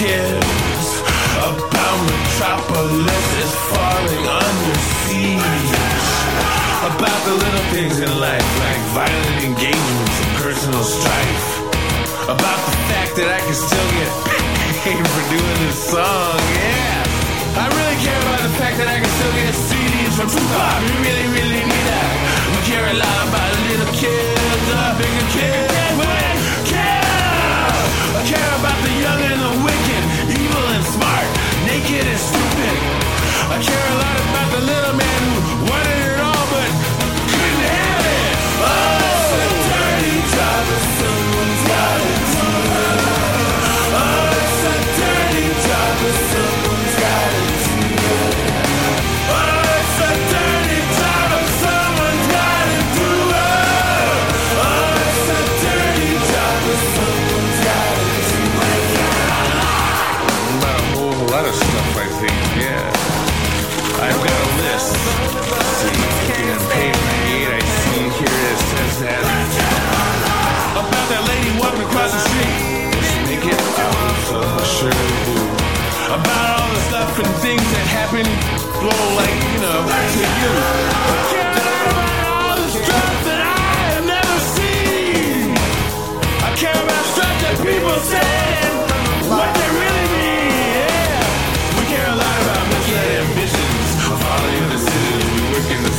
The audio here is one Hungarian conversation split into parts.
kids. About metropolis is falling under siege. About the little things in life, like violent engagements and personal strife. About the fact that I can still get paid for doing this song, yeah. I really care about the fact that I can still get CDs from Tupac. We really, really need that. We care a lot about little kids, uh, bigger kids. Care. I care about the young and the wicked, naked and stupid. I care a lot about the little man who wanted blow like you know to you. All the stuff that I have never seen. I care about stuff that people what they really mean. Yeah, we care a lot about and ambitions. We work in the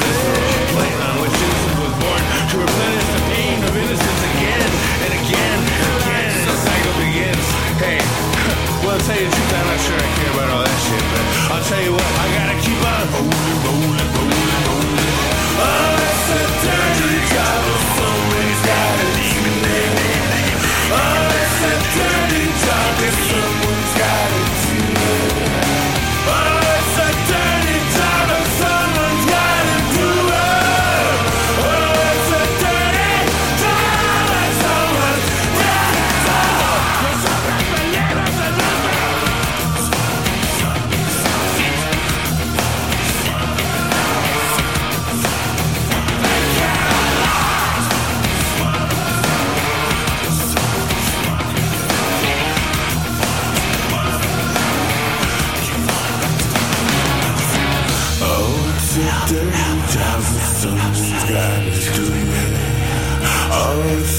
visceral plane on which innocence was born to the pain of innocence again and again and again. The cycle begins. Hey, well, tell you I'm not sure tell you what, I gotta keep on rolling, rolling,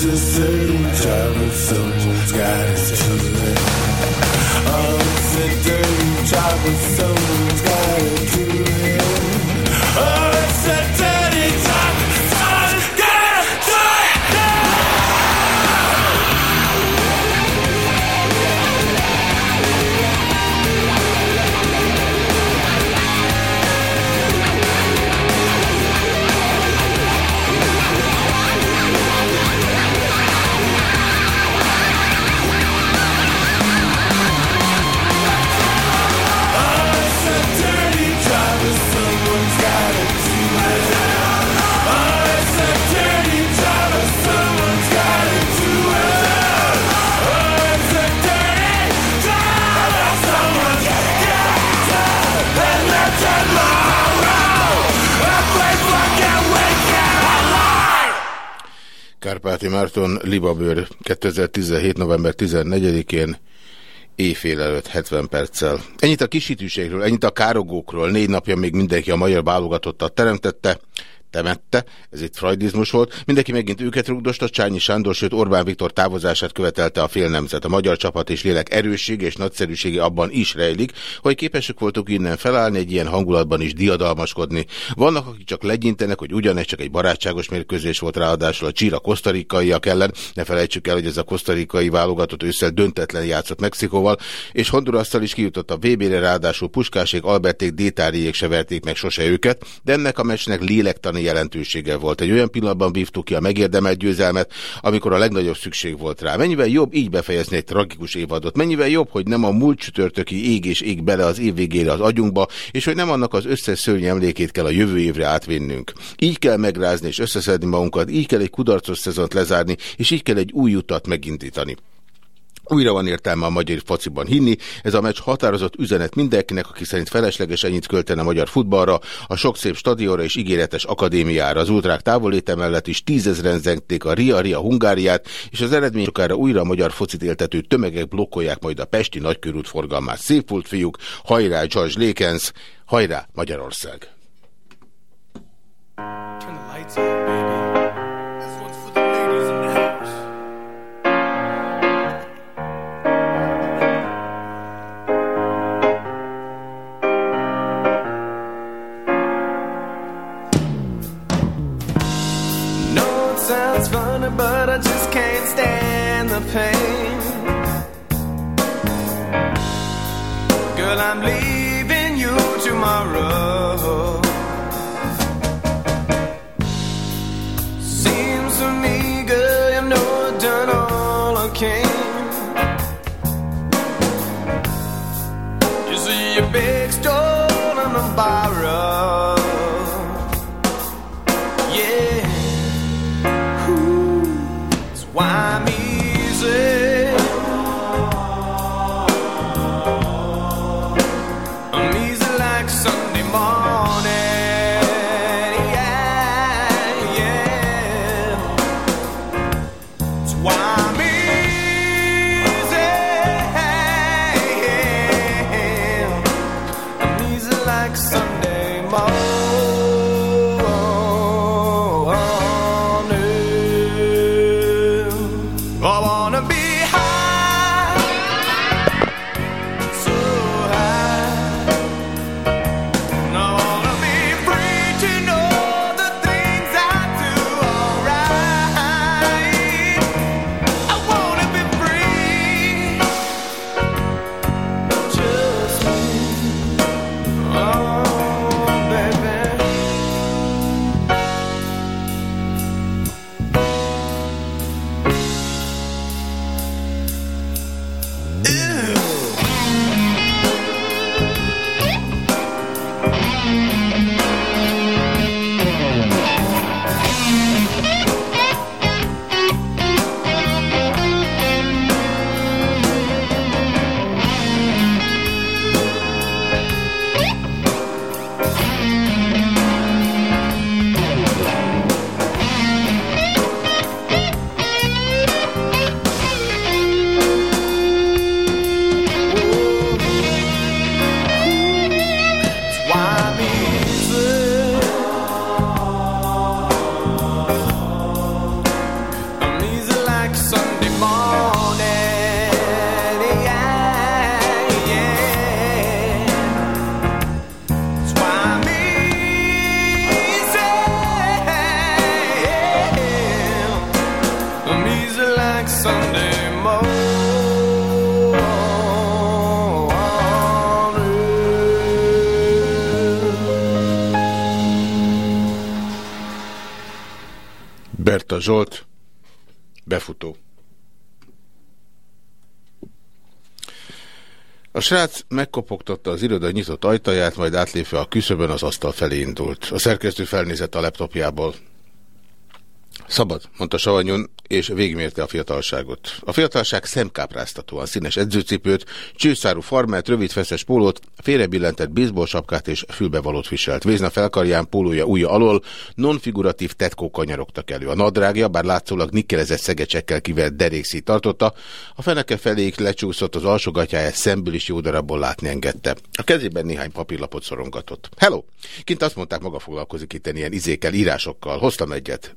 It's the same time when someone's got it too late. Oh, it's a dirty job, but someone's got it Kárpáti Márton, Libabőr 2017. november 14-én éjfél előtt 70 perccel. Ennyit a kisítőségről, ennyit a károgókról. Négy napja még mindenki a magyar válogatottat teremtette. Temette, ez itt freudizmus volt, mindenki megint őket rugdosta, Csányi Sándor, sőt Orbán Viktor távozását követelte a fél nemzet. A magyar csapat és lélek erőssége és nagyszerűsége abban is rejlik, hogy képesek voltunk innen felállni, egy ilyen hangulatban is diadalmaskodni. Vannak, akik csak legyintenek, hogy ugyanez csak egy barátságos mérkőzés volt ráadásul a csíra kosztarikaiak ellen, ne felejtsük el, hogy ez a kosztarikai válogatott ősszel döntetlen játszott Mexikóval, és Hondurasszal is kijutott a VB-re, ráadásul Puskásék, Alberték, Détáriék se verték meg sose őket, de ennek a meccsnek lélektani jelentősége volt. Egy olyan pillanatban vívtuk ki a megérdemelt győzelmet, amikor a legnagyobb szükség volt rá. Mennyivel jobb így befejezni egy tragikus évadot? Mennyivel jobb, hogy nem a múlt csütörtöki ég és ég bele az év végére az agyunkba, és hogy nem annak az összes szörny emlékét kell a jövő évre átvinnünk. Így kell megrázni és összeszedni magunkat, így kell egy kudarcos szezont lezárni, és így kell egy új utat megindítani. Újra van értelme a magyar fociban hinni, ez a meccs határozott üzenet mindenkinek, aki szerint felesleges ennyit költene a magyar futballra, a sok szép stadionra és ígéretes akadémiára. Az ultrák távoléte mellett is tízezren zengték a Ria Ria Hungáriát, és az eredmény sokára újra a magyar focit éltető tömegek blokkolják majd a Pesti nagykörút forgalmát. Szép volt fiúk, hajrá George Lékens, hajrá Magyarország! Turn the pain. Girl, I'm leaving you tomorrow. Seems to me, girl, you know I've done all I can. You see a big stone on the borrow. Zsolt, befutó. A srác megkopogtatta az iroda nyitott ajtaját, majd átlépve a küszöbön az asztal felé indult. A szerkesztő felnézett a laptopjából. Szabad, mondta Savanyon, és végigmérte a fiatalságot. A fiatalság szemkápráztatóan színes edzőcipőt, csőszárú farmát, rövidfeszes pólót, félrebillentett baseball sapkát és fülbevalót viselt. Vézna felkarján pólója újja alól, nonfiguratív tetkók kanyarogtak elő. A nadrágja, bár látszólag nikkelezett szegecsekkel kivert derékszí tartotta, a feneke feléig lecsúszott az alsogatjáját szemből is jó darabból látni engedte. A kezében néhány papírlapot szorongatott. Hello! Kint azt mondták, maga foglalkozik itt ilyen izékkel, írásokkal. Hoztam egyet.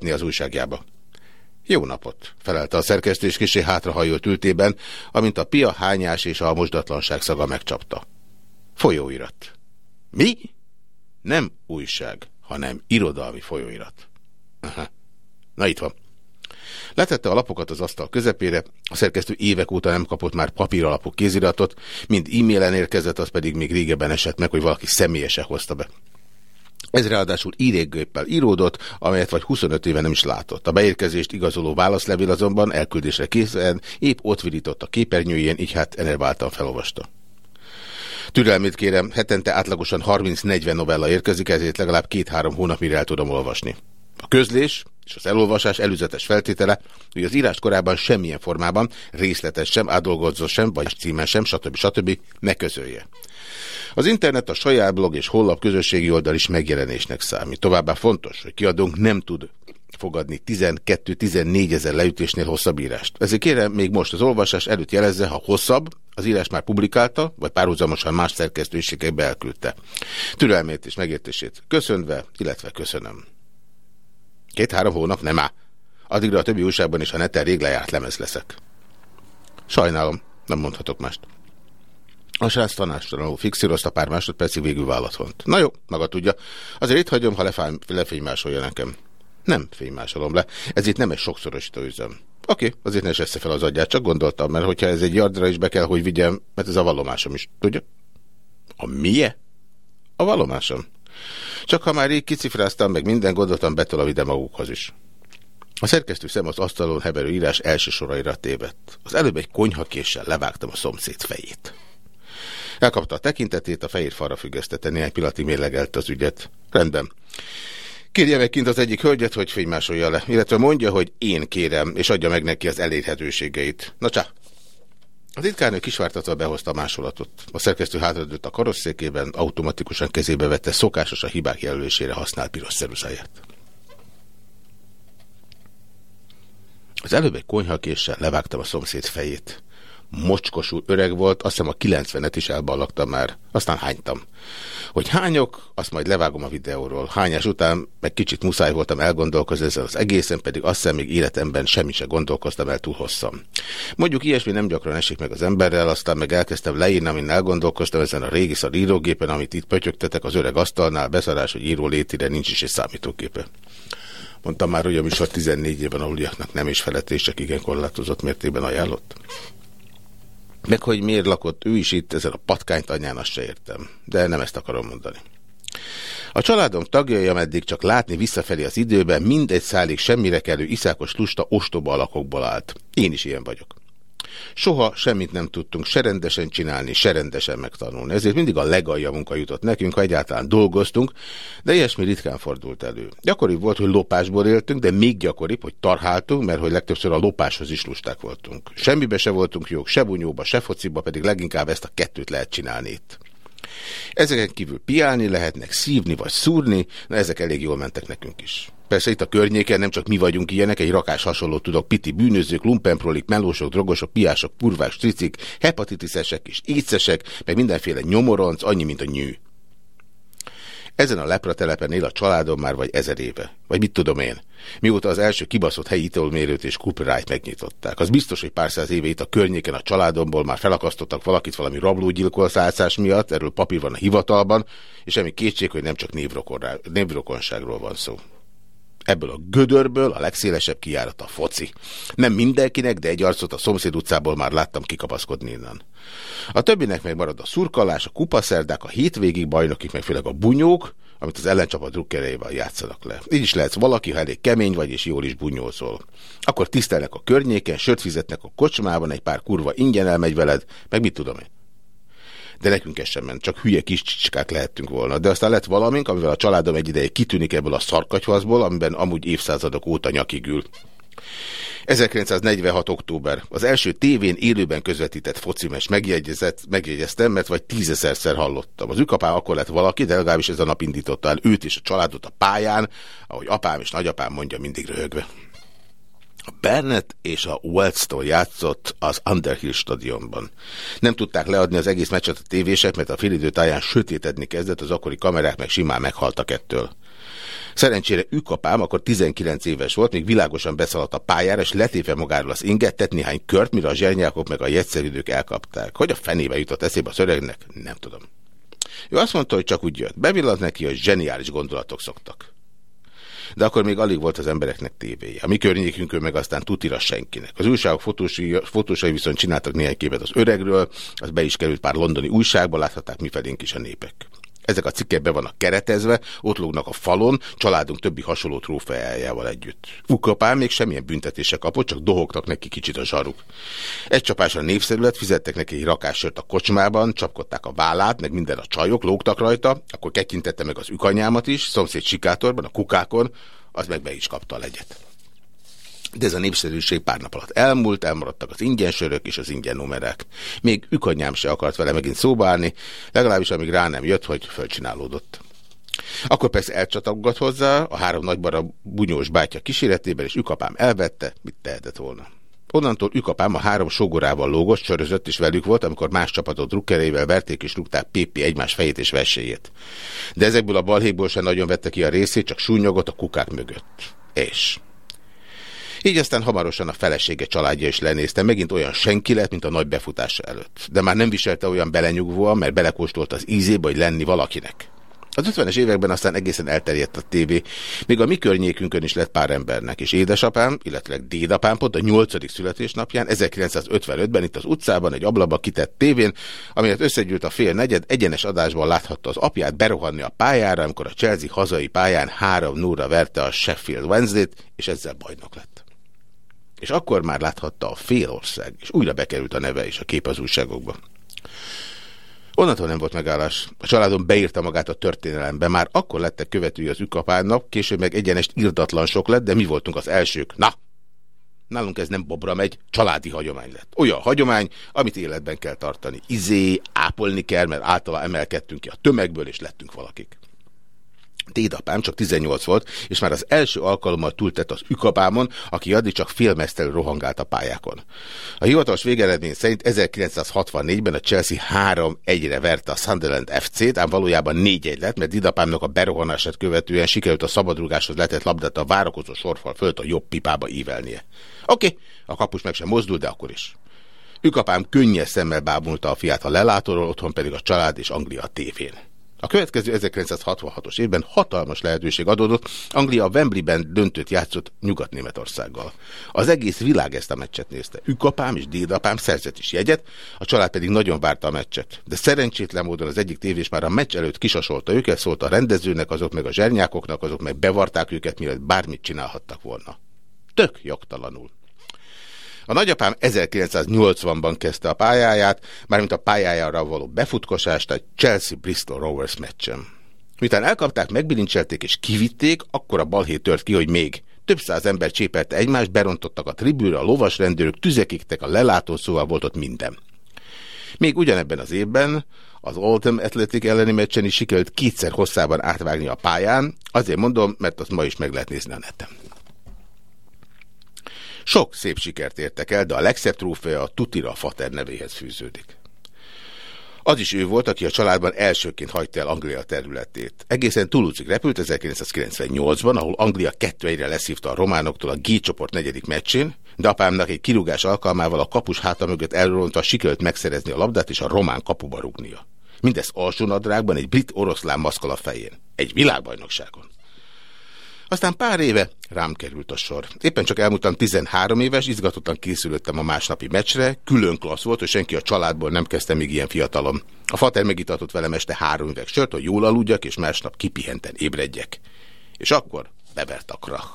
Beletehetni az újságjába. Jó napot, felelte a szerkesztés kisé hátrahajolt ültében, amint a pia hányás és a mosdatlanság szaga megcsapta. Folyóirat. Mi? Nem újság, hanem irodalmi folyóirat. Aha. Na itt van. Letette a lapokat az asztal közepére, a szerkesztő évek óta nem kapott már papíralapú kéziratot, mind e-mailen érkezett, az pedig még régebben esett meg, hogy valaki személyesen hozta be. Ez ráadásul íréggőppel íródott, amelyet vagy 25 éve nem is látott. A beérkezést igazoló válaszlevél azonban elküldésre készen épp ott virított a képernyőjén, így hát enerváltan felolvasta. Türelmét kérem, hetente átlagosan 30-40 novella érkezik, ezért legalább két-három hónap mire el tudom olvasni. A közlés és az elolvasás előzetes feltétele, hogy az írás korában semmilyen formában, részletes sem, átdolgozó sem, vagy címen sem, stb. stb. ne közölje. Az internet a saját blog és hollap közösségi oldal is megjelenésnek számít. Továbbá fontos, hogy kiadónk nem tud fogadni 12-14 ezer leütésnél hosszabb írást. Ezért kérem még most az olvasás előtt jelezze, ha hosszabb, az írás már publikálta, vagy párhuzamosan más szerkesztőségekbe elküldte. Türelmét és megértését köszönve, illetve köszönöm. Két-három hónap nem áll. Addigra a többi újságban is a neten rég lejárt lemez leszek. Sajnálom, nem mondhatok mást. A srác tanástalanul fixírozta pár másodpercig végül vállat vont. Na jó, maga tudja. Azért itt hagyom, ha lefénymásolja nekem. Nem fénymásolom le. Ez itt nem egy sokszorosító üzem. Oké, azért ne essze fel az adját, csak gondoltam, mert hogyha ez egy yardra is be kell, hogy vigyem, mert ez a vallomásom is. Tudja? A milye? A vallomásom. Csak ha már rég kicifráztam, meg minden gondoltam, betol a vide magukhoz is. A szerkesztő szem az asztalon heverő írás első soraira tévedt. Az előbb egy konyhakéssel levágtam a szomszéd fejét. Elkapta a tekintetét, a fehér falra függesztette, néhány pillanatig mérlegelte az ügyet. Rendben. Kérje meg kint az egyik hölgyet, hogy fénymásolja le, illetve mondja, hogy én kérem, és adja meg neki az elérhetőségeit. Na csá! A titkárnő kisvártatva behozta a másolatot. A szerkesztő hátradőtt a karosszékében, automatikusan kezébe vette szokásos a hibák jelölésére használt piros szeruzáját. Az előbb egy konyhakéssel levágtam a szomszéd fejét mocskosul öreg volt, azt hiszem a 90-et is elballagtam már, aztán hánytam. Hogy hányok, azt majd levágom a videóról. Hányás után meg kicsit muszáj voltam elgondolkozni ezen az egészen, pedig azt hiszem még életemben semmi se gondolkoztam el túl hosszan. Mondjuk ilyesmi nem gyakran esik meg az emberrel, aztán meg elkezdtem leírni, amin elgondolkoztam ezen a régi szar írógépen, amit itt pötyögtetek az öreg asztalnál, beszarás, hogy író létire nincs is egy számítógépe. Mondtam már, hogy a műsor 14 éven aluliaknak nem és csak igen korlátozott mértékben ajánlott. Meg hogy miért lakott ő is itt, ezen a patkányt anyán, azt se értem. De nem ezt akarom mondani. A családom tagjai, ameddig csak látni visszafelé az időben, mindegy szálig semmire kelő iszákos lusta ostoba alakokból állt. Én is ilyen vagyok. Soha semmit nem tudtunk se rendesen csinálni, se rendesen megtanulni. Ezért mindig a legalja munka jutott nekünk, ha egyáltalán dolgoztunk, de ilyesmi ritkán fordult elő. Gyakoribb volt, hogy lopásból éltünk, de még gyakoribb, hogy tarháltunk, mert hogy legtöbbször a lopáshoz is lusták voltunk. Semmibe se voltunk jók, se bunyóba, se fociba, pedig leginkább ezt a kettőt lehet csinálni itt. Ezeken kívül piálni lehetnek, szívni vagy szúrni, na ezek elég jól mentek nekünk is. Persze itt a környéken nem csak mi vagyunk ilyenek, egy rakás hasonló tudok piti bűnözők, lumpenprolik, melósok, drogosok, piások, kurvák, stricik, hepatitisesek és écesek, meg mindenféle nyomoronc, annyi, mint a nyű. Ezen a lepratelepen él a családom már vagy ezer éve. Vagy mit tudom én. Mióta az első kibaszott helyi italmérőt és Cooperite megnyitották. Az biztos, hogy pár száz éve itt a környéken a családomból már felakasztottak valakit valami rablógyilkolszálszás miatt, erről papír van a hivatalban, és semmi kétség, hogy nem csak névrokonságról van szó. Ebből a gödörből a legszélesebb kijárat a foci. Nem mindenkinek, de egy arcot a szomszéd utcából már láttam kikapaszkodni innen. A többinek meg marad a szurkalás, a kupaszerdák, a hétvégig bajnokik, meg főleg a bunyók, amit az ellencsapat drukkereivel játszanak le. Így is lehetsz valaki, ha elég kemény vagy és jól is bunyózol. Akkor tisztelnek a környéken, sört fizetnek a kocsmában, egy pár kurva ingyen elmegy veled, meg mit tudom én. De nekünk ez sem ment, csak hülye kis csicskák lehettünk volna. De aztán lett valamink, amivel a családom egy ideig kitűnik ebből a szarkatyvaszból, amiben amúgy évszázadok óta nyakigül. 1946. október. Az első tévén élőben közvetített focimes megjegyeztem, mert vagy tízezerszer hallottam. Az ükapá akkor lett valaki, de legalábbis ez a nap indította el őt és a családot a pályán, ahogy apám és nagyapám mondja mindig röhögve. A Bennett és a Wellstone játszott az Underhill stadionban. Nem tudták leadni az egész meccset a tévések, mert a félidő táján sötétedni kezdett, az akkori kamerák meg simán meghaltak ettől. Szerencsére ükapám akkor 19 éves volt, még világosan beszaladt a pályára, és letéve magáról az inget, tett néhány kört, mire a zsernyákok meg a jegyszerűdők elkapták. Hogy a fenébe jutott eszébe a szöregnek, nem tudom. Ő azt mondta, hogy csak úgy jött. Bevillant neki, hogy zseniális gondolatok szoktak. De akkor még alig volt az embereknek tévéje. A mi környékünkön meg aztán tutira senkinek. Az újságok fotósai, fotósai viszont csináltak néhány képet az öregről, az be is került pár londoni újságba, láthatták mi felénk is a népek. Ezek a cikkek be vannak keretezve, ott lógnak a falon, családunk többi hasonló trófeájával együtt. Ukapán még semmilyen büntetése kapott, csak dohogtak neki kicsit a zsaruk. Egy csapásra népszerület, fizettek neki egy rakássört a kocsmában, csapkodták a vállát, meg minden a csajok, lógtak rajta, akkor kekintette meg az ükanyámat is, szomszéd sikátorban, a kukákon, az meg be is kapta a legyet. De ez a népszerűség pár nap alatt elmúlt, elmaradtak az ingyen sörök és az ingyen numerák. Még ükanyám se akart vele megint szóba állni, legalábbis amíg rá nem jött, hogy fölcsinálódott. Akkor persze elcsataggat hozzá, a három nagybara bunyós bátyja kíséretében, és ükapám elvette, mit tehetett volna. Onnantól ükapám a három sógorával lógott, sörözött is velük volt, amikor más csapatot drukkerével verték és rúgták PP egymás fejét és veséjét. De ezekből a balhékból sem nagyon vette ki a részét, csak súnyogott a kukák mögött. És... Így aztán hamarosan a felesége családja is lenézte, megint olyan senki lett, mint a nagy befutása előtt. De már nem viselte olyan belenyugvóan, mert belekóstolt az ízébe, hogy lenni valakinek. Az 50-es években aztán egészen elterjedt a tévé, még a mi környékünkön is lett pár embernek, és édesapám, illetve dédapám pont a 8. születésnapján 1955-ben itt az utcában egy ablakba kitett tévén, amelyet összegyűlt a fél negyed, egyenes adásban láthatta az apját berohanni a pályára, amikor a Chelsea hazai pályán 3 0 verte a Sheffield Wednesday-t, és ezzel bajnok lett. És akkor már láthatta a félország, és újra bekerült a neve is a kép az újságokba. Onnantól nem volt megállás. A családom beírta magát a történelembe. Már akkor lettek követői az ükapának, később meg egyenest irdatlan sok lett, de mi voltunk az elsők. Na! Nálunk ez nem bobra megy, családi hagyomány lett. Olyan hagyomány, amit életben kell tartani. Izé, ápolni kell, mert általában emelkedtünk ki a tömegből, és lettünk valakik. Dédapám csak 18 volt, és már az első alkalommal túltett az ükapámon, aki addig csak félmesztelő rohangált a pályákon. A hivatalos végeredmény szerint 1964-ben a Chelsea 3-1-re verte a Sunderland FC-t, ám valójában 4-1 lett, mert Dédapámnak a berohanását követően sikerült a szabadrugáshoz letett labdát a várakozó sorfal fölött a jobb pipába ívelnie. Oké, a kapus meg sem mozdul, de akkor is. Ükapám könnyes szemmel bábulta a fiát a lelátóról, otthon pedig a család és Anglia tévén. A következő 1966-os évben hatalmas lehetőség adódott, Anglia Wembleyben döntőt játszott Nyugat-Németországgal. Az egész világ ezt a meccset nézte. Ükapám és dédapám szerzett is jegyet, a család pedig nagyon várta a meccset. De szerencsétlen módon az egyik tévés már a meccs előtt kisasolta őket, szólt a rendezőnek, azok meg a zsernyákoknak, azok meg bevarták őket, mielőtt bármit csinálhattak volna. Tök jogtalanul. A nagyapám 1980-ban kezdte a pályáját, mármint a pályájára való befutkosást egy Chelsea-Bristol Rovers meccsen. Miután elkapták, megbilincselték és kivitték, akkor a balhé tört ki, hogy még több száz ember csépelte egymást, berontottak a tribűre, a lovasrendőrök, tüzekiktek, a lelátó, szóval volt ott minden. Még ugyanebben az évben az Oldham Athletic elleni meccsen is sikerült kétszer hosszában átvágni a pályán, azért mondom, mert azt ma is meg lehet nézni a neten. Sok szép sikert értek el, de a legszebb trófea a Tutira Fater nevéhez fűződik. Az is ő volt, aki a családban elsőként hagyta el Anglia területét. Egészen Toulouse-ig repült 1998-ban, ahol Anglia kettőjére leszívta a románoktól a G csoport negyedik meccsén, de apámnak egy kirúgás alkalmával a kapus háta mögött elrontva sikerült megszerezni a labdát és a román kapuba rúgnia. Mindez alsónadrágban egy brit-oroszlán maszkal a fején. Egy világbajnokságon. Aztán pár éve rám került a sor. Éppen csak elmúltam 13 éves, izgatottan készülöttem a másnapi meccsre, külön klassz volt, hogy senki a családból nem kezdte még ilyen fiatalom. A fater megitatott velem este három üveg sört, hogy jól aludjak, és másnap kipihenten ébredjek. És akkor bevert a krach.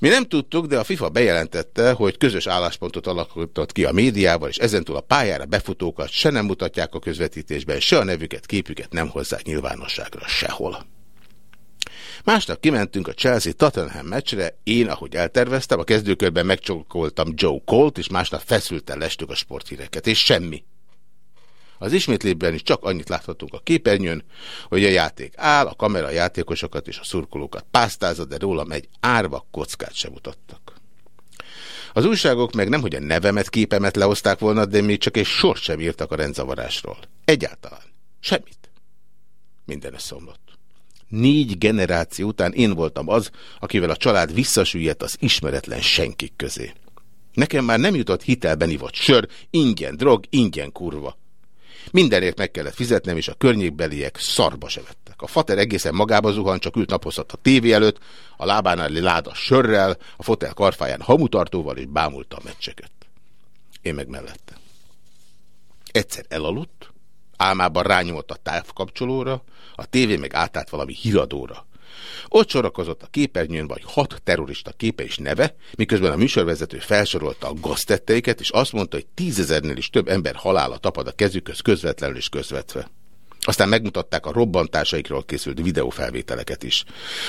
Mi nem tudtuk, de a FIFA bejelentette, hogy közös álláspontot alakított ki a médiával, és ezentúl a pályára befutókat se nem mutatják a közvetítésben, se a nevüket, képüket nem hozzák nyilvánosságra sehol. Másnap kimentünk a Chelsea-Tottenham meccsre, én, ahogy elterveztem, a kezdőkörben megcsokoltam Joe Colt, és másnap feszülten lestük a sporthíreket, és semmi. Az ismétlében is csak annyit láthatunk a képernyőn, hogy a játék áll, a kamera a játékosokat és a szurkolókat pásztázza, de rólam egy árva kockát sem mutattak. Az újságok meg nem, hogy a nevemet, képemet lehozták volna, de még csak egy sort sem írtak a rendzavarásról. Egyáltalán. Semmit. Minden összeomlott. Négy generáció után én voltam az, akivel a család visszasüllyedt az ismeretlen senkik közé. Nekem már nem jutott hitelben ivott sör, ingyen drog, ingyen kurva. Mindenért meg kellett fizetnem, és a környékbeliek szarba se vettek. A fater egészen magába zuhan, csak ült napozhat a tévé előtt, a lábánál láda sörrel, a fotel karfáján hamutartóval, és bámulta a meccseket. Én meg mellette. Egyszer elaludt, álmában rányomott a távkapcsolóra, a tévé meg átállt valami híradóra. Ott sorakozott a képernyőn vagy hat terrorista képe és neve, miközben a műsorvezető felsorolta a gaztetteiket, és azt mondta, hogy tízezernél is több ember halála tapad a kezükhöz közvetlenül és közvetve. Aztán megmutatták a robbantásaikról készült videófelvételeket is.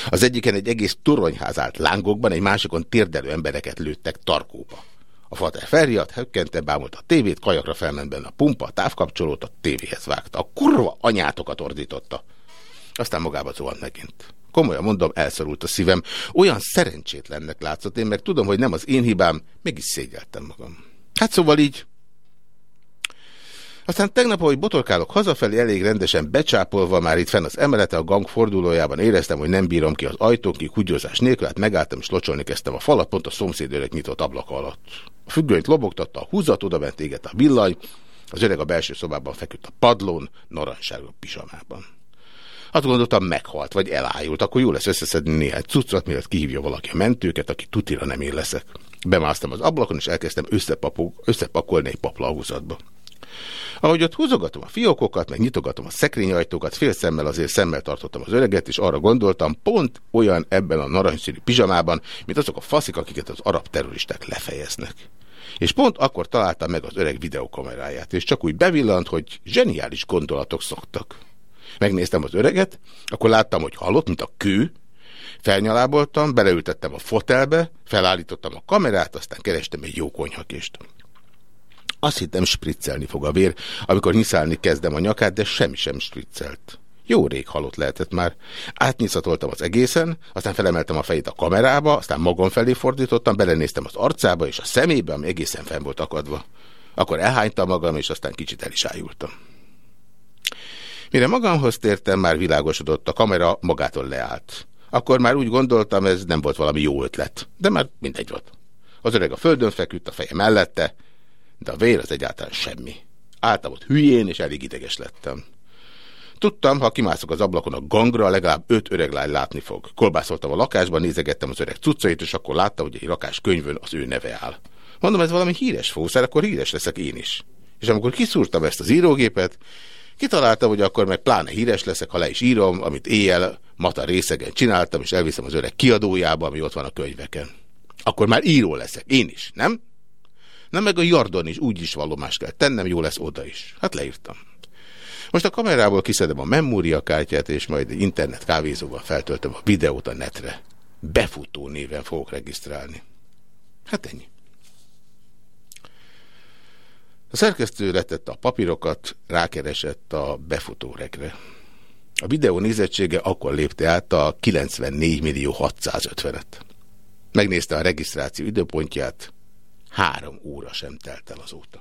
Az egyiken egy egész toronyház állt lángokban, egy másikon térdelő embereket lőttek tarkóba. A fater felriadt, hökkente, bámult a tévét, kajakra felment benne a pumpa, a távkapcsolót, a tévéhez vágta. A kurva anyátokat ordította. Aztán magába zuhant megint. Komolyan mondom, elszorult a szívem. Olyan szerencsétlennek látszott, én meg tudom, hogy nem az én hibám, mégis szégyeltem magam. Hát szóval így. Aztán tegnap, ahogy botorkálok hazafelé, elég rendesen becsápolva, már itt fenn az emelete a gang fordulójában éreztem, hogy nem bírom ki az ajtón ki húgyózás nélkül, hát megálltam és locsolni kezdtem a falat, pont a szomszédőrök nyitott ablak alatt. A függönyt lobogtatta a húzat, oda ment éget a villany, az öreg a belső szobában feküdt a padlón, narancságos pisamában. Azt gondoltam, meghalt, vagy elájult, akkor jó lesz összeszedni néhány cuccot, mielőtt kihívja valaki a mentőket, aki tutira nem én leszek. Bemásztam az ablakon, és elkezdtem összepakolni egy paplahúzatba. Ahogy ott húzogatom a fiókokat, meg nyitogatom a szekrényajtókat, fél szemmel azért szemmel tartottam az öreget, és arra gondoltam, pont olyan ebben a narancsszínű pizsamában, mint azok a faszik, akiket az arab terroristák lefejeznek. És pont akkor találtam meg az öreg videokameráját, és csak úgy bevillant, hogy zseniális gondolatok szoktak. Megnéztem az öreget, akkor láttam, hogy halott, mint a kő, felnyaláboltam, beleültettem a fotelbe, felállítottam a kamerát, aztán kerestem egy jó konyhakést. Azt hittem, spriccelni fog a vér, amikor nyiszálni kezdem a nyakát, de semmi sem spriccelt. Jó rég halott lehetett már. Átnyiszatoltam az egészen, aztán felemeltem a fejét a kamerába, aztán magam felé fordítottam, belenéztem az arcába és a szemébe, ami egészen fenn volt akadva. Akkor elhánytam magam, és aztán kicsit el is ájultam. Mire magamhoz tértem, már világosodott, a kamera magától leállt. Akkor már úgy gondoltam, ez nem volt valami jó ötlet, de már mindegy volt. Az öreg a földön feküdt, a feje mellette, de a vér az egyáltalán semmi. Álltam ott hülyén, és elég ideges lettem. Tudtam, ha kimászok az ablakon a gangra, legalább öt öreg lány látni fog. Kolbászoltam a lakásban, nézegettem az öreg cuccait, és akkor láttam, hogy egy rakás könyvön az ő neve áll. Mondom, ez valami híres fószer, akkor híres leszek én is. És amikor kiszúrtam ezt az írógépet, Kitaláltam, hogy akkor meg pláne híres leszek, ha le is írom, amit éjjel Mata részegen csináltam, és elviszem az öreg kiadójába, ami ott van a könyveken. Akkor már író leszek. Én is, nem? Nem meg a Jardon is, úgy is vallomást kell tennem, jó lesz oda is. Hát leírtam. Most a kamerából kiszedem a memóriakártyát, és majd internet kávézóval feltöltöm a videót a netre. Befutó néven fogok regisztrálni. Hát ennyi. A szerkesztő letette a papírokat, rákeresett a befutórekre. A videó nézettsége akkor lépte át a 94 millió 650-et. Megnézte a regisztráció időpontját, három óra sem telt el azóta.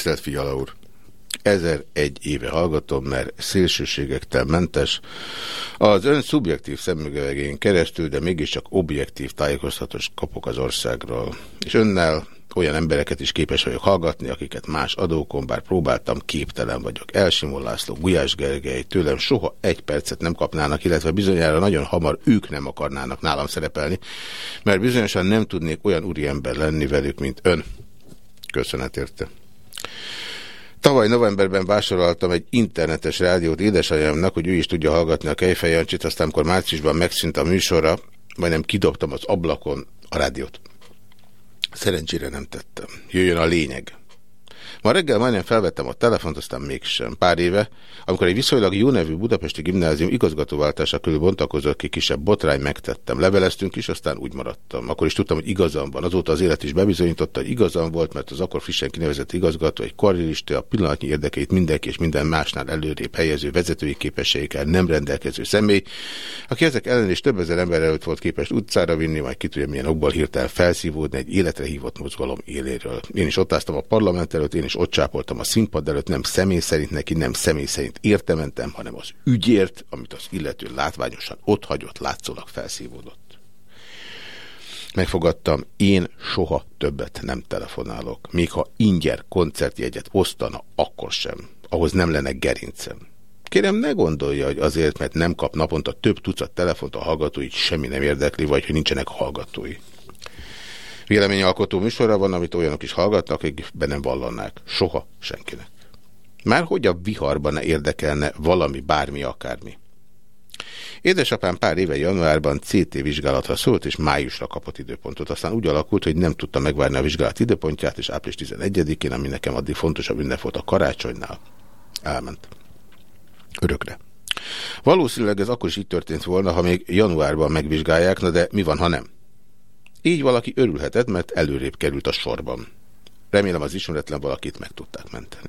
Tisztelt Fiala úr! egy éve hallgatom, mert szélsőségektől mentes. Az ön szubjektív szemüvegén keresztül, de mégiscsak objektív tájékoztatás kapok az országról. És önnel olyan embereket is képes vagyok hallgatni, akiket más adókon, bár próbáltam, képtelen vagyok. Elsimon László, Gulyás Gergely, tőlem soha egy percet nem kapnának, illetve bizonyára nagyon hamar ők nem akarnának nálam szerepelni, mert bizonyosan nem tudnék olyan úriember lenni velük, mint ön. Köszönet érte. Tavaly novemberben vásároltam egy internetes rádiót édesanyámnak, hogy ő is tudja hallgatni a Kejfej Jancsit, aztán amikor márciusban megszűnt a műsorra, majdnem kidobtam az ablakon a rádiót. Szerencsére nem tettem. Jöjjön a lényeg. Ma reggel majdnem felvettem a telefont, aztán mégsem. Pár éve, amikor egy viszonylag jó nevű budapesti gimnázium igazgatóváltása körül bontakozott ki kisebb botrány, megtettem. Leveleztünk is, aztán úgy maradtam. Akkor is tudtam, hogy igazam van. Azóta az élet is bebizonyította, hogy igazam volt, mert az akkor frissen kinevezett igazgató egy karrierista a pillanatnyi érdekeit mindenki és minden másnál előrébb helyező vezetői képességekkel nem rendelkező személy, aki ezek ellen is több ezer ember előtt volt képes utcára vinni, majd ki tudja milyen okból hirtelen felszívódni egy életre hívott mozgalom éléről. Én is ott a parlament előtt, én is ott csápoltam a színpad előtt, nem személy szerint neki, nem személy szerint értementem, hanem az ügyért, amit az illető látványosan ott hagyott, látszólag felszívódott. Megfogadtam, én soha többet nem telefonálok. Még ha ingyer koncertjegyet osztana, akkor sem. Ahhoz nem lenne gerincem. Kérem, ne gondolja, hogy azért, mert nem kap naponta több tucat telefont a hallgatói, semmi nem érdekli, vagy hogy nincsenek hallgatói véleményalkotó műsora van, amit olyanok is hallgatnak, akik be nem vallanák. Soha senkinek. Már hogy a viharban ne érdekelne valami, bármi, akármi. Édesapám pár éve januárban CT vizsgálatra szólt, és májusra kapott időpontot. Aztán úgy alakult, hogy nem tudta megvárni a vizsgálat időpontját, és április 11-én, ami nekem addig fontosabb ünnep volt a karácsonynál, elment. Örökre. Valószínűleg ez akkor is így történt volna, ha még januárban megvizsgálják, na de mi van, ha nem? Így valaki örülhetett, mert előrébb került a sorban. Remélem az ismeretlen valakit meg tudták menteni.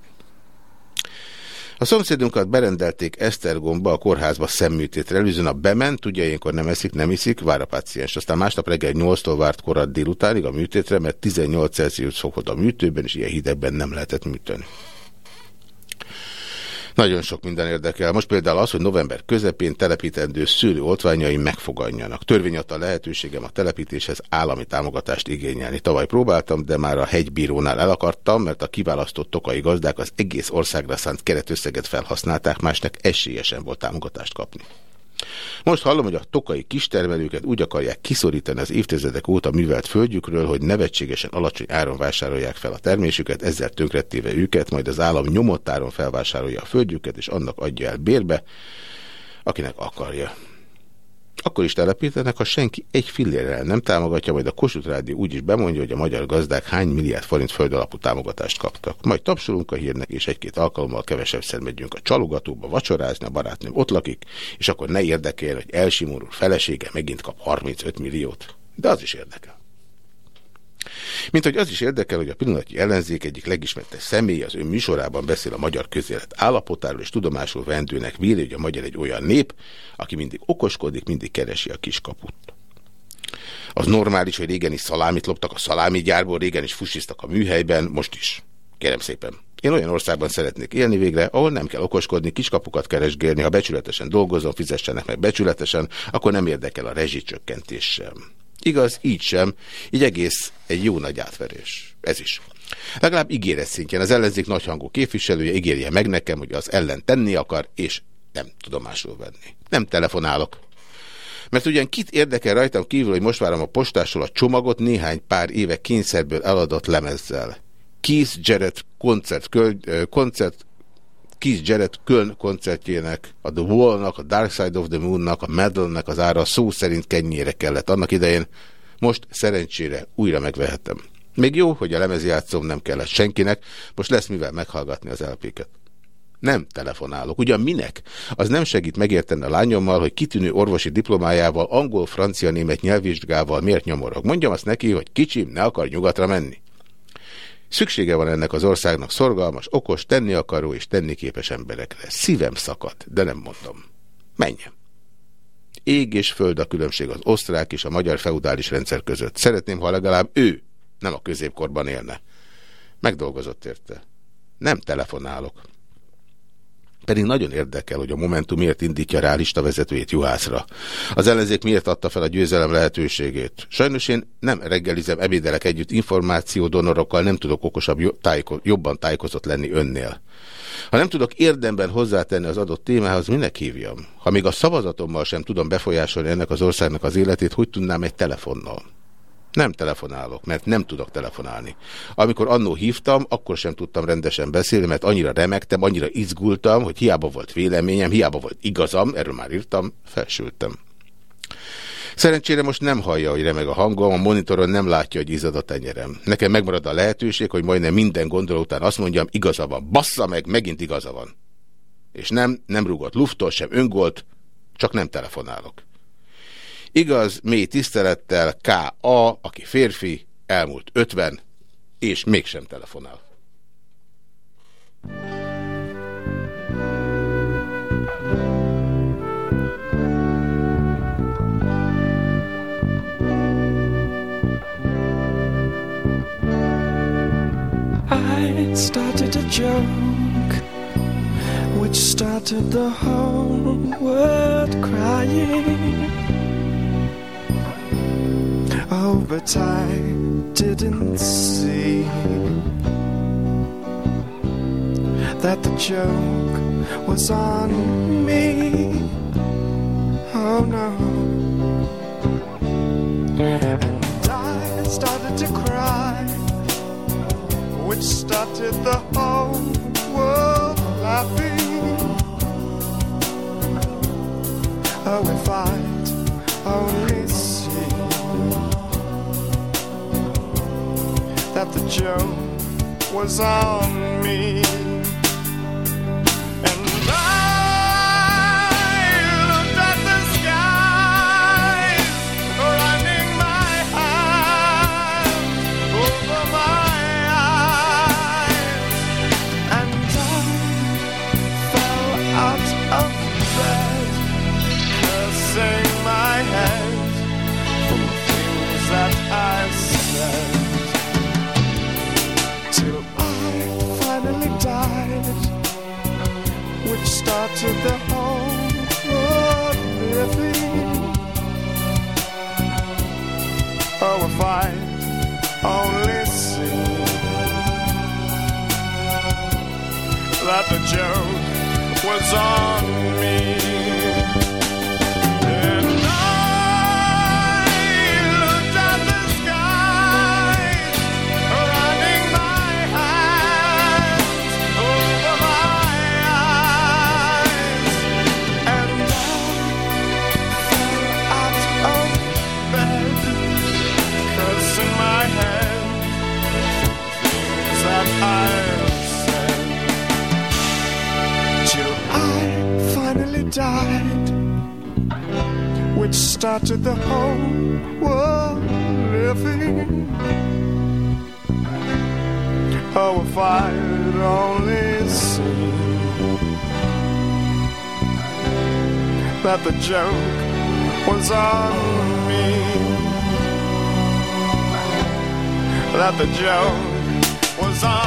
A szomszédunkat berendelték Esztergomba a kórházba szemműtétre. Előzőn a bement, tudja, ilyenkor nem eszik, nem iszik, vár a páciens. Aztán másnap reggel 8-tól várt korad délutánig a műtétre, mert 18 Celsius szokott a műtőben, és ilyen hidegben nem lehetett műteni. Nagyon sok minden érdekel. Most például az, hogy november közepén telepítendő szőlő oltványai megfogadjanak. Törvény adta lehetőségem a telepítéshez állami támogatást igényelni. Tavaly próbáltam, de már a hegybírónál el akartam, mert a kiválasztott tokai gazdák az egész országra szánt keretösszeget felhasználták, másnak esélyesen volt támogatást kapni. Most hallom, hogy a tokai kistermelőket úgy akarják kiszorítani az évtizedek óta művelt földjükről, hogy nevetségesen alacsony áron vásárolják fel a termésüket, ezzel tönkrettéve őket, majd az állam nyomott áron felvásárolja a földjüket, és annak adja el bérbe, akinek akarja. Akkor is telepítenek, ha senki egy fillérrel nem támogatja, majd a Kossuth Rádió úgy is bemondja, hogy a magyar gazdák hány milliárd forint földalapú támogatást kaptak. Majd tapsolunk a hírnek, és egy-két alkalommal kevesebb megyünk a csalogatóba vacsorázni, a barátnőm ott lakik, és akkor ne érdekel, hogy elsimorul felesége megint kap 35 milliót. De az is érdekel. Mint hogy az is érdekel, hogy a pillanatnyi ellenzék egyik legismertebb személy az ön műsorában beszél a magyar közélet állapotáról, és tudomásul vendőnek véli, hogy a magyar egy olyan nép, aki mindig okoskodik, mindig keresi a kiskaput. Az normális, hogy régen is szalámit loptak a szalámi gyárból, régen is fusiztak a műhelyben, most is. Kérem szépen. Én olyan országban szeretnék élni végre, ahol nem kell okoskodni, kiskapukat keresgélni, ha becsületesen dolgozom, fizessenek meg becsületesen, akkor nem érdekel a rezsicsökkentés sem. Igaz, így sem. Így egész egy jó nagy átverés. Ez is. Legalább ígéret szintjén az ellenzék nagyhangú képviselője ígérje meg nekem, hogy az ellen tenni akar, és nem tudomásul venni. Nem telefonálok. Mert ugyan kit érdekel rajtam kívül, hogy most várom a postásról a csomagot néhány pár éve kényszerből eladott lemezzel. Keith Jarrett koncert, koncert Keith Jarrett Köln koncertjének, a The Wall-nak, a Dark Side of the Moon-nak, a Medal-nek az ára szó szerint kennyire kellett annak idején. Most szerencsére újra megvehetem. Még jó, hogy a lemezjátszóm nem kellett senkinek, most lesz mivel meghallgatni az LP-ket. Nem telefonálok. Ugyan minek? Az nem segít megérteni a lányommal, hogy kitűnő orvosi diplomájával, angol, francia, német nyelvvizsgával miért nyomorog. Mondjam azt neki, hogy kicsim, ne akar nyugatra menni. Szüksége van ennek az országnak szorgalmas, okos, tenni akaró és tenni képes emberekre. Szívem szakad, de nem mondom. Menjen. Ég és föld a különbség az osztrák és a magyar feudális rendszer között. Szeretném, ha legalább ő nem a középkorban élne. Megdolgozott érte. Nem telefonálok. Pedig nagyon érdekel, hogy a Momentum miért indítja rá lista vezetőjét Juhászra. Az ellenzék miért adta fel a győzelem lehetőségét. Sajnos én nem reggelizem, ebédelek együtt információ donorokkal, nem tudok okosabb, tájéko, jobban tájékozott lenni önnél. Ha nem tudok érdemben hozzátenni az adott témához, minek hívjam? Ha még a szavazatommal sem tudom befolyásolni ennek az országnak az életét, hogy tudnám egy telefonnal? Nem telefonálok, mert nem tudok telefonálni. Amikor annó hívtam, akkor sem tudtam rendesen beszélni, mert annyira remektem, annyira izgultam, hogy hiába volt véleményem, hiába volt igazam, erről már írtam, felsültem. Szerencsére most nem hallja, hogy remeg a hangom, a monitoron nem látja, hogy izzad a tenyerem. Nekem megmarad a lehetőség, hogy majdnem minden gondoló után azt mondjam, igaza van. Bassza meg, megint igaza van. És nem, nem rúgott luftól, sem öngolt, csak nem telefonálok. Igaz, mély tisztelettel K.A., aki férfi, elmúlt 50, és mégsem telefonál. Started a joke which started the whole world crying. Oh, but I didn't see that the joke was on me. Oh no. And I started to cry, which started the whole world laughing. Oh, if I'd only that the joke was on me. To the home of living. Oh, if I only see that the joke was on me. Died, which started the whole world living. Oh, if I'd only seen that the joke was on me, that the joke was on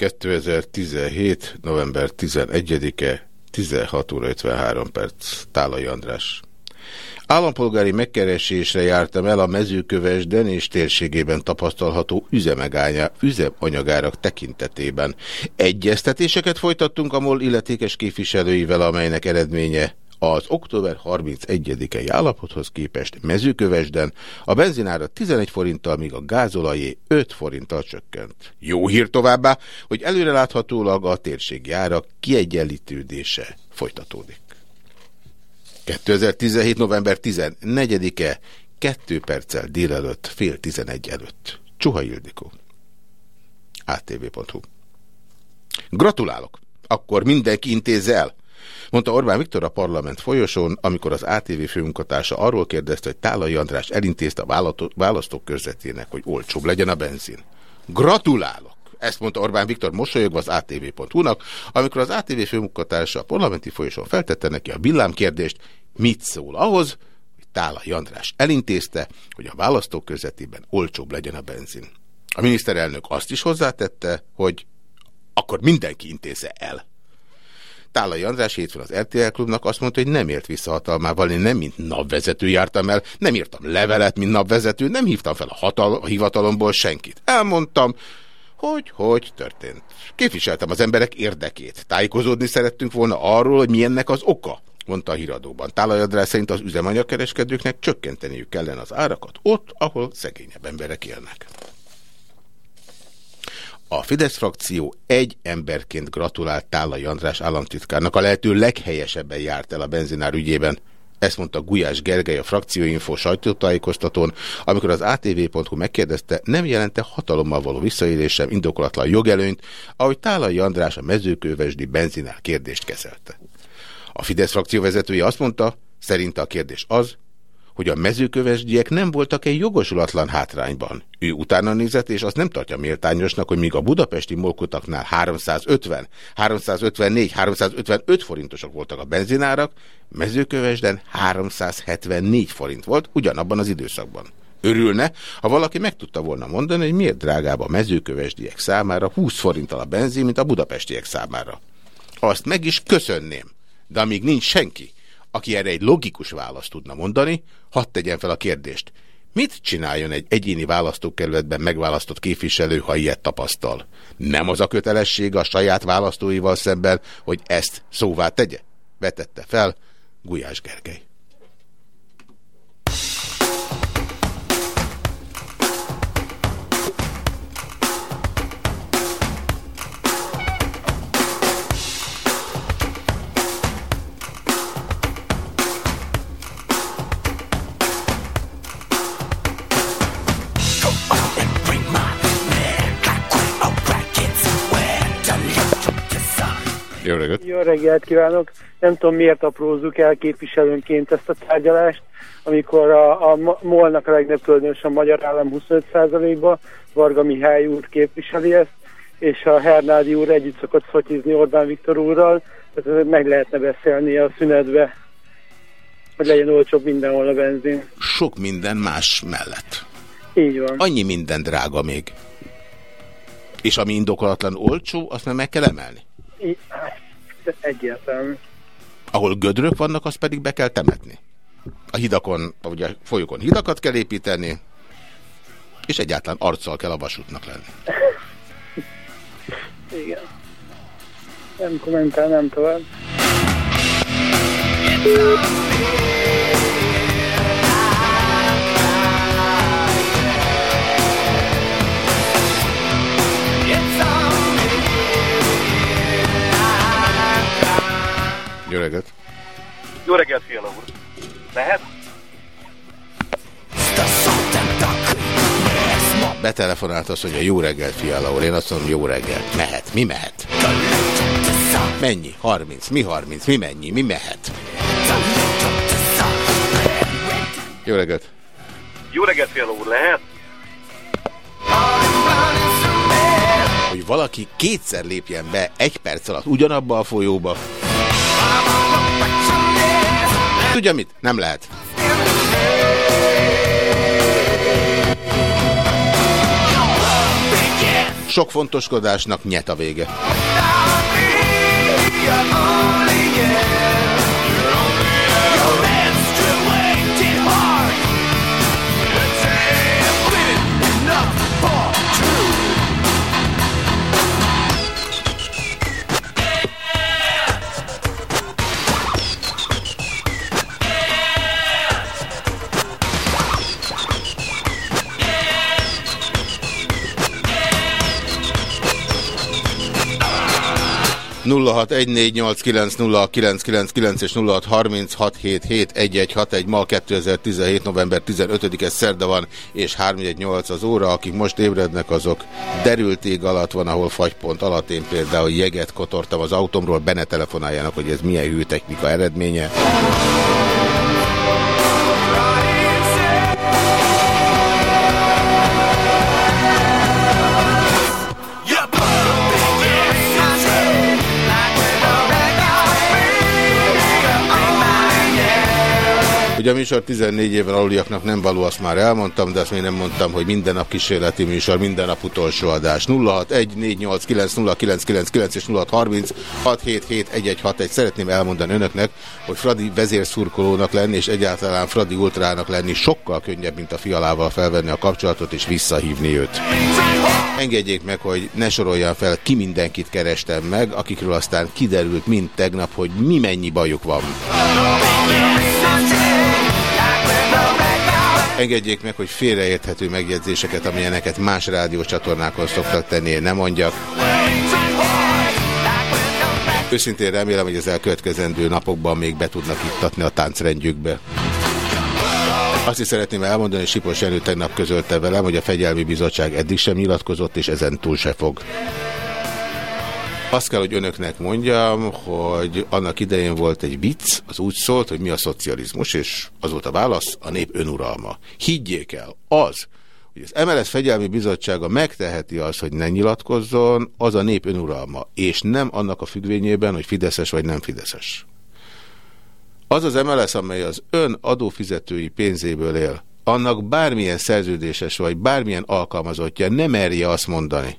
2017. november 11-e, 16 óra 53 perc, Tálai András. Állampolgári megkeresésre jártam el a mezőkövesden és térségében tapasztalható üzemanyagárak tekintetében. Egyeztetéseket folytattunk a MOL illetékes képviselőivel, amelynek eredménye az október 31-i állapothoz képest mezőkövesden a benzinára 11 forinttal, míg a gázolajé 5 forinttal csökkent. Jó hír továbbá, hogy előreláthatólag a térségi árak kiegyenlítődése folytatódik. 2017. november 14-e, 2 perccel délelőtt, fél 11 előtt. Csuha Ildikó. ATV.hu Gratulálok! Akkor mindenki intézze el! Mondta Orbán Viktor a parlament folyosón, amikor az ATV főmunkatársa arról kérdezte, hogy Tálai András elintézte a választók körzetének, hogy olcsóbb legyen a benzin. Gratulálok! Ezt mondta Orbán Viktor mosolyogva az ATV.hu-nak, amikor az ATV főmunkatársa a parlamenti folyosón feltette neki a villámkérdést, mit szól ahhoz, hogy Tála Jandrás elintézte, hogy a választók közvetében olcsóbb legyen a benzin. A miniszterelnök azt is hozzátette, hogy akkor mindenki intézze el. Tálai András hétfőn az RTL klubnak azt mondta, hogy nem ért vissza hatalmával, én nem mint napvezető jártam el, nem írtam levelet, mint napvezető, nem hívtam fel a, hatal a hivatalomból senkit. Elmondtam, hogy, hogy történt. Képviseltem az emberek érdekét. Tájékozódni szerettünk volna arról, hogy milyennek az oka, mondta a híradóban. Tálajadrás szerint az üzemanyagkereskedőknek csökkenteniük kellene az árakat ott, ahol szegényebb emberek élnek. A Fidesz frakció egy emberként gratulált Tálai András államtitkárnak, a lehető leghelyesebben járt el a benzinár ügyében. Ezt mondta Gulyás Gergely a frakcióinfo sajtótájékoztatón, amikor az ATV.hu megkérdezte, nem jelente hatalommal való visszaélésem indokolatlan jogelőnyt, ahogy Tálai András a mezőkővesdi benzinár kérdést kezelte. A Fidesz frakció vezetője azt mondta, szerinte a kérdés az, hogy a mezőkövesdiek nem voltak egy jogosulatlan hátrányban. Ő utána nézett, és azt nem tartja méltányosnak, hogy míg a budapesti molkotaknál 350, 354, 355 forintosok voltak a benzinárak, mezőkövesden 374 forint volt ugyanabban az időszakban. Örülne, ha valaki meg tudta volna mondani, hogy miért drágább a mezőkövesdiek számára 20 forinttal a benzin, mint a budapestiek számára. Azt meg is köszönném, de amíg nincs senki, aki erre egy logikus választ tudna mondani, hadd tegyen fel a kérdést. Mit csináljon egy egyéni választókerületben megválasztott képviselő, ha ilyet tapasztal? Nem az a kötelessége a saját választóival szemben, hogy ezt szóvá tegye? Vetette fel Gulyás Gergely. Reggelt! Jó reggelt kívánok! Nem tudom, miért aprózzuk el képviselőnként ezt a tárgyalást, amikor a, a MOL-nak a legnagyobb tulajdonos a Magyar Állam 25%-ba, Varga Mihály úr képviseli ezt, és a Hernádi úr együtt szokott fotizni Orbán Viktor úrral, tehát meg lehetne beszélni a szünetbe, hogy legyen olcsóbb mindenhol a benzin. Sok minden más mellett. Így van. Annyi minden drága még. És ami indokolatlan olcsó, azt meg meg kell emelni. Hát, egyértelmű. Ahol gödrök vannak, azt pedig be kell temetni. A hidakon, ugye folyókon hidakat kell építeni, és egyáltalán arccal kell a vasútnak lenni. Igen. Nem kommentál, nem tovább. Jó reggelt! Jó reggelt, Fiala úr! Lehet? Betelefonált azt, hogy a jó reggelt, fiala úr. Én azt mondom, jó reggelt. Mehet. Mi mehet? Mennyi? 30. Mi 30? Mi mennyi? Mi mehet? Jó reggelt! Jó reggelt, Fiala úr! Lehet? Hogy valaki kétszer lépjen be egy perc alatt ugyanabba a folyóba. Tudja mit? Nem lehet. Sok fontoskodásnak nyet a vége. 0614890999 és 0636771161 ma 2017. november 15-e szerda van, és 318 az óra. Akik most ébrednek, azok derült ég alatt van, ahol fagypont alatt. Én például jeget kotortam az autómról, bene telefonáljanak, hogy ez milyen hűtechnika eredménye. Hogy a műsor 14 éven aluliaknak nem való, azt már elmondtam, de azt még nem mondtam, hogy minden nap kísérleti műsor, minden nap utolsó adás. 0614890999 és 0636771161. Szeretném elmondani önöknek, hogy Fradi vezérszurkolónak lenni, és egyáltalán Fradi ultrának lenni sokkal könnyebb, mint a fialával felvenni a kapcsolatot és visszahívni őt. Engedjék meg, hogy ne soroljam fel, ki mindenkit kerestem meg, akikről aztán kiderült mind tegnap, hogy mi mennyi bajuk van. Engedjék meg, hogy félreérthető megjegyzéseket, amilyeneket más rádiócsatornákon szoktak tenni, én nem mondjak. Őszintén remélem, hogy az elkövetkezendő napokban még be tudnak ittatni a táncrendjükbe. Azt is szeretném elmondani, hogy Sipos Jenő tegnap közölte velem, hogy a Fegyelmi Bizottság eddig sem nyilatkozott, és ezen túl se fog. Azt kell, hogy önöknek mondjam, hogy annak idején volt egy vicc, az úgy szólt, hogy mi a szocializmus, és az volt a válasz, a nép önuralma. Higgyék el, az, hogy az MLS Fegyelmi Bizottsága megteheti az, hogy ne nyilatkozzon, az a nép önuralma, és nem annak a függvényében, hogy fideszes vagy nem fideszes. Az az MLS, amely az ön adófizetői pénzéből él, annak bármilyen szerződéses vagy bármilyen alkalmazottja nem merje azt mondani,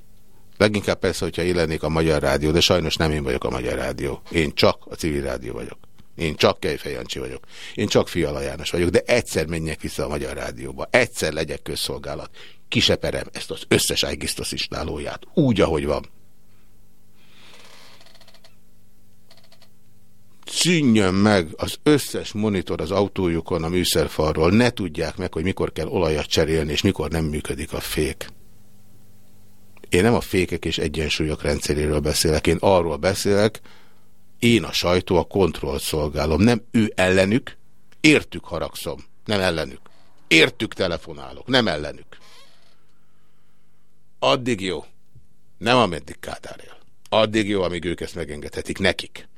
Leginkább persze, hogyha én lennék a Magyar Rádió, de sajnos nem én vagyok a Magyar Rádió. Én csak a civil rádió vagyok. Én csak Kejfej Jancsi vagyok. Én csak Fiala János vagyok, de egyszer menjek vissza a Magyar Rádióba. Egyszer legyek közszolgálat. Kiseperem ezt az összes ágisztosistálóját. Úgy, ahogy van. Szűnjön meg az összes monitor az autójukon a műszerfalról. Ne tudják meg, hogy mikor kell olajat cserélni, és mikor nem működik a fék. Én nem a fékek és egyensúlyok rendszeréről beszélek, én arról beszélek, én a sajtó a kontrollt szolgálom, nem ő ellenük, értük haragszom, nem ellenük. Értük telefonálok, nem ellenük. Addig jó, nem ameddig Kádár él. Addig jó, amíg ők ezt megengedhetik nekik.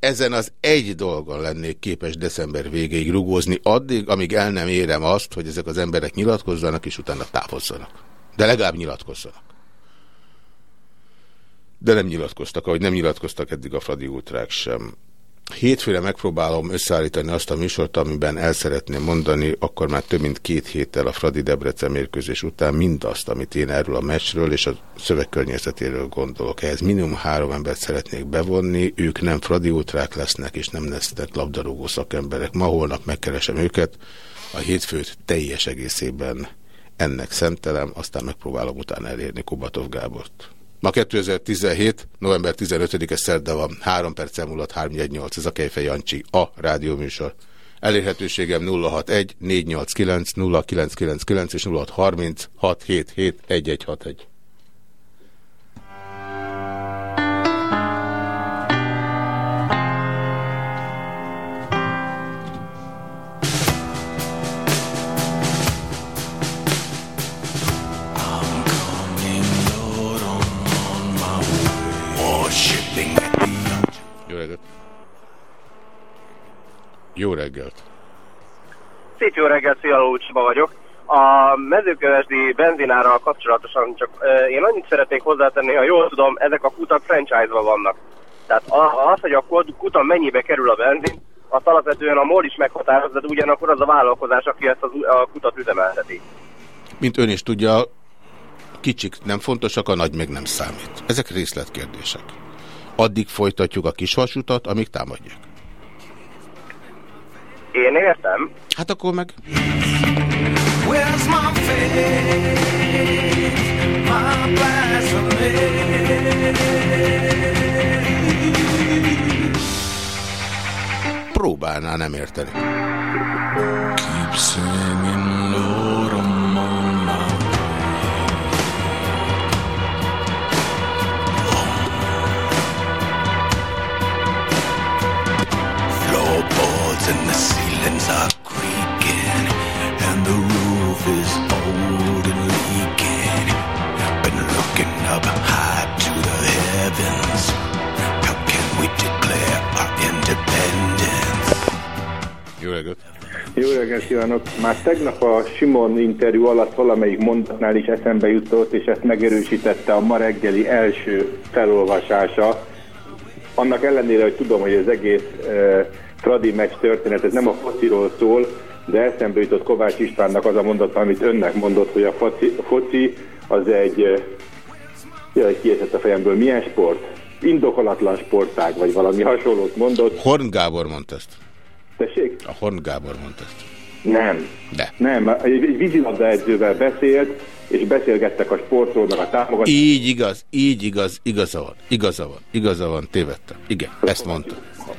Ezen az egy dolgon lennék képes december végéig rugózni, addig, amíg el nem érem azt, hogy ezek az emberek nyilatkozzanak, és utána távozzanak. De legalább nyilatkozzanak. De nem nyilatkoztak, ahogy nem nyilatkoztak eddig a Fradi Ultrák sem. Hétfőre megpróbálom összeállítani azt a műsort, amiben el szeretném mondani, akkor már több mint két héttel a Fradi Debrecen mérkőzés után mindazt, amit én erről a meccsről és a szövegkörnyezetéről gondolok. Ehhez minimum három embert szeretnék bevonni, ők nem Fradi ultrák lesznek, és nem lesznek labdarúgó szakemberek. Ma holnap megkeresem őket, a hétfőt teljes egészében ennek szentelem, aztán megpróbálom utána elérni Kubatov Gábort. Ma 2017. november 15-e szerda van, 3 perc múlott 318, ez a Kejfej Jancsi, a rádióműsor. Elérhetőségem 061 489 0999 és 0630 677 1161. Jó reggelt! Szép jó reggelt, Fialó Csaba vagyok. A mezőkövesdi benzinárral kapcsolatosan csak én annyit szeretnék hozzátenni, ha jól tudom, ezek a kutak franchise-ban vannak. Tehát az, hogy a kutan mennyibe kerül a benzin, azt alapvetően a MOL is meghatározza, de ugyanakkor az a vállalkozás, aki ezt az, a kutat üzemelteti. Mint ön is tudja, kicsik nem fontosak, a nagy meg nem számít. Ezek részletkérdések. Addig folytatjuk a kisvasutat, amíg támadják. Én értem. Hát akkor meg... Próbálná nem érteni. Keep singing, ceilings are creaking and the roof is old and leaking. Been looking up high to the heavens. How can we declare our independence? Jó reggelt! Jó reggelt kívánok! Már tegnap a Simon interjú alatt valamelyik mondatnál is eszembe jutott, és ezt megerősítette a ma reggeli első felolvasása. Annak ellenére, hogy tudom, hogy az egész uh, Fradi meccs történet, ez nem a fociról szól, de eszembe jutott Kovács Istvánnak az a mondat, amit önnek mondott, hogy a foci, a foci az egy, eh, jaj, kiesett a fejemből, milyen sport? Indokolatlan sportág, vagy valami hasonlót mondott. Horn Gábor mondta ezt. Tessék? A Horn Gábor mondta ezt. Nem. De. Nem, egy, egy vízilabda edzővel beszélt, és beszélgettek a sportról, meg a támogatásról. Így igaz, így igaz, igaza van, igaza van, igaza van, tévedtem. Igen, ezt mondta.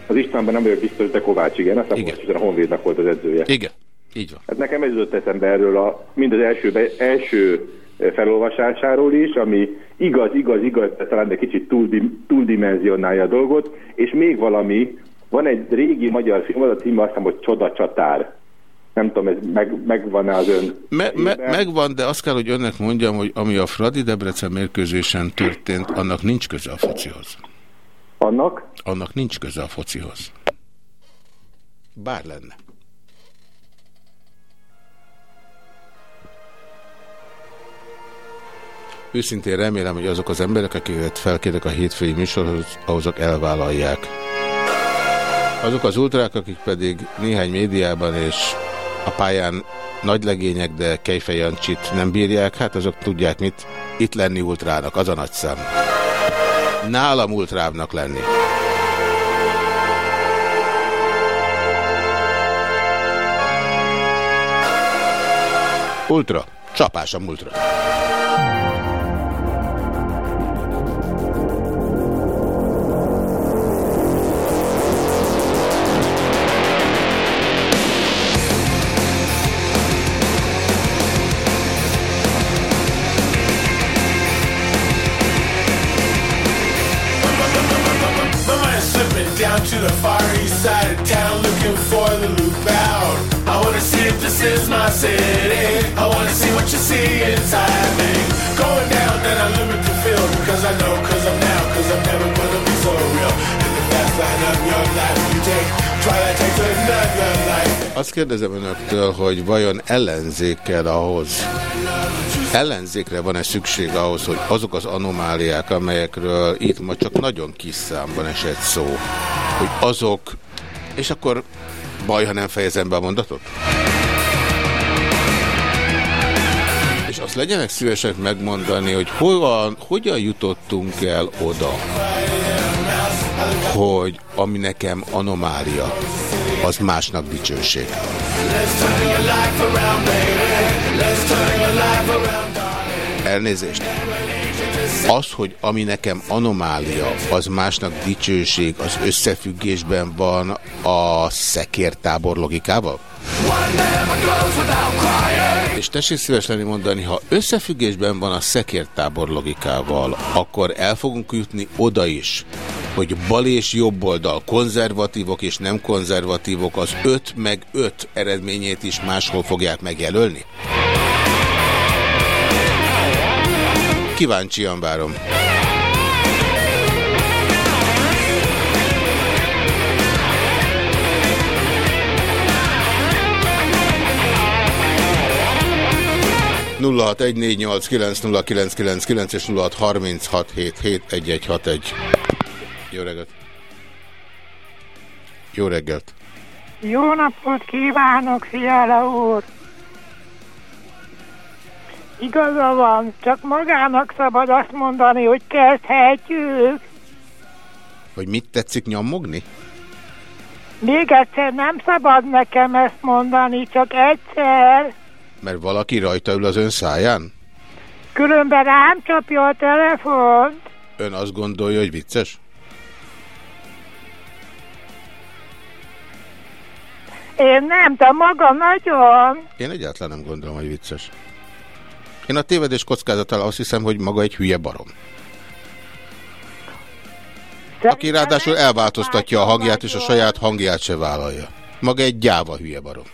Az Istvánban nem vagyok biztos, de Kovács igen, aztán Igen. pontosan a Honvédnak volt az edzője. Igen, így van. Hát nekem ez jutott eszembe erről a, mind az első, be- első eh, felolvasásáról is, ami igaz, igaz, igaz, de talán egy kicsit túldim, túldimenzionálja a dolgot, és még valami, van egy régi magyar film, az a címe azt hiszem, hogy Csoda Csatár. Nem tudom, ez meg, megvan-e az ön Me, me, megvan, de azt kell, hogy önnek mondjam, hogy ami a Fradi Debrecen mérkőzésen történt, annak nincs köze a focihoz. Annak? Annak nincs köze a focihoz. Bár lenne. Őszintén remélem, hogy azok az emberek, akiket felkérek a hétfői műsorhoz, azok elvállalják. Azok az ultrák, akik pedig néhány médiában és a pályán nagy legények, de Kejfej Jancsit nem bírják, hát azok tudják mit. Itt lenni ultrának, az a nagy szám. Nálam ultrávnak lenni. Ultra. Csapás a múltra. Down to the far east side of town looking for the loop out. I wanna see if this is my city. I wanna see what you see inside me. Going down and I limit the field because I know, cause I'm now, cause I'm never gonna be so real. In the fast line of your life, you take. Azt kérdezem önöktől, hogy vajon ellenzék ahhoz, ellenzékre van-e szükség ahhoz, hogy azok az anomáliák, amelyekről itt ma csak nagyon kis számban esett szó, hogy azok, és akkor baj, ha nem fejezem be a mondatot? És azt legyenek szívesek megmondani, hogy hol, hogyan jutottunk el oda, hogy ami nekem anomália, az másnak dicsőség. Elnézést. Az, hogy ami nekem anomália, az másnak dicsőség, az összefüggésben van a szekértábor logikával? És tessék szíves lenni mondani, ha összefüggésben van a szekértábor logikával, akkor el fogunk jutni oda is, hogy bal és jobb oldal, konzervatívok és nem konzervatívok az 5 meg 5 eredményét is máshol fogják megjelölni? Kíváncsian várom. nulla és nulla. Jó reggelt! Jó reggelt! Jó napot kívánok, Fiala úr! Igaza van, csak magának szabad azt mondani, hogy kezdhetjük. Hogy mit tetszik nyomogni? Még egyszer nem szabad nekem ezt mondani, csak egyszer. Mert valaki rajta ül az ön száján? Különben rám csapja a telefont. Ön azt gondolja, hogy vicces? Én nem, de maga nagyon. Én egyáltalán nem gondolom, hogy vicces. Én a tévedés kockázatával azt hiszem, hogy maga egy hülye barom. Aki ráadásul elváltoztatja a hangját, és a saját hangját se vállalja. Maga egy gyáva hülye barom.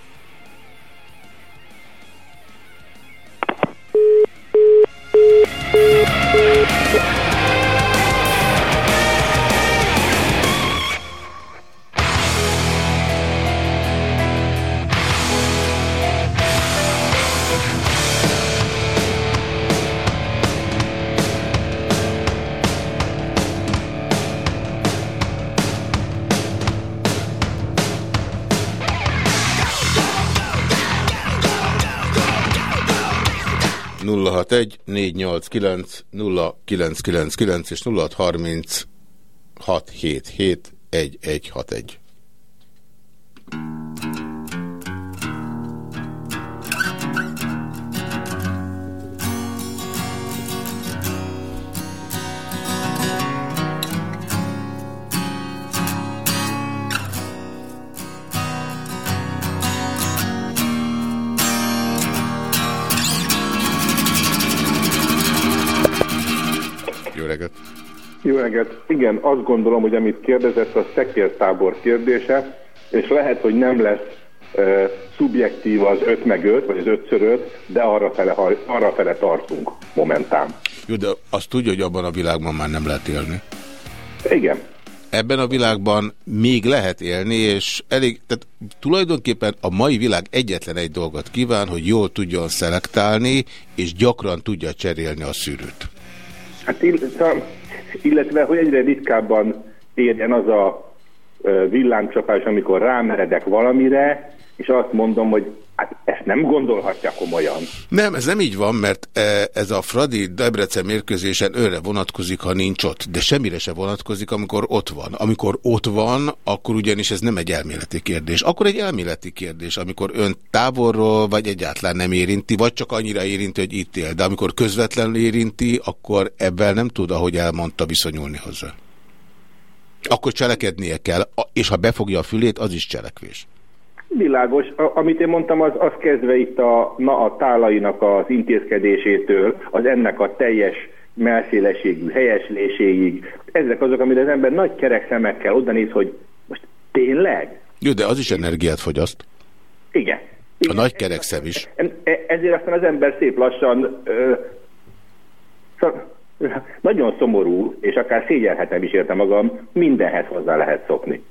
061 489 0999 és 0630 677 1161. reggelt! Jó reggelt! Igen, azt gondolom, hogy amit kérdezett, a szekértábor kérdése, és lehet, hogy nem lesz e, szubjektív az 5 meg 5, vagy az 5 5 de arra fele, arra fele tartunk momentán. Jó, de azt tudja, hogy abban a világban már nem lehet élni. Igen. Ebben a világban még lehet élni, és elég, tehát tulajdonképpen a mai világ egyetlen egy dolgot kíván, hogy jól tudjon szelektálni, és gyakran tudja cserélni a szűrőt. Hát illetve, hogy egyre ritkábban érjen az a villámcsapás, amikor rámeredek valamire, és azt mondom, hogy hát ezt nem gondolhatja komolyan. Nem, ez nem így van, mert ez a Fradi Debrecen mérkőzésen őre vonatkozik, ha nincs ott, de semmire se vonatkozik, amikor ott van. Amikor ott van, akkor ugyanis ez nem egy elméleti kérdés. Akkor egy elméleti kérdés, amikor ön távolról vagy egyáltalán nem érinti, vagy csak annyira érinti, hogy itt él. De amikor közvetlenül érinti, akkor ebben nem tud, ahogy elmondta, viszonyulni hozzá. Akkor cselekednie kell, és ha befogja a fülét, az is cselekvés. Világos. A, amit én mondtam, az, az kezdve itt a, na, a tálainak az intézkedésétől, az ennek a teljes melszélességű helyesléséig. Ezek azok, amire az ember nagy kerek szemekkel oda néz, hogy most tényleg? Jó, de az is energiát fogyaszt. Igen. A nagy kerekszem is. E, ezért aztán az ember szép lassan ö, nagyon szomorú, és akár szégyelhetem is érte magam, mindenhez hozzá lehet szokni.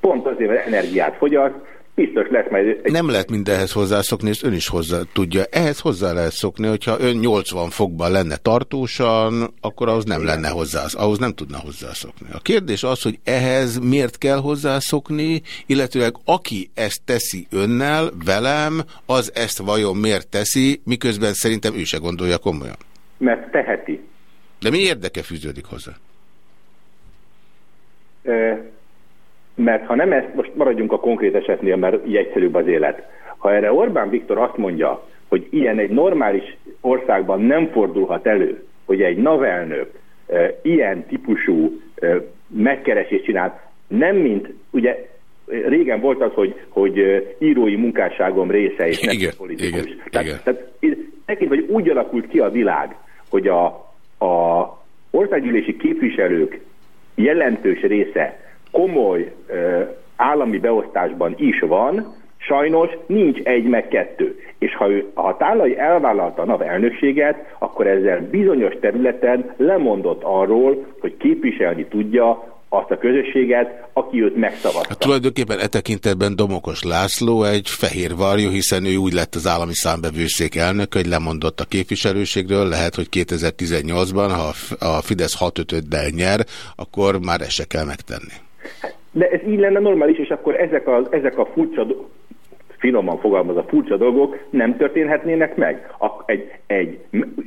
Pont azért, mert energiát fogyaszt, biztos lesz majd... Egy... Nem lehet mindenhez hozzászokni, ezt ön is hozzá tudja. Ehhez hozzá lehet szokni, hogyha ön 80 fokban lenne tartósan, akkor ahhoz nem lenne hozzá, ahhoz nem tudna hozzászokni. A kérdés az, hogy ehhez miért kell hozzászokni, illetőleg aki ezt teszi önnel, velem, az ezt vajon miért teszi, miközben szerintem ő se gondolja komolyan. Mert teheti. De mi érdeke fűződik hozzá? E mert ha nem ezt, most maradjunk a konkrét esetnél, mert így egyszerűbb az élet. Ha erre Orbán Viktor azt mondja, hogy ilyen egy normális országban nem fordulhat elő, hogy egy navelnök e, ilyen típusú e, megkeresést csinál, nem mint, ugye régen volt az, hogy, hogy írói munkásságom része, és nem politikus. Igen, tehát, igen. tehát nekint, hogy úgy alakult ki a világ, hogy a, a országgyűlési képviselők jelentős része komoly állami beosztásban is van, sajnos nincs egy meg kettő. És ha, ő, ha Tálai elvállalta a NAV elnökséget, akkor ezzel bizonyos területen lemondott arról, hogy képviselni tudja azt a közösséget, aki őt megszavazta. Hát tulajdonképpen e tekintetben Domokos László egy fehér varjú, hiszen ő úgy lett az állami számbevőszék elnök, hogy lemondott a képviselőségről, lehet, hogy 2018-ban, ha a Fidesz 6-5-del nyer, akkor már ezt se kell megtenni. De ez így lenne normális, és akkor ezek a, ezek a furcsa, finoman fogalmazva furcsa dolgok nem történhetnének meg. A, egy, egy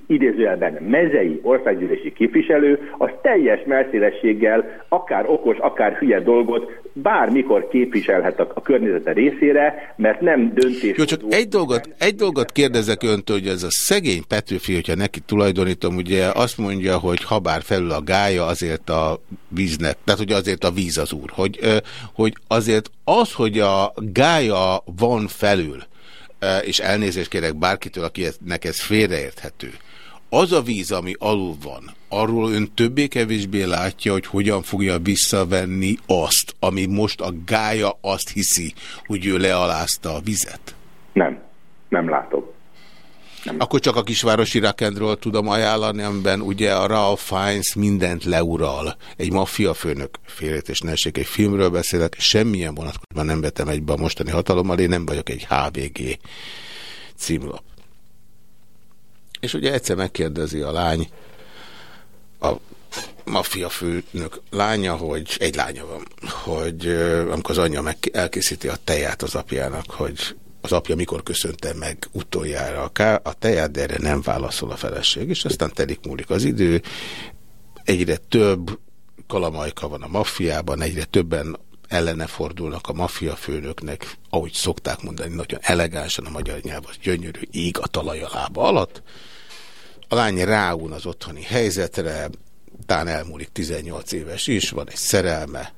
idézőjelben mezei országgyűlési képviselő az teljes melszélességgel akár okos, akár hülye dolgot bármikor képviselhet a, a környezete részére, mert nem döntés. Jó, csak egy dolgot, egy dolgot kérdezek öntől, hogy ez a szegény Petőfi, hogyha neki tulajdonítom, ugye azt mondja, hogy ha bár felül a gája, azért a víznek, tehát hogy azért a víz az úr, hogy, hogy azért az, hogy a gája van felül, és elnézést kérek bárkitől, akinek ez félreérthető, az a víz, ami alul van, arról ön többé-kevésbé látja, hogy hogyan fogja visszavenni azt, ami most a gája azt hiszi, hogy ő lealázta a vizet? Nem, nem látom. Nem. Akkor csak a kisvárosi rakendról tudom ajánlani, amiben ugye a Ralph Fiennes mindent leural. Egy maffia főnök félét és nessék, egy filmről beszélek, semmilyen vonatkozóan nem vetem egybe a mostani hatalommal, én nem vagyok egy HVG címlap. És ugye egyszer megkérdezi a lány, a maffia főnök lánya, hogy egy lánya van, hogy amikor az anyja meg elkészíti a teját az apjának, hogy az apja mikor köszönte meg utoljára a, a teját, de erre nem válaszol a feleség, és aztán telik múlik az idő, egyre több kalamajka van a maffiában, egyre többen ellene fordulnak a maffia főnöknek, ahogy szokták mondani, nagyon elegánsan a magyar nyelv, az gyönyörű ég a talaj a lába alatt. A lány ráún az otthoni helyzetre, tán elmúlik 18 éves is, van egy szerelme,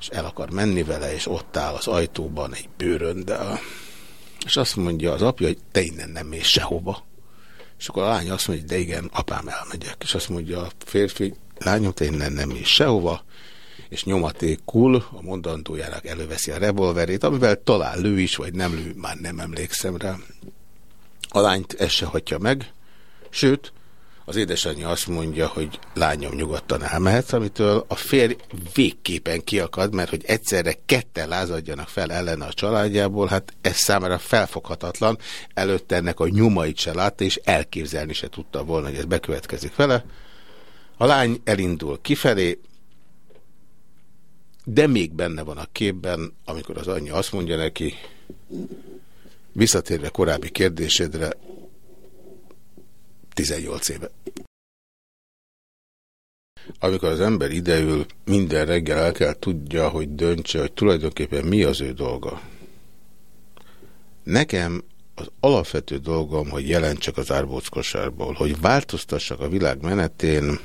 és el akar menni vele, és ott áll az ajtóban egy bőröndel, és azt mondja az apja, hogy te innen nem mész sehova. És akkor a lány azt mondja, hogy de igen, apám elmegyek. És azt mondja a férfi, lányom, te innen nem mész sehova, és nyomatékul a mondandójának előveszi a revolverét, amivel talán lő is, vagy nem lő, már nem emlékszem rá. A lányt ez se hagyja meg, sőt, az édesanyja azt mondja, hogy lányom nyugodtan elmehetsz, amitől a férj végképpen kiakad, mert hogy egyszerre ketten lázadjanak fel ellene a családjából, hát ez számára felfoghatatlan, előtte ennek a nyomait se látta, és elképzelni se tudta volna, hogy ez bekövetkezik vele. A lány elindul kifelé, de még benne van a képben, amikor az anyja azt mondja neki, visszatérve korábbi kérdésedre, 18 éve. Amikor az ember ideül, minden reggel el kell tudja, hogy döntse, hogy tulajdonképpen mi az ő dolga. Nekem az alapvető dolgom, hogy jelentsek az árbóckosárból, hogy változtassak a világ menetén,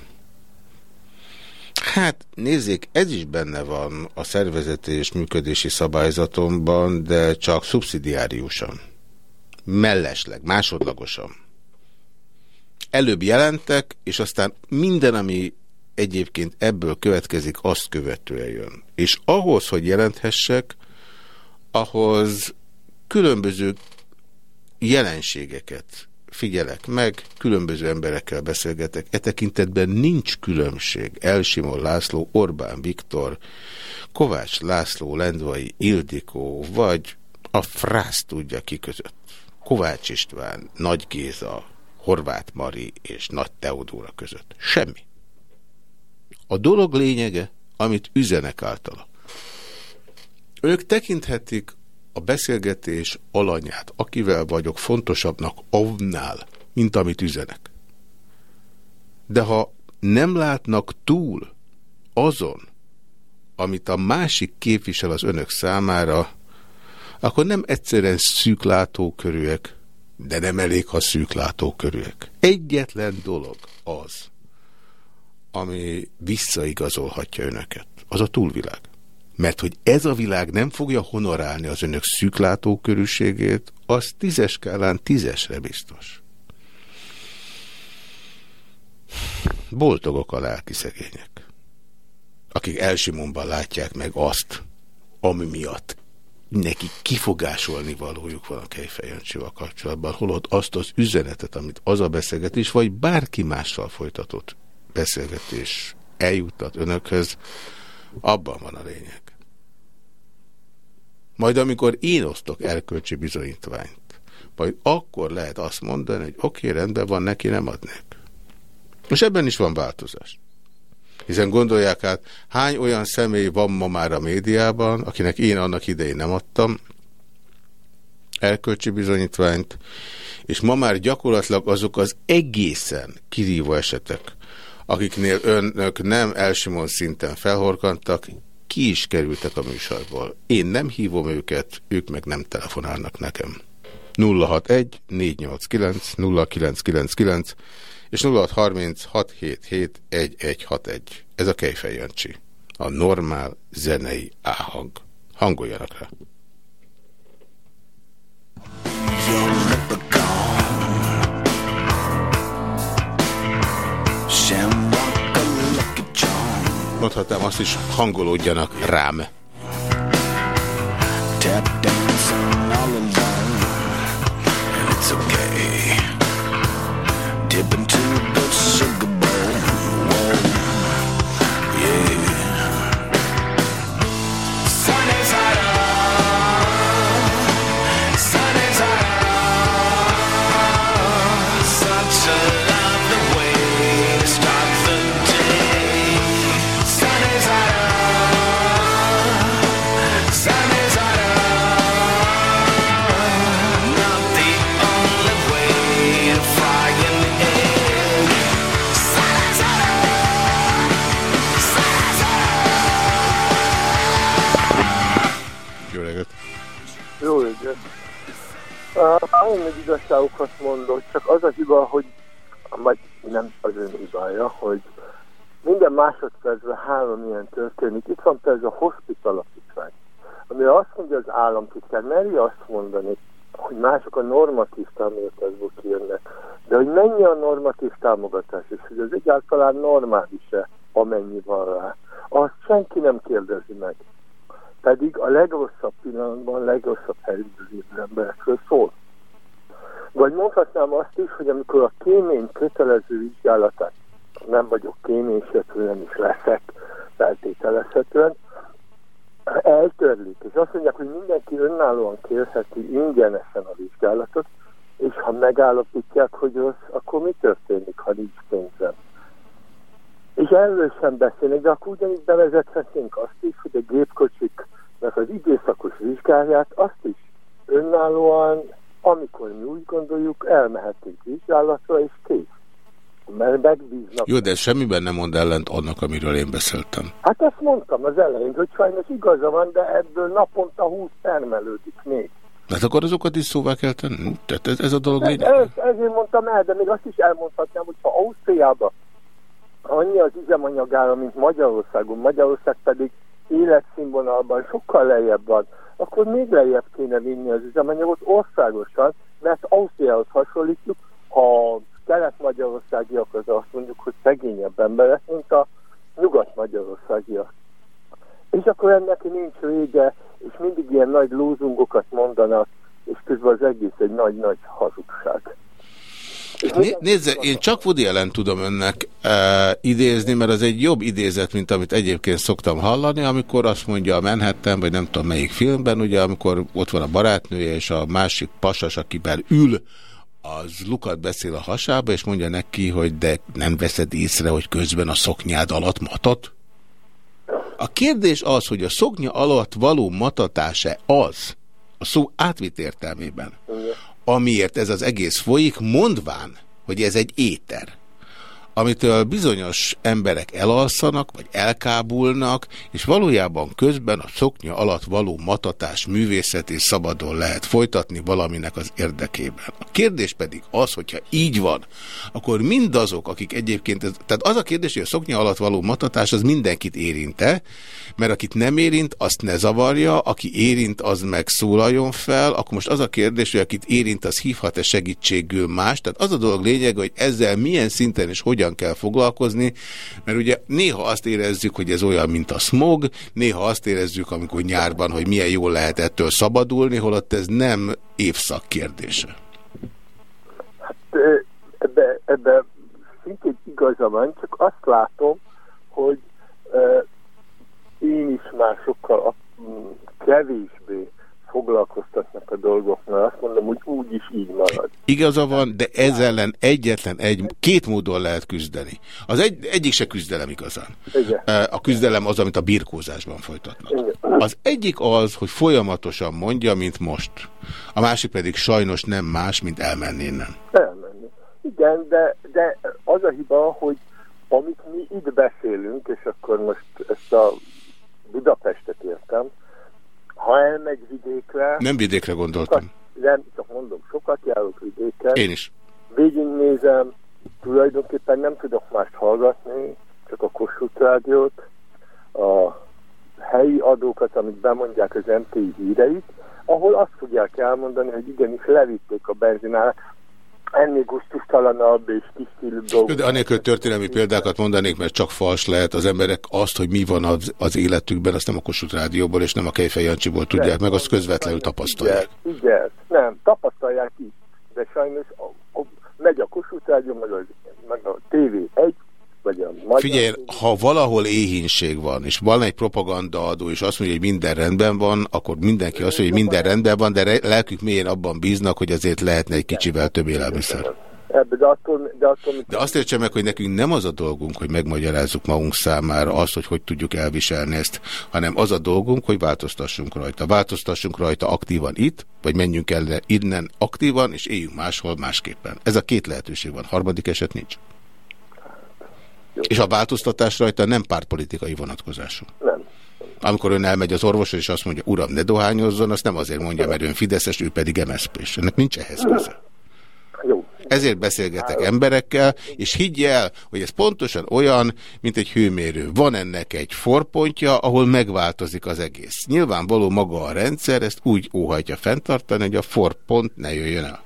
Hát nézzék, ez is benne van a szervezeti és működési szabályzatomban, de csak szubszidiáriusan. Mellesleg, másodlagosan. Előbb jelentek, és aztán minden, ami egyébként ebből következik, azt követően jön. És ahhoz, hogy jelenthessek, ahhoz különböző jelenségeket figyelek meg, különböző emberekkel beszélgetek. E tekintetben nincs különbség. Elsimon László, Orbán Viktor, Kovács László, Lendvai Ildikó, vagy a frász tudja ki között. Kovács István, Nagy Géza, Horváth Mari és Nagy Teodóra között. Semmi. A dolog lényege, amit üzenek általa. Ők tekinthetik a beszélgetés alanyát, akivel vagyok fontosabbnak avnál, mint amit üzenek. De ha nem látnak túl azon, amit a másik képvisel az önök számára, akkor nem egyszerűen szűklátókörűek, de nem elég, ha szűklátókörűek. Egyetlen dolog az, ami visszaigazolhatja önöket, az a túlvilág. Mert hogy ez a világ nem fogja honorálni az önök szűklátókörűségét, az tízes skálán tízesre biztos. Boltogok a lelki szegények, akik elsimonban látják meg azt, ami miatt neki kifogásolni valójuk van a Kejfejancsival kapcsolatban, holott azt az üzenetet, amit az a beszélgetés, vagy bárki mással folytatott beszélgetés eljuttat önökhöz, abban van a lényeg. Majd amikor én osztok erkölcsi bizonyítványt, majd akkor lehet azt mondani, hogy oké, okay, rendben van, neki nem adnék. És ebben is van változás. Hiszen gondolják át, hány olyan személy van ma már a médiában, akinek én annak idején nem adtam erkölcsi bizonyítványt, és ma már gyakorlatilag azok az egészen kirívó esetek, akiknél önök nem elsimon szinten felhorkantak, ki is kerültek a műsorból. Én nem hívom őket, ők meg nem telefonálnak nekem. 061 489 0999 és 0636771161. Ez a Kejfej Jancsi. A normál zenei áhang. Hangoljanak rá. Mondhatnám azt is, hangolódjanak rám. Nagyon nagy igazságokat mondott, csak az a hiba, hogy vagy nem az ön hibája, hogy minden másodpercben három ilyen történik. Itt van például a hospital alapítvány, amire azt mondja az államtitkár, meri azt mondani, hogy mások a normatív támogatásból kijönnek, de hogy mennyi a normatív támogatás, és hogy az egyáltalán normális-e, amennyi van rá, azt senki nem kérdezi meg. Pedig a legrosszabb pillanatban, a legrosszabb helyzetben lévő emberekről szól. Vagy mondhatnám azt is, hogy amikor a kémény kötelező vizsgálatát, nem vagyok kémény, nem is leszek feltételezhetően, eltörlik, és azt mondják, hogy mindenki önállóan kérheti ingyenesen a vizsgálatot, és ha megállapítják, hogy rossz, akkor mi történik, ha nincs pénzem? És erről sem beszélnek, de akkor ugyanígy bevezethetnénk azt is, hogy a gépkocsiknak az időszakos vizsgáját, azt is önállóan, amikor mi úgy gondoljuk, elmehetünk vizsgálatra, és kész mert megbíznak. Jó, de semmiben nem mond ellent annak, amiről én beszéltem. Hát ezt mondtam az elején, hogy sajnos igaza van, de ebből naponta 20 termelődik még. Hát akkor azokat is szóvá kell tenni? Tehát ez, ez a dolog lényeg? Ez, ezért mondtam el, de még azt is elmondhatnám, hogy ha Ausztriában annyi az üzemanyagára, mint Magyarországon, Magyarország pedig életszínvonalban sokkal lejjebb van, akkor még lejjebb kéne vinni az üzemanyagot országosan, mert Ausztriához hasonlítjuk, ha kelet-magyarországiak az azt mondjuk, hogy szegényebb emberek, mint a nyugat-magyarországiak. És akkor ennek nincs vége, és mindig ilyen nagy lózungokat mondanak, és közben az egész egy nagy-nagy hazugság. Né nézze, én csak Woody ellen tudom önnek e, idézni, mert az egy jobb idézet, mint amit egyébként szoktam hallani, amikor azt mondja a Manhattan, vagy nem tudom melyik filmben, ugye, amikor ott van a barátnője, és a másik pasas, akiben ül az lukat beszél a hasába, és mondja neki, hogy de nem veszed észre, hogy közben a szoknyád alatt matat? A kérdés az, hogy a szoknya alatt való matatása az, a szó átvitt értelmében, amiért ez az egész folyik, mondván, hogy ez egy éter amitől bizonyos emberek elalszanak, vagy elkábulnak, és valójában közben a szoknya alatt való matatás művészetét szabadon lehet folytatni valaminek az érdekében. A kérdés pedig az, hogyha így van, akkor mindazok, akik egyébként, tehát az a kérdés, hogy a szoknya alatt való matatás az mindenkit érinte, mert akit nem érint, azt ne zavarja, aki érint, az meg szólaljon fel, akkor most az a kérdés, hogy akit érint, az hívhat-e segítségül más, tehát az a dolog lényeg, hogy ezzel milyen szinten és hogyan hogyan kell foglalkozni, mert ugye néha azt érezzük, hogy ez olyan, mint a smog, néha azt érezzük, amikor nyárban, hogy milyen jól lehet ettől szabadulni, holott ez nem évszak kérdése. Hát ebbe, ebbe szintén igaza van, csak azt látom, hogy én is már sokkal kevésbé foglalkoztatnak a dolgok, mert azt mondom, hogy úgy is így marad. Igaza van, de ez ellen egyetlen egy, két módon lehet küzdeni. Az egy, egyik se küzdelem igazán. Igen. A küzdelem az, amit a birkózásban folytatnak. Igen. Az egyik az, hogy folyamatosan mondja, mint most. A másik pedig sajnos nem más, mint elmenni innen. Elmenni. Igen, de, de az a hiba, hogy amit mi itt beszélünk, és akkor most ezt a Budapestet értem, ha elmegy vidékre... Nem vidékre gondoltam. Sokat, nem, csak mondom, sokat járok vidékre. Én is. Végignézem, tulajdonképpen nem tudok mást hallgatni, csak a Kossuth rádiót, a helyi adókat, amit bemondják az MTI híreit, ahol azt fogják elmondani, hogy igenis levitték a benzinárat ennél gusztustalanabb és kisztílűbb dolgok. De anélkül történelmi példákat mondanék, mert csak fals lehet az emberek azt, hogy mi van az, az életükben, azt nem a Kossuth Rádióból és nem a Kejfej Jancsiból tudják meg, azt közvetlenül tapasztalják. Igen, igen, nem, tapasztalják is, de sajnos a, a, megy a Kossuth Rádió, meg a, meg a TV1, Figyelj, ha valahol éhínség van, és van egy propagandaadó, és azt mondja, hogy minden rendben van, akkor mindenki azt mondja, hogy minden rendben van, de lelkük mélyen abban bíznak, hogy azért lehetne egy kicsivel több élelmiszer. de, attól, de, attól, de azt értse meg, hogy nekünk nem az a dolgunk, hogy megmagyarázzuk magunk számára azt, hogy hogy tudjuk elviselni ezt, hanem az a dolgunk, hogy változtassunk rajta. Változtassunk rajta aktívan itt, vagy menjünk el innen aktívan, és éljünk máshol másképpen. Ez a két lehetőség van. Harmadik eset nincs. És a változtatás rajta nem pártpolitikai vonatkozású. Nem. Amikor ön elmegy az orvosra, és azt mondja, uram, ne dohányozzon, azt nem azért mondja, mert ön Fideszes, ő pedig MSZP-s. Ennek nincs ehhez köze. Jó. Ezért beszélgetek emberekkel, és higgy el, hogy ez pontosan olyan, mint egy hőmérő. Van ennek egy forpontja, ahol megváltozik az egész. Nyilvánvaló maga a rendszer ezt úgy óhajtja fenntartani, hogy a forpont ne jöjjön el.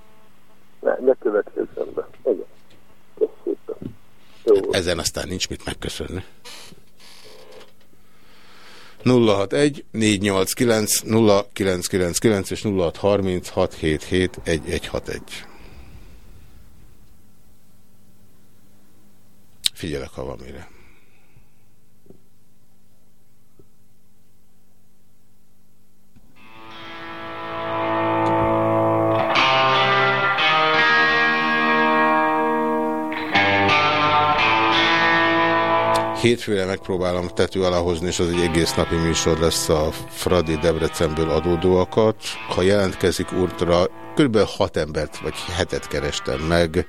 Ne, ne következzen Ezen aztán nincs mit megköszönni. 061 489 0999 és 0630 677 1161. Figyelek, ha van mire. Hétfőre megpróbálom tető alá hozni, és az egy egész napi műsor lesz a Fradi Debrecenből adódóakat. Ha jelentkezik úrtra, kb. 6 embert vagy hetet kerestem meg.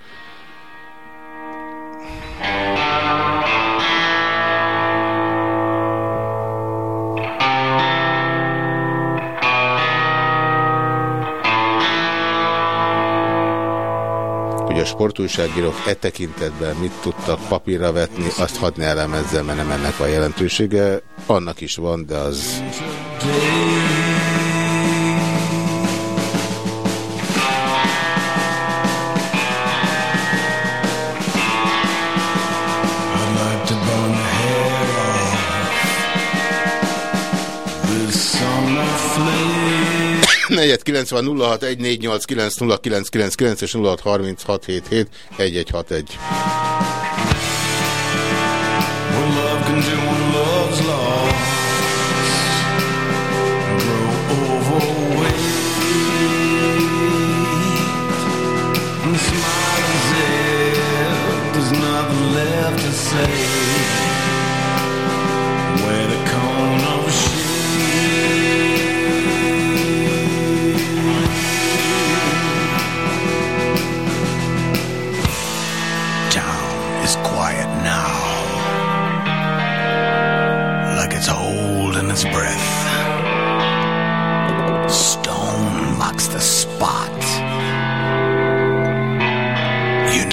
Hogy a sportújságírók e tekintetben mit tudtak papírra vetni, azt hadd ne elemezzem, mert nem ennek van jelentősége. Annak is van, de az... negyed 90 06 148 90999 és 06 36 77 1161.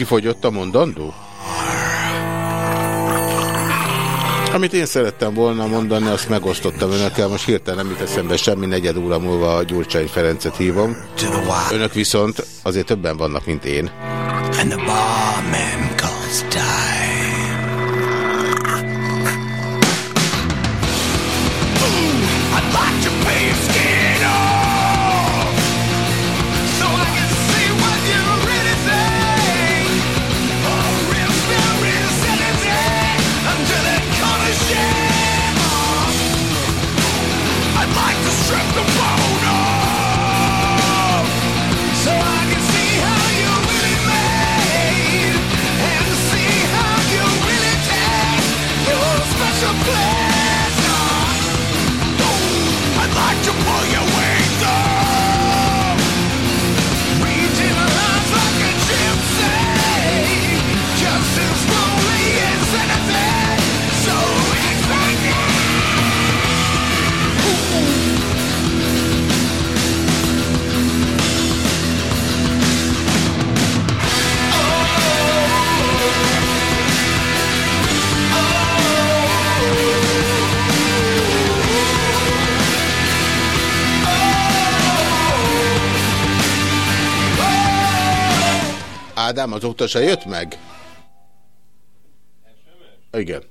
Kifogyott a mondandó? Amit én szerettem volna mondani, azt megosztottam önökkel, most hirtelen nem jut eszembe semmi, negyed óra múlva a Gyurcsány Ferencet hívom. Önök viszont azért többen vannak, mint én. And the. Azóta se jött meg? Igen.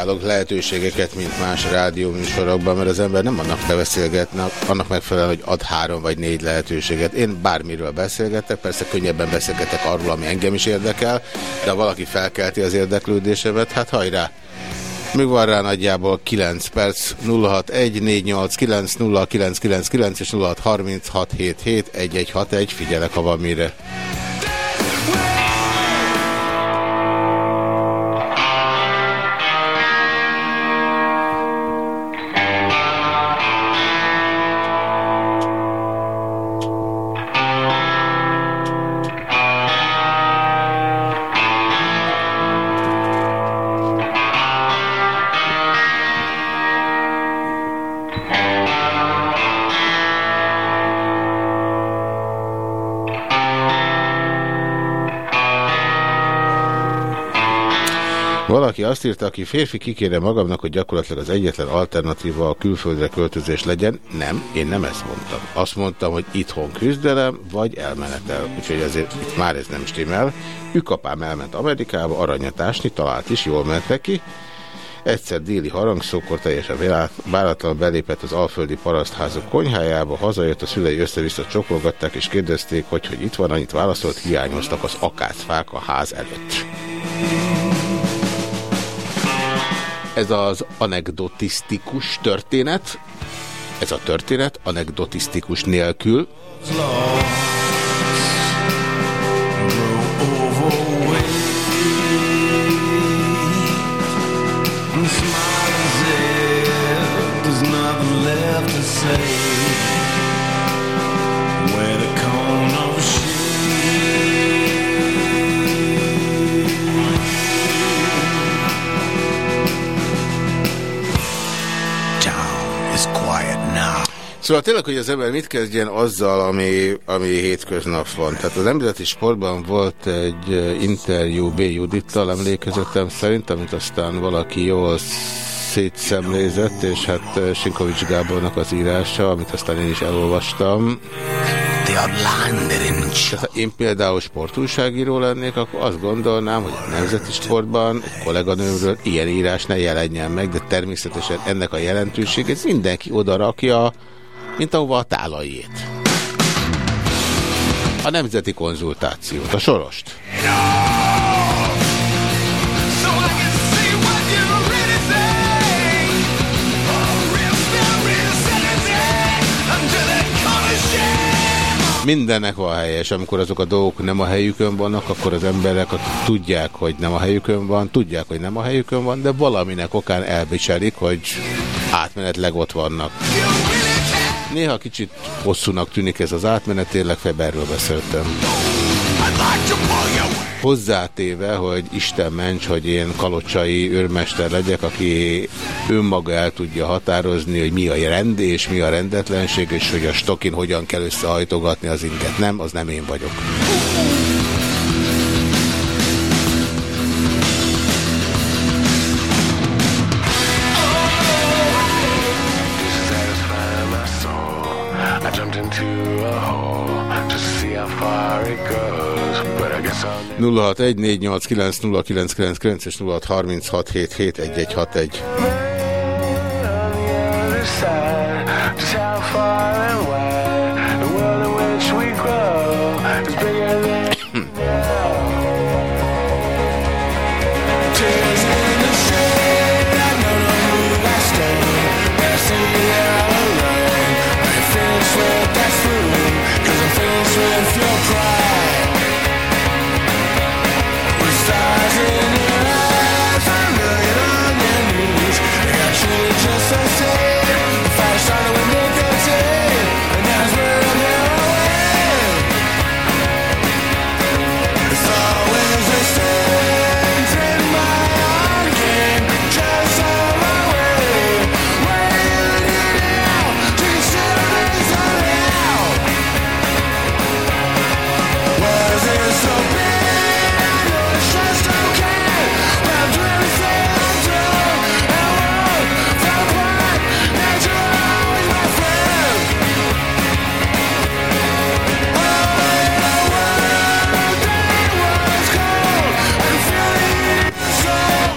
Ajánlok lehetőségeket, mint más rádióműsorokban, mert az ember nem annak beszélgetnek, annak megfelelően, hogy ad három vagy négy lehetőséget. Én bármiről beszélgetek, persze könnyebben beszélgetek arról, ami engem is érdekel, de ha valaki felkelti az érdeklődésemet, hát hajrá! Még van rá nagyjából 9 perc, 0614890999 és 0636771161, figyelek, ha van mire. Azt írta, aki férfi kikére magamnak, hogy gyakorlatilag az egyetlen alternatíva a külföldre költözés legyen. Nem, én nem ezt mondtam. Azt mondtam, hogy itthon küzdelem, vagy elmenetel. Úgyhogy ezért itt már ez nem stimmel. Ükapám elment Amerikába aranyat ásni, talált is, jól ment neki. Egyszer déli harangszókor teljesen váratlan belépett az alföldi parasztházok konyhájába, hazajött, a szülei össze-vissza csokolgatták és kérdezték, hogy, hogy itt van, annyit válaszolt, hiányoztak az akácfák a ház előtt. Ez az anekdotisztikus történet, ez a történet anekdotisztikus nélkül. Szóval tényleg, hogy az ember mit kezdjen azzal, ami, ami hétköznap van. Tehát az Nemzeti Sportban volt egy interjú B. Judittal, emlékezetem szerint, amit aztán valaki jól szétszemlézett, és hát Sinkovics Gábornak az írása, amit aztán én is elolvastam. Tehát, én például sportúságíró lennék, akkor azt gondolnám, hogy a Nemzeti Sportban a kolléganőmről ilyen írás ne jelenjen meg, de természetesen ennek a jelentőségét mindenki oda rakja, mint ahova a tálaiét. A nemzeti konzultációt, a sorost. Mindennek van helye, és amikor azok a dolgok nem a helyükön vannak, akkor az emberek, akik tudják, hogy nem a helyükön van, tudják, hogy nem a helyükön van, de valaminek okán elviselik, hogy átmenetleg ott vannak. Néha kicsit hosszúnak tűnik ez az átmenet, tényleg Feberről beszéltem. Hozzátéve, hogy Isten ments, hogy én kalocsai őrmester legyek, aki önmaga el tudja határozni, hogy mi a rend és mi a rendetlenség, és hogy a stokin hogyan kell összehajtogatni az inget. Nem, az nem én vagyok. 0614890999 és 0636771161. other side. Just how far and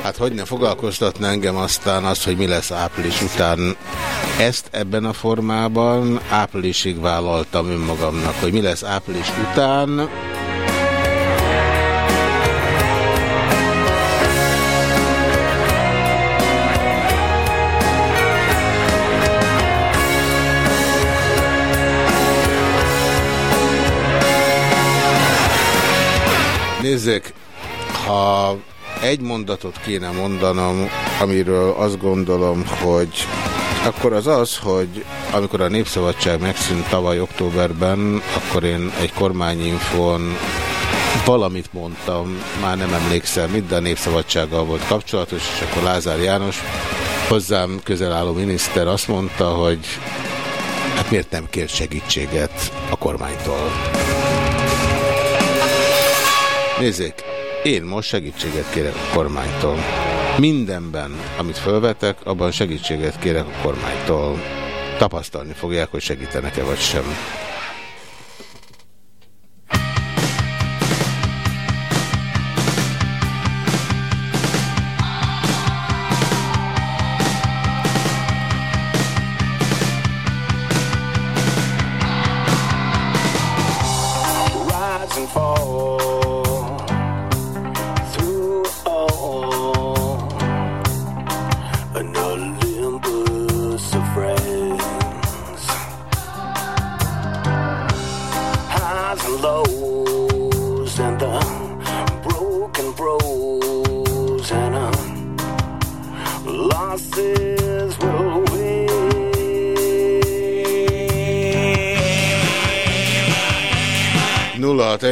Hát hogy ne foglalkoztatna engem aztán az, hogy mi lesz április után. Ezt ebben a formában áprilisig vállaltam önmagamnak, hogy mi lesz április után. Nézzék, ha egy mondatot kéne mondanom, amiről azt gondolom, hogy akkor az az, hogy amikor a Népszabadság megszűnt tavaly októberben, akkor én egy kormányinfon valamit mondtam, már nem emlékszem, mit, de a Népszabadsággal volt kapcsolatos, és akkor Lázár János, hozzám közel álló miniszter azt mondta, hogy hát miért nem kér segítséget a kormánytól. Nézzék, én most segítséget kérek a kormánytól. Mindenben, amit felvetek, abban segítséget kérek a kormánytól. Tapasztalni fogják, hogy segítenek-e vagy sem.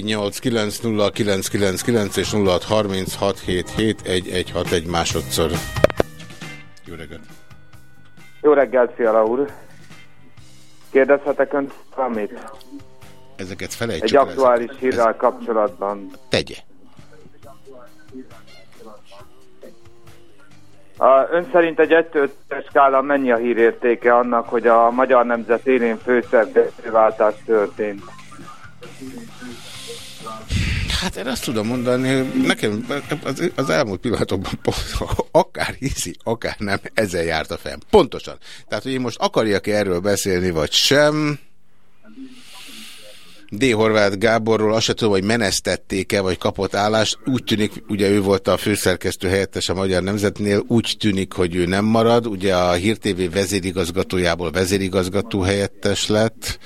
0614890999 és 0636771161 másodszor. Jó reggelt! Jó reggelt, Fiala úr! Kérdezhetek önt valamit? Ezeket felejtsük Egy aktuális ezek- hírrel kapcsolatban. Tegye. A, ön szerint egy 1 skála mennyi a hírértéke annak, hogy a magyar nemzet élén főszerkesztőváltás történt? Hát én azt tudom mondani, nekem az, elmúlt pillanatokban akár hiszi, akár nem, ezzel járt a fejem. Pontosan. Tehát, hogy én most akarjak-e erről beszélni, vagy sem, D. Horváth Gáborról azt se tudom, hogy menesztették-e, vagy kapott állást. Úgy tűnik, ugye ő volt a főszerkesztő helyettes a Magyar Nemzetnél, úgy tűnik, hogy ő nem marad. Ugye a Hír TV vezérigazgatójából vezérigazgató helyettes lett.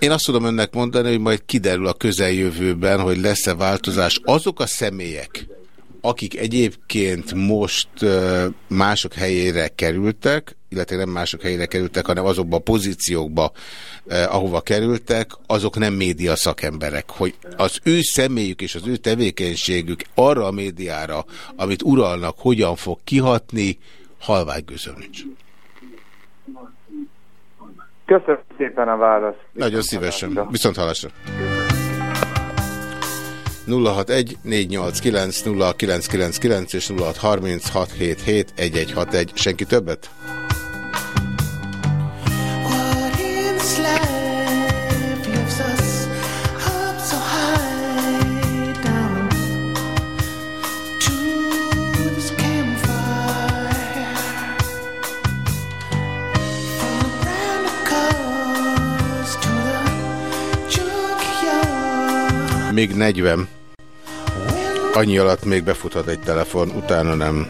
Én azt tudom önnek mondani, hogy majd kiderül a közeljövőben, hogy lesz-e változás. Azok a személyek, akik egyébként most mások helyére kerültek, illetve nem mások helyére kerültek, hanem azokba a pozíciókba, eh, ahova kerültek, azok nem média szakemberek. Hogy az ő személyük és az ő tevékenységük arra a médiára, amit uralnak, hogyan fog kihatni, halvány nincs. Köszönöm szépen a választ. Nagyon szívesen. Viszont hallásra. 061 489 0999 és 0636771161. Senki többet? Még 40. Annyi alatt még befuthat egy telefon, utána nem.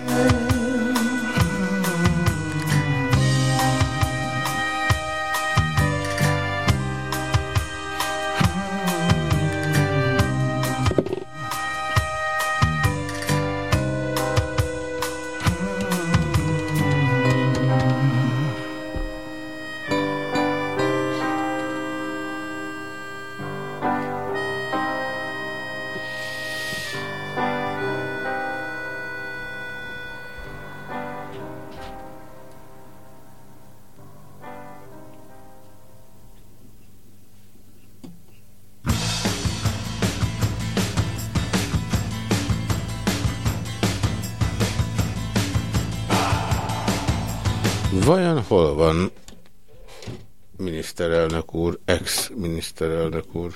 Hol van miniszterelnök úr, ex-miniszterelnök úr?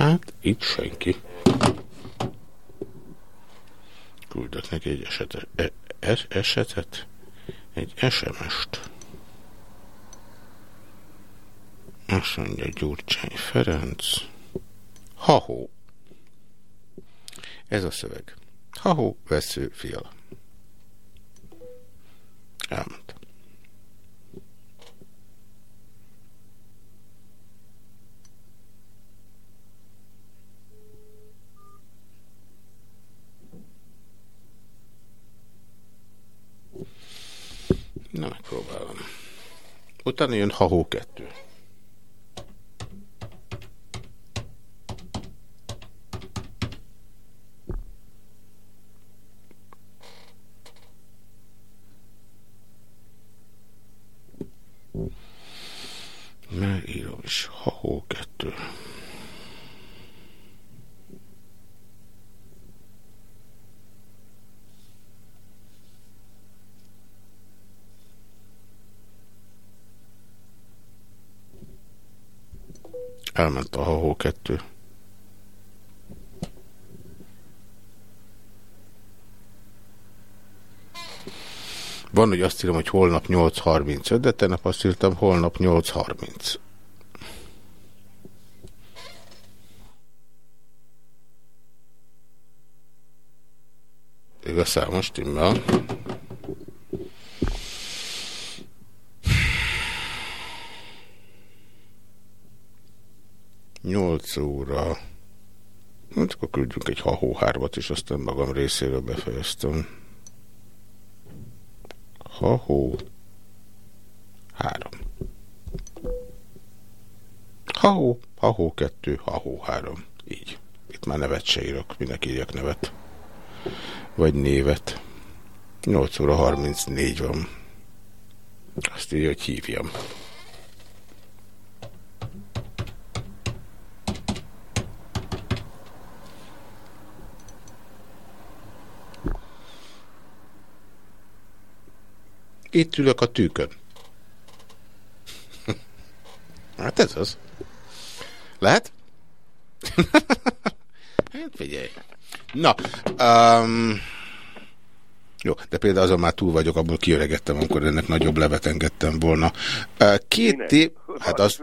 Hát, itt senki. Küldök neki egy esetet. E es esetet? Egy SMS-t. Azt mondja Gyurcsány Ferenc. Hahó. Ez a szöveg. Hahó, vesző, fiala. Elmondta. Na, megpróbálom. Utána jön Hahó 2. Megírom is. Hahó 2. Elment a Hahó 2. Van, hogy azt írom, hogy holnap 8.35, de tegnap azt írtam, holnap 8.30. Igaz számos stimmel. 8 óra. Hát akkor küldjünk egy hahó hármat, és aztán magam részéről befejeztem. Hahó három. Hahó, hahó kettő, hahó három. Így. Itt már nevet se írok, minek írjak nevet. Vagy névet. 8 óra 34 van. Azt írja, hogy hívjam. Itt ülök a tűkön. Hát ez az. Lehet? hát figyelj. Na, um, jó, de például azon már túl vagyok, abból kiöregettem, amikor ennek nagyobb levet engedtem volna. Két év... Hát az...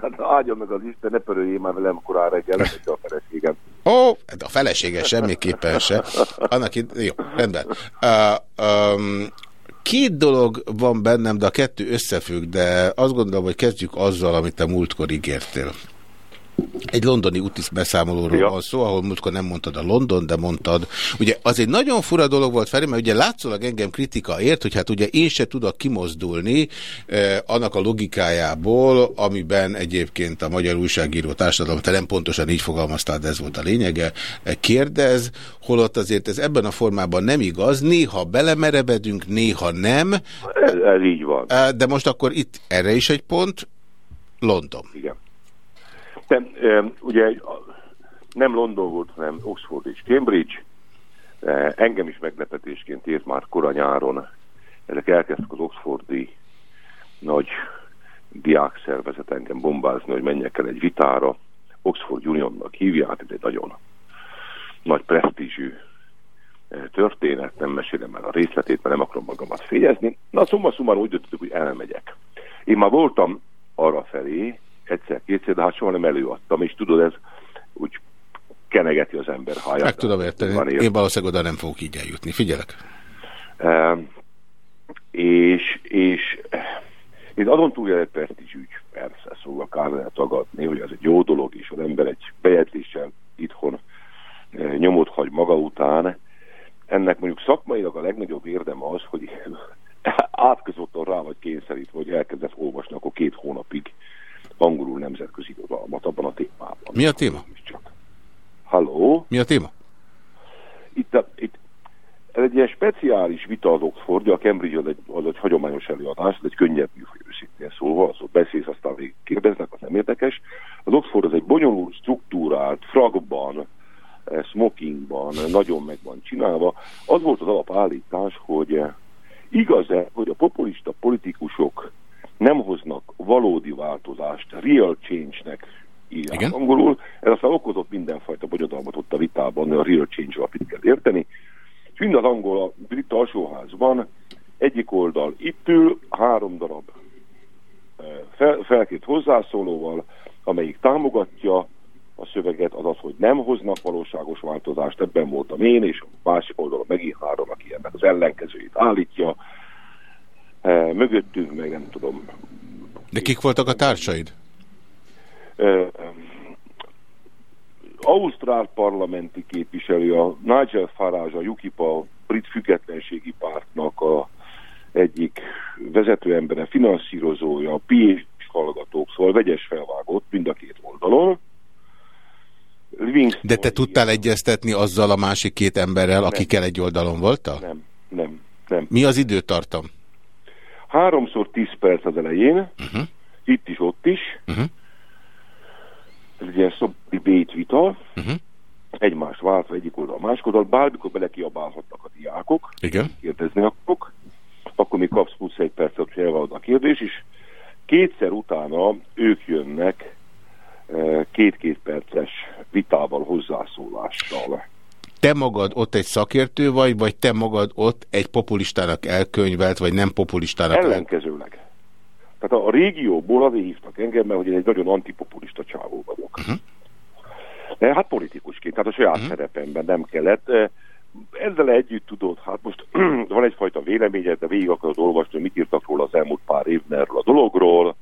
Hát áldja meg az Isten, ne pöröljél már velem korán reggel, a feleségem. Ó, hát a felesége semmiképpen se. Annak itt, jó, rendben. Uh, um, Két dolog van bennem, de a kettő összefügg, de azt gondolom, hogy kezdjük azzal, amit te múltkor ígértél. Egy londoni útis beszámolóról ja. van szó, ahol múltkor nem mondtad a London, de mondtad. Ugye az egy nagyon fura dolog volt Feri, mert ugye látszólag engem kritika ért, hogy hát ugye én se tudok kimozdulni eh, annak a logikájából, amiben egyébként a magyar újságíró társadalom, te nem pontosan így fogalmaztál, de ez volt a lényege, eh, kérdez, holott azért ez ebben a formában nem igaz, néha belemerebedünk, néha nem. Ez, ez így van. Eh, de most akkor itt erre is egy pont, London. Igen. De, ugye nem London volt, hanem Oxford és Cambridge. Engem is meglepetésként írt már kora nyáron. Ezek elkezdtek az Oxfordi nagy diákszervezet engem bombázni, hogy menjek el egy vitára. Oxford Unionnak hívják, ez egy nagyon nagy presztízsű történet, nem mesélem el a részletét, mert nem akarom magamat félyezni. Na, szóval szóval úgy döntöttük, hogy elmegyek. Én már voltam arra felé, egyszer-kétszer, de hát soha nem előadtam, és tudod, ez úgy kenegeti az ember háját. Meg tudom érteni, én valószínűleg oda nem fogok így eljutni, figyelek. E, és, és én azon túl egy presztízsügy, persze, szóval kár lehet tagadni, hogy ez egy jó dolog, és az ember egy bejegyzéssel itthon e, nyomot hagy maga után. Ennek mondjuk szakmailag a legnagyobb érdem az, hogy átközottan rá vagy kényszerítve, hogy elkezdett olvasni, akkor két hónapig angolul nemzetközi irodalmat abban a témában. Mi a téma? Halló? Mi a téma? Itt, a, itt ez egy ilyen speciális vita az Oxford, a Cambridge az egy, az egy hagyományos előadás, ez egy könnyebb műfaj őszintén szólva, az beszélsz, aztán végig kérdeznek, az nem érdekes. Az Oxford az egy bonyolult, struktúrált, fragban, eh, smokingban, nagyon meg van csinálva. Az volt az alapállítás, hogy eh, igaz-e, hogy a populista politikusok változást, real change-nek írják Igen? angolul. Ez aztán okozott mindenfajta bonyodalmat ott a vitában, a real change alapít kell érteni. És mind az angol a brit alsóházban egyik oldal itt ül, három darab eh, fel, felkét hozzászólóval, amelyik támogatja a szöveget, az az, hogy nem hoznak valóságos változást, ebben voltam én, és a másik oldalon megint három, aki ennek az ellenkezőjét állítja. E, mögöttünk meg nem tudom. De kik voltak a társaid? E, Ausztrál parlamenti képviselő, a Nigel Farage, a UKIP, a brit függetlenségi pártnak a egyik vezető embere, finanszírozója, a PhD hallgatók, szóval vegyes felvágott mind a két oldalon. Livingston De te tudtál egyeztetni azzal a másik két emberrel, nem. akikkel egy oldalon voltak? Nem, nem, nem. Mi az időtartam? Háromszor tíz perc az elején, uh -huh. itt is, ott is. Uh -huh. Ez egy ilyen debate vita, uh -huh. egymást váltva egyik oldal, másik oldal, bármikor bele kiabálhatnak a diákok, Igen. kérdezni akarok, akkor még kapsz plusz egy percet, hogy elválod a kérdés, és kétszer utána ők jönnek két-két perces vitával, hozzászólással. Te magad ott egy szakértő vagy, vagy te magad ott egy populistának elkönyvelt, vagy nem populistának Ellenkezőleg. Tehát a, a régióból azért hívtak engem, mert hogy én egy nagyon antipopulista csávó vagyok. Uh -huh. Hát politikusként, tehát a saját uh -huh. szerepemben nem kellett. Ezzel együtt tudod, hát most van egyfajta véleményed, de végig akarod olvasni, hogy mit írtak róla az elmúlt pár évben erről a dologról,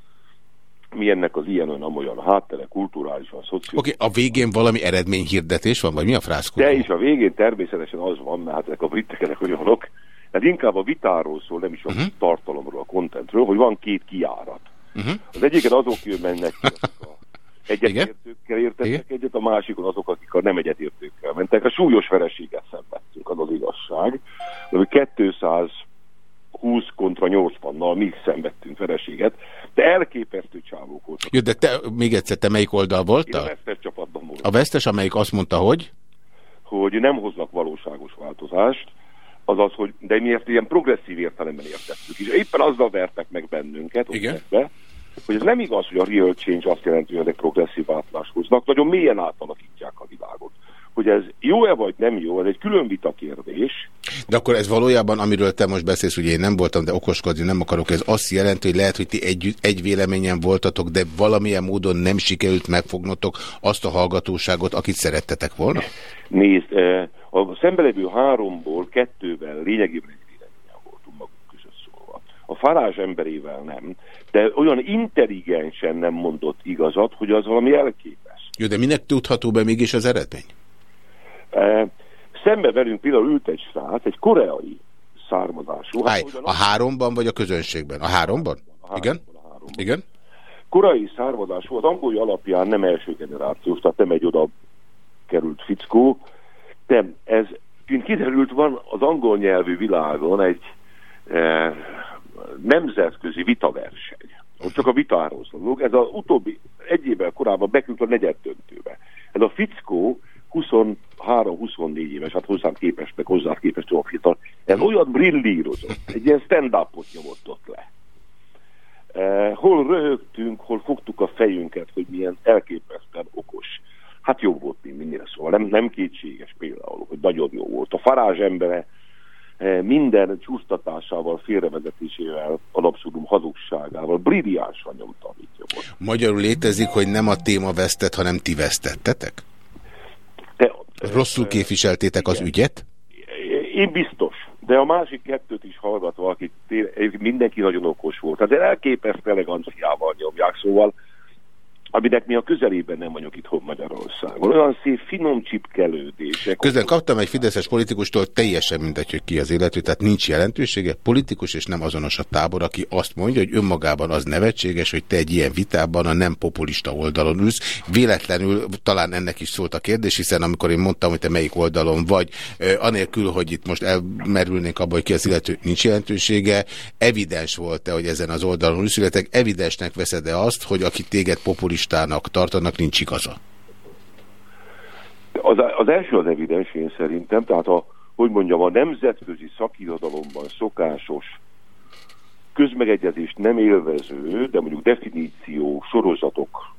mi ennek az ilyen olyan olyan háttere, kulturálisan, szociális. Oké, okay, a végén valami eredményhirdetés van, vagy mi a frászkó? De is a végén természetesen az van, mert hát ezek a britek olyanok, ez inkább a vitáról szól, nem is a uh mhm. -huh. tartalomról, a contentről, hogy van két kiárat. Uh mhm. -huh. Az egyiket azok mennek ki, a egyetértőkkel értettek egyet, a másikon azok, akik a nem egyetértőkkel mentek. A súlyos vereséget szenvedtünk, az az igazság. De 200 20 kontra 80-nal mi szenvedtünk vereséget, de elképesztő csávók voltak. Jó, de te, még egyszer, te melyik oldal voltál? Én a vesztes csapatban voltam. A vesztes, amelyik azt mondta, hogy? Hogy nem hoznak valóságos változást, azaz, hogy de mi ezt ilyen progresszív értelemben értettük. És éppen azzal vertek meg bennünket, Igen? Be, hogy ez nem igaz, hogy a real change azt jelenti, hogy ezek progresszív változást hoznak, nagyon mélyen átalakítják a világot hogy ez jó-e vagy nem jó, ez egy külön vita kérdés. De akkor ez valójában, amiről te most beszélsz, ugye én nem voltam, de okoskodni nem akarok, ez azt jelenti, hogy lehet, hogy ti egy, egy véleményen voltatok, de valamilyen módon nem sikerült megfognotok azt a hallgatóságot, akit szerettetek volna? Nézd, a szembelevő háromból kettővel lényegében egy véleményen voltunk magunk között szólva. A farázs emberével nem, de olyan intelligensen nem mondott igazat, hogy az valami elképes. Jó, de minek tudható be mégis az eredmény? Szembe velünk például ült egy srác, egy koreai származású. Hát, a háromban vagy a közönségben? A háromban? A háromban Igen? A háromban. Igen? Koreai származású, az angolja alapján nem első generációs, tehát nem egy oda került fickó, de ez, mint kiderült, van az angol nyelvű világon egy e, nemzetközi vitaverseny. Ott csak a vitáról szólunk. Ez az utóbbi egy évvel korábban bekült a negyed döntőbe. Ez a fickó 23-24 éves, hát hozzám képest, meg hozzá képest a fiatal, ez olyan brillírozott, egy ilyen stand-upot nyomott ott le. Eh, hol röhögtünk, hol fogtuk a fejünket, hogy milyen elképesztően okos. Hát jobb volt, mint mindenre szóval. Nem, nem kétséges például, hogy nagyon jó volt. A farázs embere eh, minden csúsztatásával, félrevezetésével, a abszurdum hazugságával brilliánsan nyomta, amit jobbot. Magyarul létezik, hogy nem a téma vesztett, hanem ti vesztettetek? Rosszul képviseltétek az ügyet? Én biztos, de a másik kettőt is hallgatva, akik mindenki nagyon okos volt. Tehát elképesztő eleganciával nyomják, szóval aminek mi a közelében nem vagyunk itthon Magyarországon. Olyan szép finom csipkelődések. Közben kaptam egy fideszes politikustól teljesen mindegy, hogy ki az életű, tehát nincs jelentősége. Politikus és nem azonos a tábor, aki azt mondja, hogy önmagában az nevetséges, hogy te egy ilyen vitában a nem populista oldalon ülsz. Véletlenül talán ennek is szólt a kérdés, hiszen amikor én mondtam, hogy te melyik oldalon vagy, anélkül, hogy itt most elmerülnénk abba, hogy ki az illető, nincs jelentősége, evidens volt-e, hogy ezen az oldalon ülsz, evidensnek veszed-e azt, hogy aki téged populista populistának tartanak, nincs igaza? Az, az első az evidens én szerintem, tehát a, hogy mondjam, a nemzetközi szakirodalomban szokásos közmegegyezést nem élvező, de mondjuk definíció sorozatok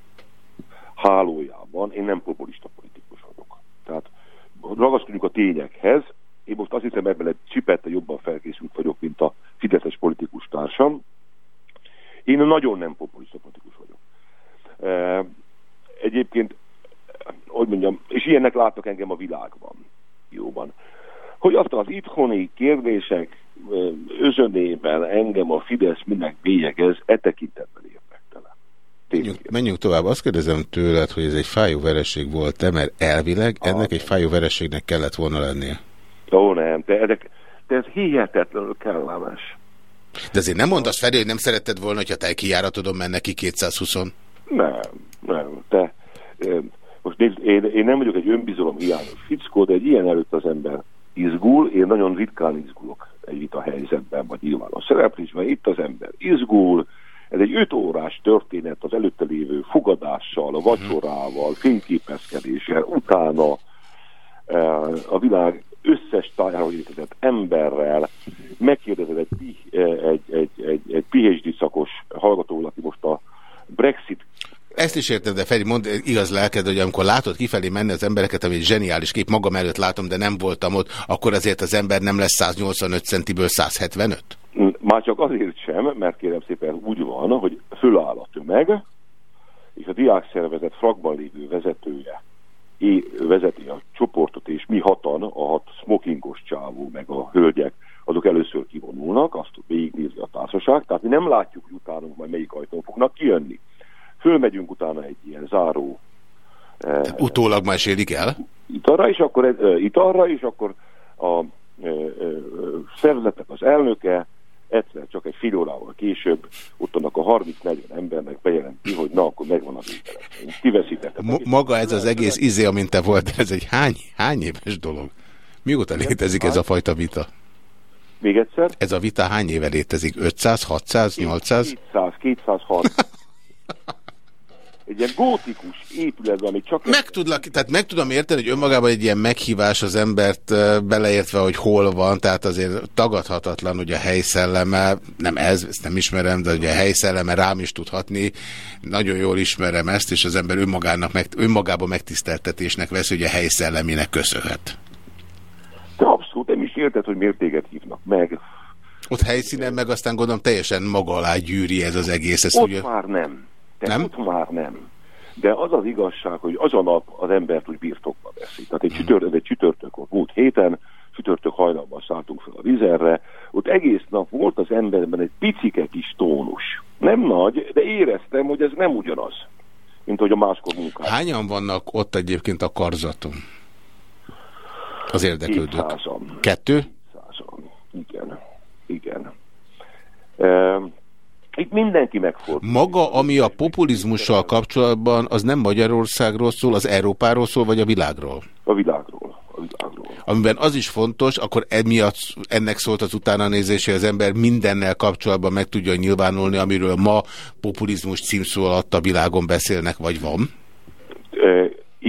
hálójában én nem populista politikus vagyok. Tehát ragaszkodjunk a tényekhez, én most azt hiszem ebben egy csipette jobban felkészült vagyok, mint a fideszes politikus társam. Én nagyon nem populista politikus vagyok. Egyébként, hogy mondjam, és ilyennek látnak engem a világban, jóban. Hogy azt az itthoni kérdések özönében engem a Fidesz minek bélyegez, e tekintetben érdektele. Menjünk, menjünk tovább. Azt kérdezem tőled, hogy ez egy fájó vereség volt-e, mert elvileg ah. ennek egy fájó vereségnek kellett volna lennie. Ó, nem, de, ezek, de ez hihetetlenül kellemes. De azért nem mondasz felé, hogy nem szeretted volna, hogyha te kijáratodon menne ki 220 nem, nem. Te, most nézd, én, én nem vagyok egy önbizalom hiányos fickó, de egy ilyen előtt az ember izgul, én nagyon ritkán izgulok egy vita helyzetben, vagy nyilván a szereplésben, itt az ember izgul, ez egy öt órás történet az előtte lévő fogadással, a vacsorával, fényképezkedéssel, utána a világ összes tájáról érkezett emberrel, megkérdezed egy, egy, egy, egy, egy PhD szakos hallgatóval, aki most a Brexit ezt is érted, de Feri, mond, igaz lelked, hogy amikor látod kifelé menni az embereket, ami egy zseniális kép, magam előtt látom, de nem voltam ott, akkor azért az ember nem lesz 185 centiből 175? Már csak azért sem, mert kérem szépen úgy van, hogy föláll a tömeg, és a diákszervezet fragban lévő vezetője é, vezeti a csoportot, és mi hatan, a hat smokingos csávó, meg a hölgyek, azok először kivonulnak, azt végignézi a társaság, tehát mi nem látjuk, hogy utánunk majd melyik ajtón fognak kijönni. Fölmegyünk utána egy ilyen záró... Eh, utólag már élik el? Italra, és akkor, eh, italra, és akkor a eh, eh, szervezetnek az elnöke egyszer csak egy fél órával később ott annak a 30-40 embernek bejelenti, hogy na, akkor megvan az internet. Kiveszítettem. Maga ez az egész izé, amint te volt, ez egy hány, hány éves dolog? Mióta létezik ez a fajta vita? Még egyszer? Ez a vita hány éve létezik? 500, 600, 800? 200, 230. egy ilyen gótikus épület, ami csak... Meg, tudlak, tehát meg tudom érteni, hogy önmagában egy ilyen meghívás az embert beleértve, hogy hol van, tehát azért tagadhatatlan, hogy a helyszelleme, nem ez, ezt nem ismerem, de hogy a helyszelleme rám is tudhatni, nagyon jól ismerem ezt, és az ember önmagának, meg, önmagában megtiszteltetésnek vesz, hogy a helyszellemének köszönhet. Is érted, hogy miért téged hívnak meg. Ott helyszínen meg aztán gondolom teljesen maga alá gyűri ez az egész. Ezt Ott ugye... már nem. De nem? Ott már nem. De az az igazság, hogy az a nap az embert úgy birtokba veszi. Tehát egy, csütört, egy csütörtök volt múlt héten, csütörtök hajnalban szálltunk fel a vizerre, ott egész nap volt az emberben egy picike kis tónus. Nem nagy, de éreztem, hogy ez nem ugyanaz, mint hogy a máskor munkás. Hányan vannak ott egyébként a karzaton? Az érdeklődők. 200 Kettő? 200 Igen. Igen. Um, itt mindenki megfordul. Maga, ami a populizmussal kapcsolatban, az nem Magyarországról szól, az Európáról szól, vagy a világról? A világról. A világról. Amiben az is fontos, akkor emiatt ennek szólt az utána nézés, hogy az ember mindennel kapcsolatban meg tudja nyilvánulni, amiről ma populizmus címszó alatt a világon beszélnek, vagy van?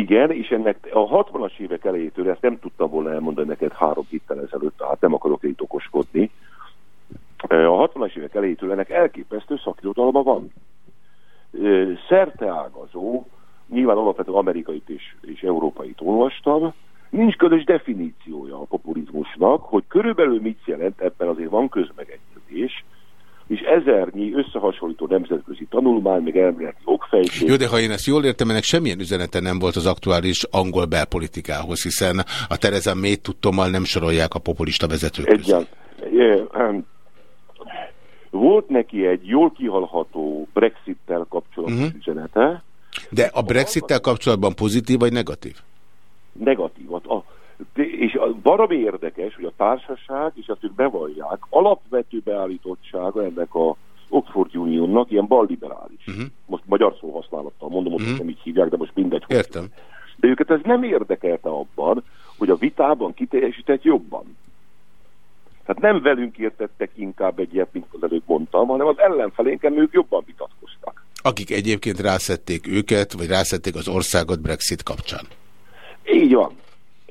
Igen, és ennek a 60-as évek elejétől, ezt nem tudtam volna elmondani neked három héttel ezelőtt, tehát nem akarok itt okoskodni, a 60-as évek elejétől ennek elképesztő szakirodalma van. Szerteágazó, nyilván alapvetően amerikait és, és európait olvastam, nincs közös definíciója a populizmusnak, hogy körülbelül mit jelent, ebben azért van közmegegyezés, és ezernyi összehasonlító nemzetközi tanulmány, meg elméleti okfejtés. Jó, de ha én ezt jól értem, ennek semmilyen üzenete nem volt az aktuális angol belpolitikához, hiszen a Tereza May tudtommal nem sorolják a populista vezetők között. Volt neki egy jól kihalható Brexit-tel kapcsolatos uh mhm. -huh. üzenete. De a Brexit-tel kapcsolatban pozitív vagy negatív? Negatív. A, és valami érdekes, hogy a társaság, és azt ők bevallják, alapvető beállítottsága ennek a Oxford Unionnak ilyen balliberális. Uh-huh. Most magyar szó használattal mondom, hogy uh-huh. nem így hívják, de most mindegy. Értem. De őket ez nem érdekelte abban, hogy a vitában kiteljesített jobban. Tehát nem velünk értettek inkább egyet, mint az előbb mondtam, hanem az ellenfelénken ők jobban vitatkoztak. Akik egyébként rászették őket, vagy rászették az országot Brexit kapcsán. Így van.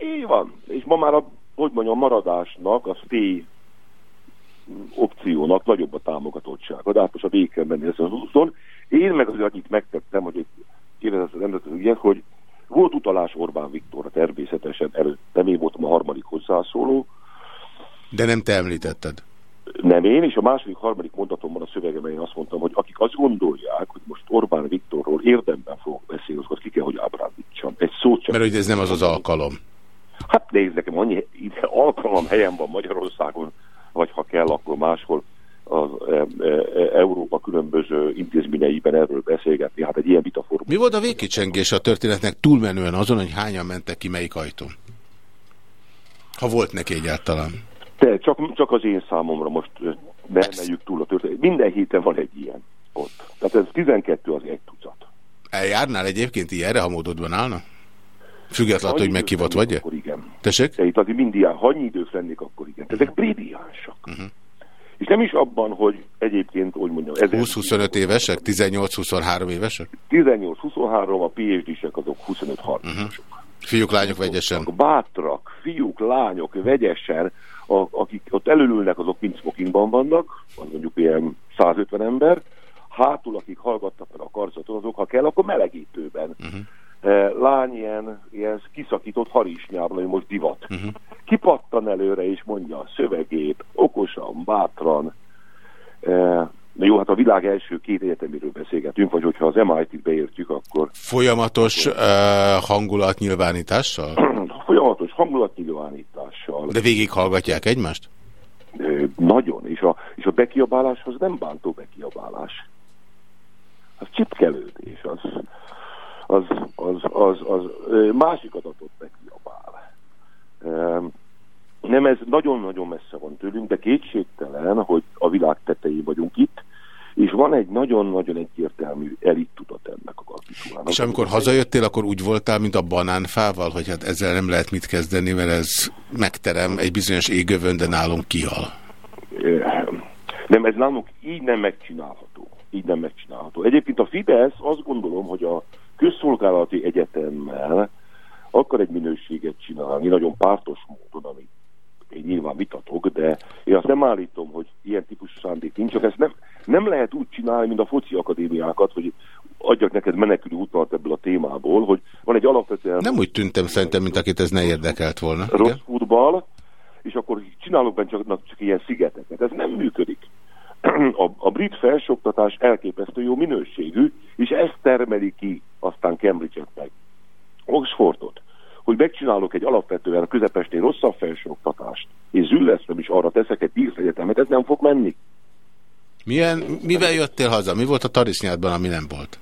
Így van. És ma már a, hogy mondjam, maradásnak, a stay opciónak nagyobb a támogatottsága. De hát most a végig kell menni ezen az úton. Én meg azért annyit megtettem, hogy kérdezett az rendető hogy volt utalás Orbán Viktorra természetesen előtte, én voltam a harmadik hozzászóló. De nem te említetted. Nem én, és a második, harmadik mondatomban a szövegem én azt mondtam, hogy akik azt gondolják, hogy most Orbán Viktorról érdemben fogok beszélni, akkor ki kell, hogy ábrándítsam. Egy szót sem. Mert hogy ez nem az az alkalom. Hát nézd nekem, annyi ide alkalom helyen van Magyarországon, vagy ha kell, akkor máshol az e, e, e, Európa különböző intézményeiben erről beszélgetni. Hát egy ilyen vitaform. Mi volt a végkicsengés a történetnek túlmenően azon, hogy hányan mentek ki melyik ajtón? Ha volt neki egyáltalán. De csak, csak az én számomra most ne emeljük túl a történet. Minden héten van egy ilyen ott. Tehát ez 12 az egy tucat. Eljárnál egyébként ilyenre, ha módodban állna? Függetlenül, hogy megkívott vagy -e? Akkor igen. Tessék? De itt azért mind ilyen, ha annyi idők lennék, akkor igen. Ezek brilliánsak. Uh -huh. És nem is abban, hogy egyébként, hogy mondjam... 20-25 évesek? 18-23 évesek? 18-23, a PhD-sek azok 25-30 uh -huh. Fiúk, lányok vegyesen? Bátrak, fiúk, lányok vegyesen, a, akik ott előülnek, azok mind smokingban vannak, az mondjuk ilyen 150 ember, hátul, akik hallgattak fel a karcaton, azok, ha kell, akkor melegítőben. Uh -huh lány ilyen, ilyen kiszakított harisnyában, hogy most divat. Uh -huh. Kipattan előre és mondja a szövegét, okosan, bátran. Na jó, hát a világ első két egyeteméről beszélgetünk, vagy hogyha az MIT-t beértjük, akkor... Folyamatos akkor... Uh, hangulatnyilvánítással? Folyamatos hangulatnyilvánítással. De végig hallgatják egymást? Nagyon, és a, és a bekiabáláshoz nem bántó bekiabálás. Az csipkelődés, az az, az, az, az másik adatot megkiabál. Nem, ez nagyon-nagyon messze van tőlünk, de kétségtelen, hogy a világ tetején vagyunk itt, és van egy nagyon-nagyon egyértelmű elit tudat ennek a kapcsolatban. És amikor hazajöttél, akkor úgy voltál, mint a banánfával, hogy hát ezzel nem lehet mit kezdeni, mert ez megterem egy bizonyos égövön, de nálunk kihal. Nem, ez nálunk így nem megcsinálható. Így nem megcsinálható. Egyébként a Fidesz azt gondolom, hogy a közszolgálati egyetemmel akar egy minőséget csinálni, nagyon pártos módon, amit én nyilván vitatok, de én azt nem állítom, hogy ilyen típusú szándék nincs, csak ezt nem, nem lehet úgy csinálni, mint a foci akadémiákat, hogy adjak neked menekülő útvonalat ebből a témából, hogy van egy alapvetően... Nem úgy tűntem szerintem, mint akit ez ne érdekelt volna. Rossz futball, és akkor csinálok benne csak, csak ilyen szigeteket. Ez nem működik. a, a brit felsoktatás elképesztő jó minőségű, és ezt termeli ki aztán Cambridge-et meg. Oxfordot, hogy megcsinálok egy alapvetően a közepestén rosszabb felsőoktatást, és züllesztem is arra teszek egy tíz egyetemet, ez nem fog menni. Milyen, mivel jöttél haza? Mi volt a tarisznyádban, ami nem volt?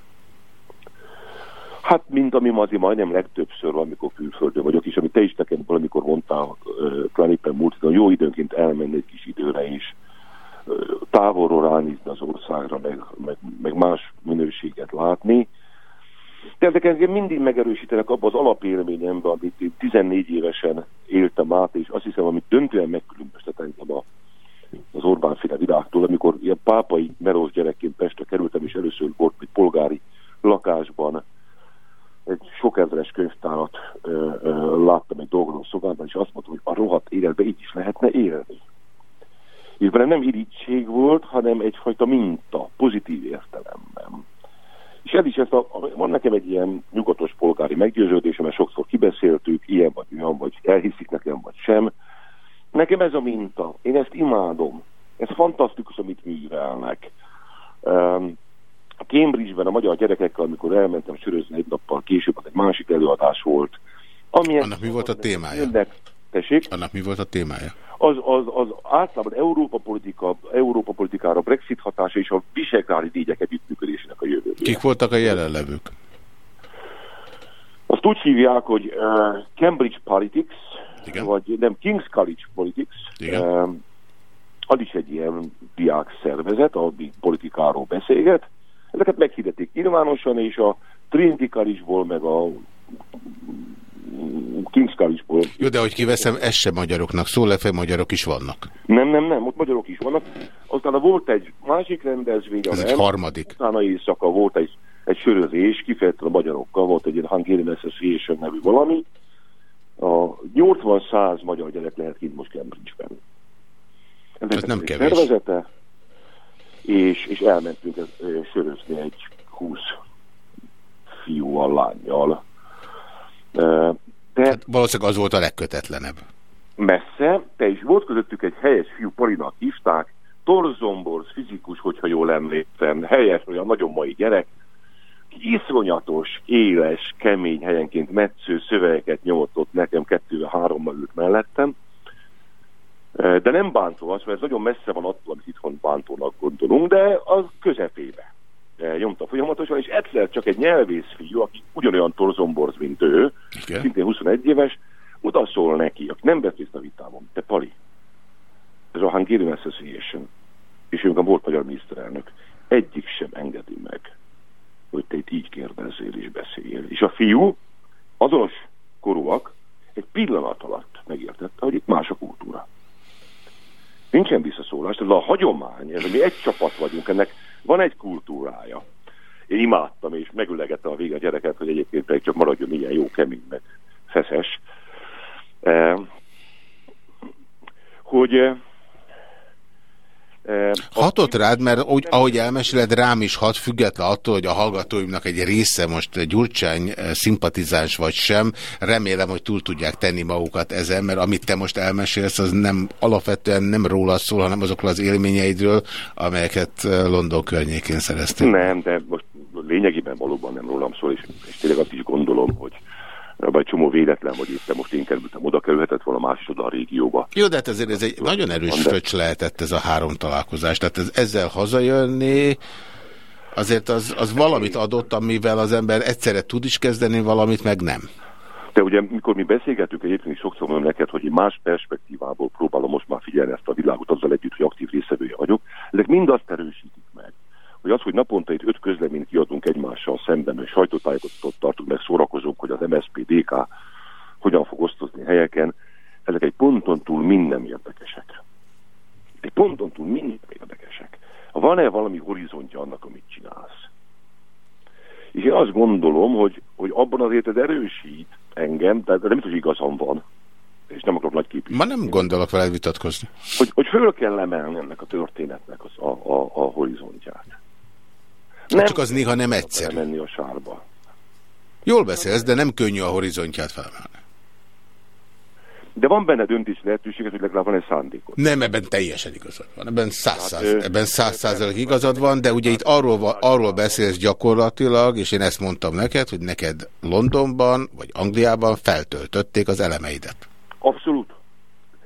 Hát, mint ami azért majdnem legtöbbször amikor külföldön vagyok, és amit te is nekem valamikor mondtál, talán éppen múlt jó időnként elmenni egy kis időre is, távolról ránézni az országra, meg, meg, meg más minőséget látni. De ezek engem mindig megerősítenek abban az alapélményemben, amit én 14 évesen éltem át, és azt hiszem, amit döntően megkülönböztet engem a, az Orbán féle világtól, amikor ilyen pápai melós gyerekként Pestre kerültem, és először volt egy polgári lakásban, egy sok ezeres könyvtárat ö, ö, láttam egy dolgozó szobában, és azt mondtam, hogy a rohadt életbe így is lehetne élni és benne nem irítség volt, hanem egyfajta minta, pozitív értelemben. És ez is, ezt a, van nekem egy ilyen nyugatos polgári meggyőződésem, mert sokszor kibeszéltük, ilyen vagy olyan, vagy elhiszik nekem, vagy sem. Nekem ez a minta. Én ezt imádom. Ez fantasztikus, amit művelnek. Um, Cambridge-ben a magyar gyerekekkel, amikor elmentem sörözni egy nappal később, az egy másik előadás volt. Ami Annak mi volt a témája? Jönnek, tessék? Annak mi volt a témája? Az, az, az általában Európa, politika, Európa politikára, Brexit hatása és a visegrádi dígyek együttműködésének a jövő. Kik voltak a jelenlevők? Azt úgy hívják, hogy uh, Cambridge Politics, Igen. vagy nem, King's College Politics. Igen. Uh, az is egy ilyen diák szervezet, ami politikáról beszélget. Ezeket meghirdették nyilvánosan, és a Trinity College-ból, meg a King's College-ból. Jó, de hogy kiveszem, ez sem magyaroknak szól, lefe magyarok is vannak. Nem, nem, nem, ott magyarok is vannak. Aztán volt egy másik rendezvény. Ez egy harmadik. Utána éjszaka volt egy, egy sörözés, kifejezetten a magyarokkal, volt egy Hungarian Association nevű valami. A 80-100 magyar gyerek lehet kint most Cambridge-ben. Ez nem kevés. Szervezete, és, és elmentünk sörözni egy 20 fiúval, lányjal. De hát valószínűleg az volt a legkötetlenebb. Messze, te is volt közöttük egy helyes fiú, Polinak hívták, Torzomborz, fizikus, hogyha jól emlékszem, helyes, olyan nagyon mai gyerek, iszonyatos, éles, kemény helyenként metsző szövegeket nyomott ott nekem, kettővel, hárommal ült mellettem, de nem bántó az, mert ez nagyon messze van attól, amit itthon bántónak gondolunk, de az közepébe nyomta folyamatosan, és egyszer csak egy nyelvész fiú, aki ugyanolyan torzomborz, mint ő, Igen. szintén 21 éves, odaszól neki, aki nem vett részt a vitában, te Pali, ez a Hungarian Association, és ők a volt magyar miniszterelnök, egyik sem engedi meg, hogy te itt így kérdezzél és beszéljél. És a fiú, azonos korúak, egy pillanat alatt megértette, hogy itt más a kultúra. Nincsen visszaszólás, ez a hagyomány, ez, mi egy csapat vagyunk, ennek van egy kultúrája. Én imádtam, és megülegettem a vége a gyereket, hogy egyébként pedig csak maradjon ilyen jó, kemény, meg feszes. Eh, hogy eh, Hatott rád, mert úgy, ahogy elmeséled, rám is hat, független attól, hogy a hallgatóimnak egy része most Gyurcsány szimpatizáns vagy sem, remélem, hogy túl tudják tenni magukat ezen, mert amit te most elmesélsz, az nem alapvetően nem róla szól, hanem azokról az élményeidről, amelyeket London környékén szereztél. Nem, de most lényegében valóban nem rólam szól, és, és tényleg azt is gondolom, hogy vagy csomó véletlen, hogy éppen most én kerültem oda, kerülhetett volna más oda a régióba. Jó, de hát ezért ez egy nagyon erős fröccs lehetett ez a három találkozás. Tehát ez, ezzel hazajönni, azért az, az valamit adott, amivel az ember egyszerre tud is kezdeni valamit, meg nem. De ugye, mikor mi beszélgetünk, egyébként is sokszor mondom neked, hogy más perspektívából próbálom most már figyelni ezt a világot azzal együtt, hogy aktív részevője vagyok. Ezek mind azt erősítik hogy az, hogy naponta itt öt közleményt kiadunk egymással szemben, hogy sajtótájékoztatót tartunk, meg szórakozunk, hogy az MSZP, DK hogyan fog osztozni helyeken, ezek egy ponton túl minden érdekesek. Egy ponton túl minden érdekesek. Van-e valami horizontja annak, amit csinálsz? És én azt gondolom, hogy, hogy abban azért ez erősít engem, tehát nem hogy igazam van, és nem akarok nagy képviselni. Ma nem gondolok veled vitatkozni. Hogy, hogy föl kell emelni ennek a történetnek az, a, a, a horizontját. Nem, csak az néha nem egyszerű. menni a sárba. Jól beszélsz, de nem könnyű a horizontját felmelni. De van benne döntési lehetőség, hogy legalább van egy szándékot. Nem, ebben teljesen igazad van. Ebben száz, hát, száz, ebben száz százalék igazad van, de ugye itt arról, arról beszélsz gyakorlatilag, és én ezt mondtam neked, hogy neked Londonban vagy Angliában feltöltötték az elemeidet. Abszolút.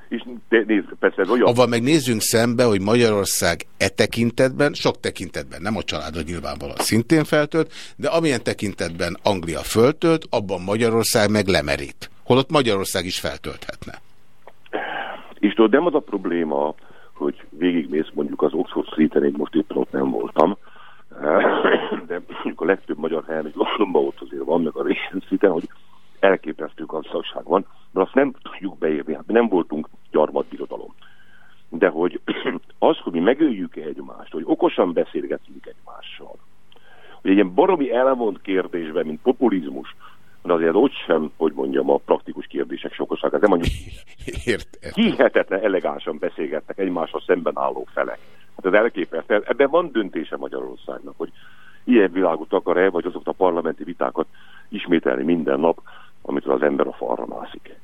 És nézd, persze ez olyan... Aval meg nézzünk szembe, hogy Magyarország e tekintetben, sok tekintetben, nem a családra nyilvánvalóan szintén feltölt, de amilyen tekintetben Anglia föltölt, abban Magyarország meg lemerít. Holott Magyarország is feltölthetne. És tudod, nem az a probléma, hogy végigmész mondjuk az Oxford Street-en, én most éppen ott nem voltam, de mondjuk a legtöbb magyar helyen, hogy Londonban ott azért van, meg a Street-en, hogy elképesztő gazdagság van, de azt nem tudjuk beérni, hát mi nem voltunk gyarmatbirodalom. De hogy az, hogy mi megöljük-e egymást, hogy okosan beszélgetünk egymással, hogy egy ilyen baromi elmond kérdésben, mint populizmus, de azért ott sem, hogy mondjam, a praktikus kérdések sokosak, nem mondjuk hihetetlen elegánsan beszélgetnek egymással szemben álló felek. Hát ez elképesztő. Ebben van döntése Magyarországnak, hogy ilyen világot akar-e, vagy azokat a parlamenti vitákat ismételni minden nap, amitől az ember a falra mászik.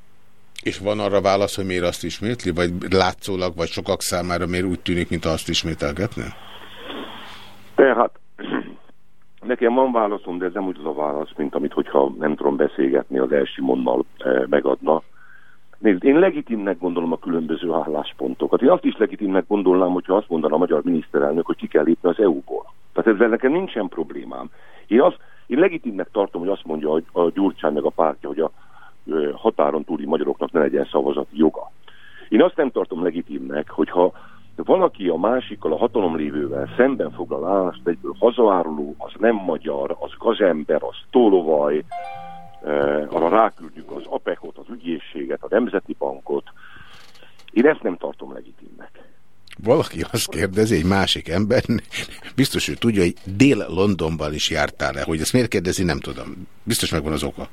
És van arra válasz, hogy miért azt ismétli? Vagy látszólag, vagy sokak számára miért úgy tűnik, mint azt ismételgetne? Tehát nekem van válaszom, de ez nem úgy az a válasz, mint amit, hogyha nem tudom beszélgetni, az első monnal eh, megadna. Nézd, én legitimnek gondolom a különböző álláspontokat. Én azt is legitimnek gondolnám, hogyha azt mondaná a magyar miniszterelnök, hogy ki kell lépni az EU-ból. Tehát ezzel nekem nincsen problémám. Én, az, Én legitimnek tartom, hogy azt mondja a, a Gyurcsány meg a pártja, hogy a határon túli magyaroknak ne legyen szavazati joga. Én azt nem tartom legitimnek, hogyha valaki a másikkal, a hatalom lévővel szemben foglal állást, egyből hazaáruló, az nem magyar, az gazember, az tolovaj, arra ráküldjük az APEC-ot, az ügyészséget, a Nemzeti Bankot. Én ezt nem tartom legitimnek. Valaki azt kérdezi, egy másik ember, biztos, hogy tudja, hogy Dél-Londonban is jártál-e, hogy ezt miért kérdezi, nem tudom. Biztos megvan az oka.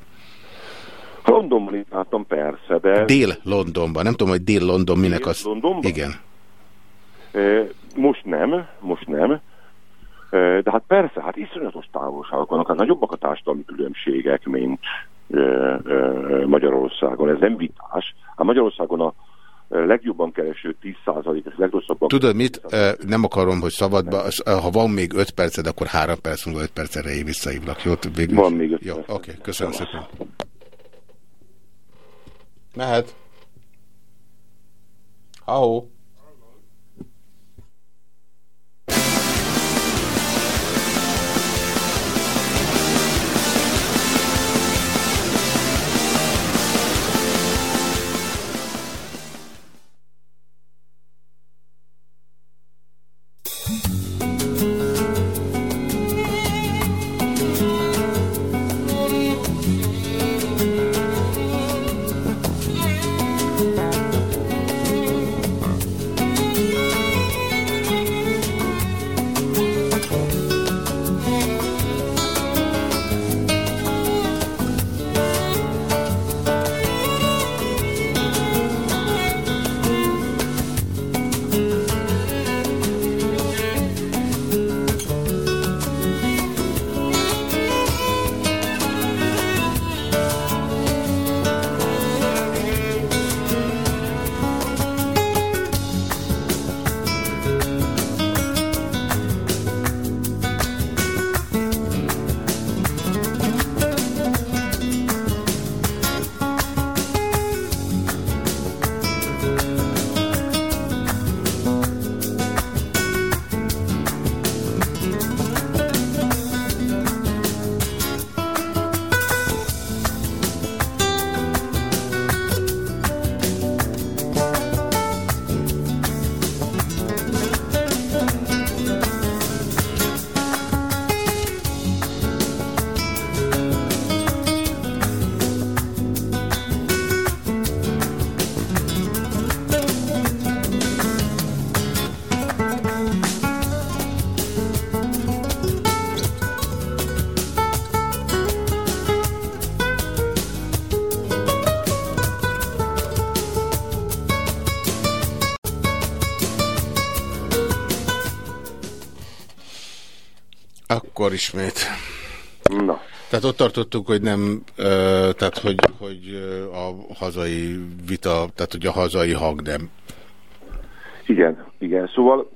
Londonban is láttam, persze, de... Dél-Londonban, nem tudom, hogy Dél-London minek az... Londonban? Igen. Most nem, most nem. De hát persze, hát iszonyatos távolságok vannak, hát nagyobbak a társadalmi különbségek, mint Magyarországon. Ez nem vitás. Hát Magyarországon a legjobban kereső 10% és legrosszabban... Tudod mit? Nem akarom, hogy szabadba, ha van még 5 perced, akkor 3 perc múlva 5 perc erejé visszaívlak. Jó, végül Van még 5 Jó, oké, okay, köszönöm szépen. Mehet. Ahó. Akkor ismét. Na. Tehát ott tartottuk, hogy nem, tehát hogy, hogy a hazai vita, tehát hogy a hazai hang nem. Igen, igen. Szóval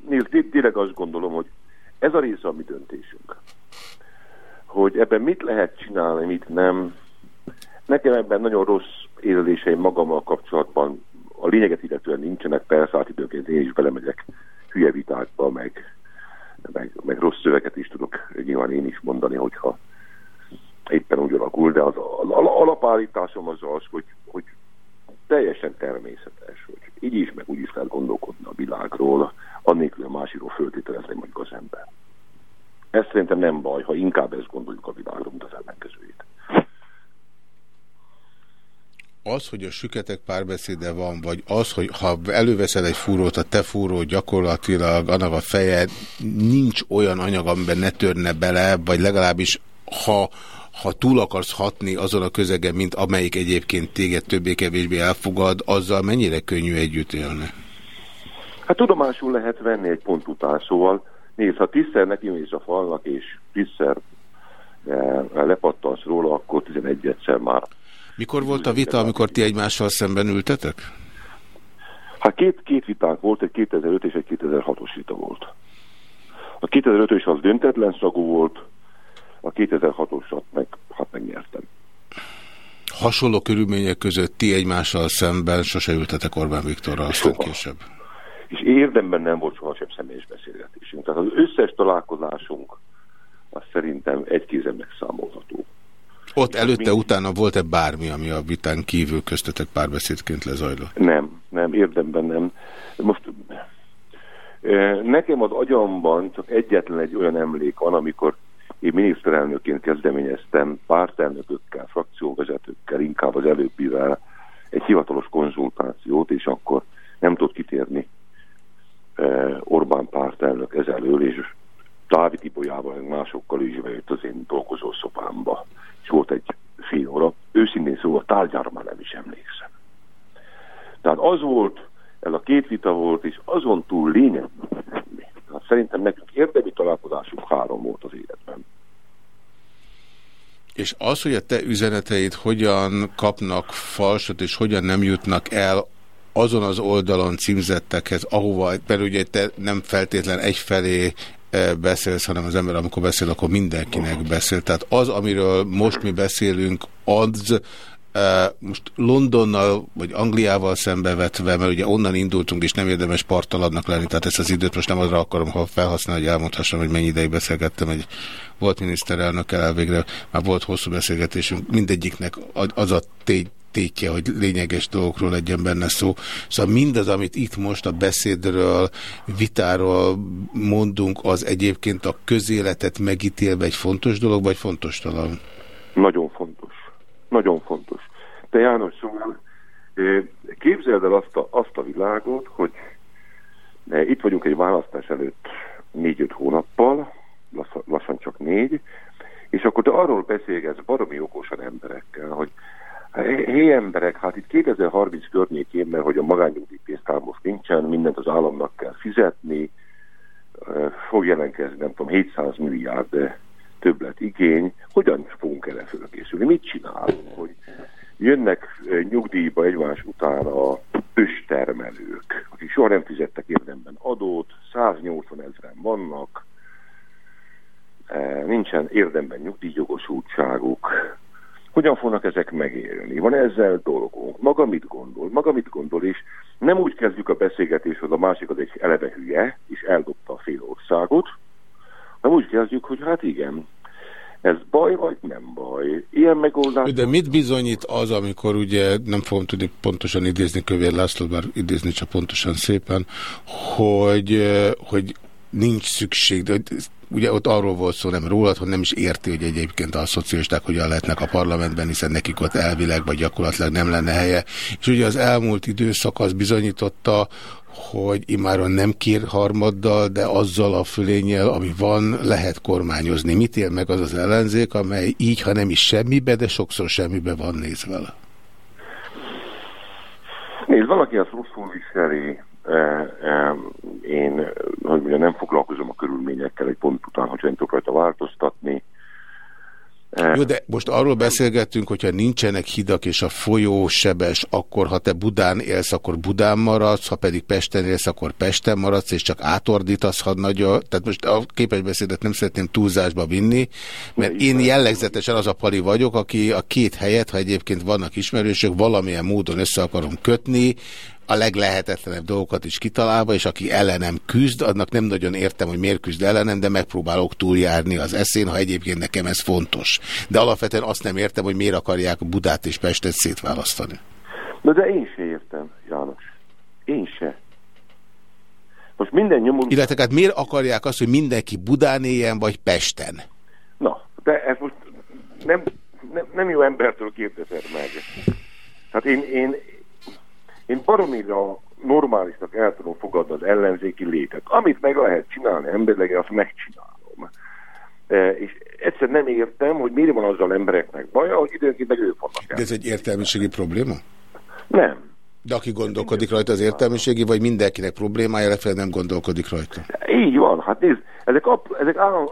tényleg azt gondolom, hogy ez a része a mi döntésünk. Hogy ebben mit lehet csinálni, mit nem. Nekem ebben nagyon rossz érzéseim magammal kapcsolatban a lényeget illetően nincsenek, persze át időnként én is belemegyek hülye vitákba, meg meg, meg rossz szöveget is tudok nyilván én is mondani, hogyha éppen úgy alakul, de az, az alapállításom az az, hogy, hogy teljesen természetes, hogy így is, meg úgy is lehet gondolkodni a világról, annélkül a másikról föltételezni mondjuk az ember. Ez szerintem nem baj, ha inkább ezt gondoljuk a világról, mint az ellenkezőjét. Az, hogy a süketek párbeszéde van, vagy az, hogy ha előveszel egy fúrót, a te fúró gyakorlatilag annak a feje nincs olyan anyag, amiben ne törne bele, vagy legalábbis ha, ha túl akarsz hatni azon a közegen, mint amelyik egyébként téged többé-kevésbé elfogad, azzal mennyire könnyű együtt élni? Hát tudomásul lehet venni egy pont után, szóval nézd, ha tízszer neki mész a falnak, és tízszer eh, lepattansz róla, akkor 11 egyszer már mikor volt a vita, amikor ti egymással szemben ültetek? Hát két, két vitánk volt, egy 2005 és egy 2006-os vita volt. A 2005-ös az döntetlen szagú volt, a 2006-osat meg, hát megnyertem. Hasonló körülmények között ti egymással szemben sose ültetek Orbán Viktorral, aztán később. És érdemben nem volt sohasem személyes beszélgetésünk. Tehát az összes találkozásunk az szerintem egy kézen megszámolható. Ott előtte, utána volt-e bármi, ami a vitán kívül köztetek párbeszédként lezajlott? Nem, nem, érdemben nem. Most nekem az agyamban csak egyetlen egy olyan emlék van, amikor én miniszterelnökként kezdeményeztem pártelnökökkel, frakcióvezetőkkel, inkább az előbbivel egy hivatalos konzultációt, és akkor nem tudott kitérni Orbán pártelnök ezelől, és Dávid Ibolyával, másokkal is bejött az én dolgozószobámba, és volt egy fél óra. Őszintén szóval tárgyára már nem is emlékszem. Tehát az volt, ez a két vita volt, és azon túl lényeg Hát szerintem nekünk érdemi találkozásunk három volt az életben. És az, hogy a te üzeneteid hogyan kapnak falsot, és hogyan nem jutnak el azon az oldalon címzettekhez, ahova, mert ugye te nem feltétlen egyfelé beszélsz, hanem az ember, amikor beszél, akkor mindenkinek beszél. Tehát az, amiről most mi beszélünk, az most Londonnal vagy Angliával szembevetve, mert ugye onnan indultunk, és nem érdemes partaladnak lenni, tehát ezt az időt most nem arra akarom ha felhasználni, hogy elmondhassam, hogy mennyi ideig beszélgettem egy volt miniszterelnökkel elvégre, már volt hosszú beszélgetésünk, mindegyiknek az a tény, tétje, hogy lényeges dolgokról legyen benne szó. Szóval mindaz, amit itt most a beszédről, vitáról mondunk, az egyébként a közéletet megítélve egy fontos dolog, vagy fontos talán? Nagyon fontos. Nagyon fontos. Te János, szóval képzeld el azt a, azt a világot, hogy itt vagyunk egy választás előtt négy-öt hónappal, lassan csak négy, és akkor te arról beszélgetsz baromi okosan emberekkel, hogy Hé emberek, hát itt 2030 környékén, mert hogy a magányugdíjpénztár most nincsen, mindent az államnak kell fizetni, fog jelentkezni, nem tudom, 700 milliárd többlet igény, hogyan fogunk erre fölkészülni? Mit csinálunk? Hogy jönnek nyugdíjba egymás után a őstermelők, akik soha nem fizettek érdemben adót, 180 ezeren vannak, nincsen érdemben nyugdíjjogosultságuk, hogyan fognak ezek megélni? Van ezzel dolgunk? Maga mit gondol? Maga mit gondol? És nem úgy kezdjük a beszélgetést, hogy a másik az egy eleve hülye, és eldobta a fél országot, hanem úgy kezdjük, hogy hát igen, ez baj vagy nem baj? Ilyen megoldás... De mit bizonyít az, amikor ugye nem fogom tudni pontosan idézni Kövér László, bár idézni csak pontosan szépen, hogy, hogy nincs szükség, de ugye ott arról volt szó, nem rólad, hogy nem is érti, hogy egyébként a szocialisták hogyan lehetnek a parlamentben, hiszen nekik ott elvileg vagy gyakorlatilag nem lenne helye. És ugye az elmúlt időszak az bizonyította, hogy imáron nem kér harmaddal, de azzal a fölényel, ami van, lehet kormányozni. Mit él meg az az ellenzék, amely így, ha nem is semmibe, de sokszor semmibe van nézve? Nézd, valaki azt rosszul viseli, én hogy mondjam, nem foglalkozom a körülményekkel egy pont után, hogy nem tudok rajta változtatni. Jó, de most arról beszélgettünk, hogyha nincsenek hidak és a folyó sebes, akkor ha te Budán élsz, akkor Budán maradsz, ha pedig Pesten élsz, akkor Pesten maradsz, és csak átordítasz, ha nagyon... Tehát most a képesbeszédet nem szeretném túlzásba vinni, mert én jellegzetesen az a pali vagyok, aki a két helyet, ha egyébként vannak ismerősök, valamilyen módon össze akarom kötni, a leglehetetlenebb dolgokat is kitalálva, és aki ellenem küzd, annak nem nagyon értem, hogy miért küzd ellenem, de megpróbálok túljárni az eszén, ha egyébként nekem ez fontos. De alapvetően azt nem értem, hogy miért akarják Budát és Pestet szétválasztani. Na de én se értem, János. Én se. Most minden nyomorú... Illetve hát miért akarják azt, hogy mindenki Budán éljen, vagy Pesten? Na, de ez most nem, nem, nem jó embertől kérdezed meg. Tehát én, én, én baromira normálisnak el tudom fogadni az ellenzéki létet. Amit meg lehet csinálni emberleg, azt megcsinálom. E, és egyszer nem értem, hogy miért van azzal embereknek baja, hogy időnként meg ők vannak el. De ez egy értelmiségi probléma? Nem. De aki gondolkodik rajta az értelmiségi, vagy mindenkinek problémája, lefelé nem gondolkodik rajta? Így van. Hát nézd, ezek, ezek állam,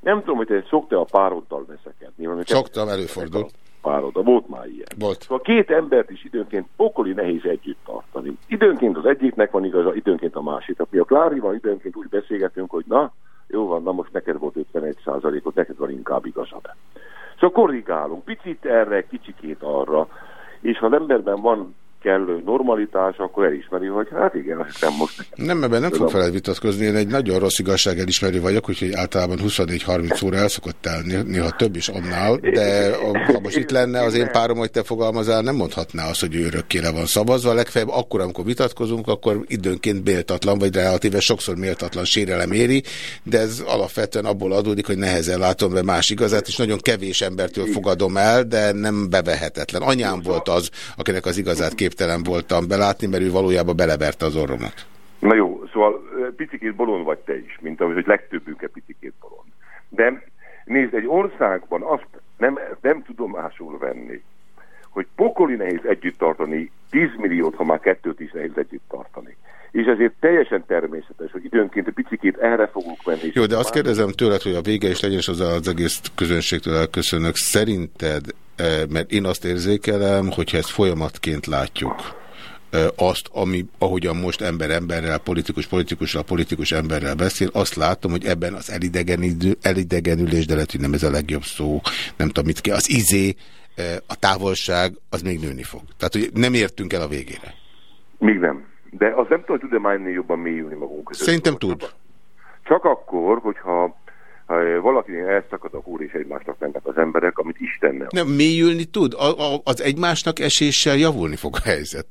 nem tudom, hogy te szoktál a pároddal veszekedni. Szoktam, előfordul pároda, volt már ilyen. Volt. Szóval két embert is időnként pokoli nehéz együtt tartani. Időnként az egyiknek van igaza, időnként a másik. Mi a Klárival időnként úgy beszélgetünk, hogy na, jó van, na most neked volt 51 százalékot, neked van inkább igazad. Szóval korrigálunk, picit erre, kicsikét arra, és ha az emberben van kellő normalitás, akkor elismeri, hogy hát igen, azt nem most. Nem, ebben nem fog feled vitatkozni, én egy nagyon rossz igazság elismerő vagyok, úgyhogy általában 24-30 óra el szokott telni, néha több is annál, de ha most itt lenne az én párom, hogy te fogalmazál, nem mondhatná azt, hogy ő örökké le van szavazva, legfeljebb akkor, amikor vitatkozunk, akkor időnként méltatlan, vagy relatíve sokszor méltatlan sérelem éri, de ez alapvetően abból adódik, hogy nehezen látom be más igazát, és nagyon kevés embertől fogadom el, de nem bevehetetlen. Anyám volt az, akinek az igazát képtelen voltam belátni, mert ő valójában beleverte az orromat. Na jó, szóval picikét bolond vagy te is, mint ahogy legtöbbünk picikét bolond. De nézd, egy országban azt nem, nem tudomásul venni, hogy pokoli nehéz együtt tartani 10 milliót, ha már kettőt is nehéz együtt tartani. És ezért teljesen természetes, hogy időnként picit erre fogunk menni. Jó, de azt kérdezem tőled, hogy a vége is legyen, és az az egész közönségtől elköszönök. Szerinted, mert én azt érzékelem, hogyha ezt folyamatként látjuk, azt, ami, ahogyan most ember emberrel, politikus politikusra, politikus emberrel beszél, azt látom, hogy ebben az elidegenidő, elidegenülés, de lehet, hogy nem ez a legjobb szó, nem tudom mit kell, az izé, a távolság, az még nőni fog. Tehát, hogy nem értünk el a végére. Még nem. De az nem tudom, hogy tud-e már jobban mélyülni magunk között. Szerintem tud. Csak akkor, hogyha valakinél elszakad a húr és egymásnak mennek az emberek, amit Istennel. Nem, mélyülni tud. A, a, az egymásnak eséssel javulni fog a helyzet.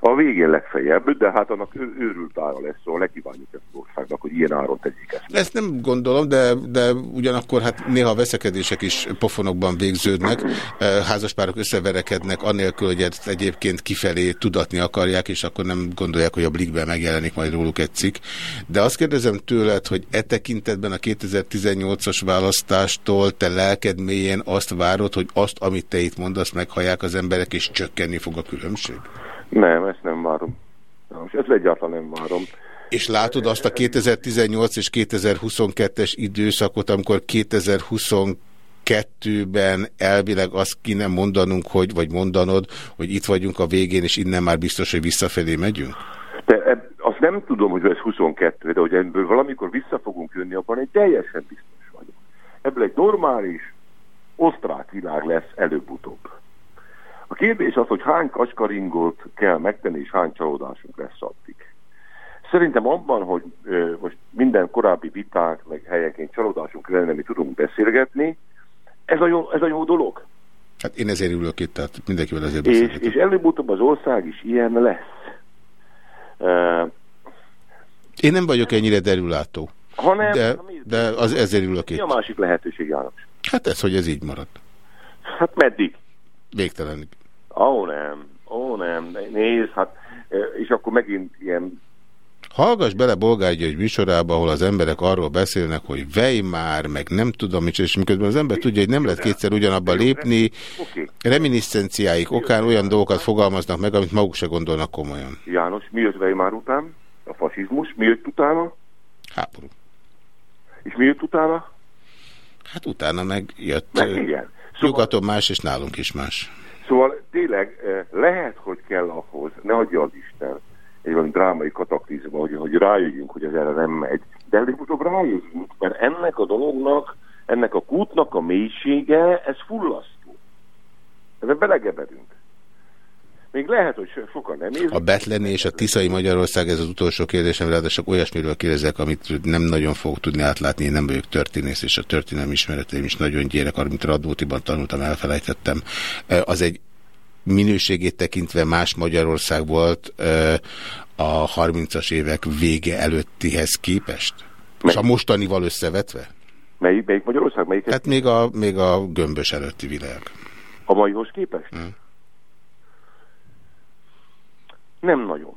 A végén legfeljebb, de hát annak őrült ára lesz, szóval lekívánjuk ezt az országnak, hogy ilyen áron tegyék ezt. Ezt nem gondolom, de, de ugyanakkor hát néha veszekedések is pofonokban végződnek, házaspárok összeverekednek, anélkül, hogy ezt egyébként kifelé tudatni akarják, és akkor nem gondolják, hogy a blikben megjelenik majd róluk egy cikk. De azt kérdezem tőled, hogy e tekintetben a 2018-as választástól te lelked mélyen azt várod, hogy azt, amit te itt mondasz, meghallják az emberek, és csökkenni fog a különbség? Nem, ezt nem várom. Most ezt egyáltalán nem várom. És látod azt a 2018 és 2022-es időszakot, amikor 2022-ben elvileg azt kéne mondanunk, hogy, vagy mondanod, hogy itt vagyunk a végén, és innen már biztos, hogy visszafelé megyünk? De azt nem tudom, hogy ez 22, de hogy ebből valamikor vissza fogunk jönni, abban egy teljesen biztos vagyok. Ebből egy normális, osztrák világ lesz előbb-utóbb. A kérdés az, hogy hány kacskaringot kell megtenni, és hány csalódásunk lesz addig. Szerintem abban, hogy ö, most minden korábbi vitánk, meg helyenként csalódásunk lenne, mi tudunk beszélgetni, ez a jó, ez a jó dolog. Hát én ezért ülök itt, tehát mindenkivel ezért és, és előbb-utóbb az ország is ilyen lesz. Uh, én nem vagyok ennyire derülátó. Hanem, de, de az ezért ülök itt. Mi a másik lehetőség, János? Hát ez, hogy ez így marad. Hát meddig? Végtelenig. Ó, nem. Ó, nem. Nézd, hát, és akkor megint ilyen... Hallgass bele Bolgár György műsorába, ahol az emberek arról beszélnek, hogy Weimar, meg nem tudom, és miközben az ember tudja, hogy nem lehet kétszer ugyanabba lépni, reminiszenciáik okán olyan dolgokat fogalmaznak meg, amit maguk se gondolnak komolyan. János, mi jött Weimar után? A fasizmus. Mi jött utána? Háború. És mi jött utána? Hát utána meg jött... Meg igen. Szóval... Nyugaton más, és nálunk is más. Szóval tényleg lehet, hogy kell ahhoz, ne adja az Isten, egy valami drámai kataklizma, hogy, hogy rájöjjünk, hogy ez erre nem megy. De előbb-utóbb rájövünk, mert ennek a dolognak, ennek a kútnak a mélysége, ez fullasztó. Ebben belegebedünk. Még lehet, hogy sokan nem érzik. A Betleni és a Tiszai Magyarország, ez az utolsó kérdésem, ráadásul olyasmiről kérdezek, amit nem nagyon fog tudni átlátni, én nem vagyok történész, és a történelmi ismereteim is nagyon gyerek, amit Radnótiban tanultam, elfelejtettem. Az egy minőségét tekintve más Magyarország volt a 30-as évek vége előttihez képest? Mely? És a mostanival összevetve? Melyik, melyik Magyarország? Melyik hát még a, még a gömbös előtti világ. A maihoz képest? Hmm. Nem nagyon.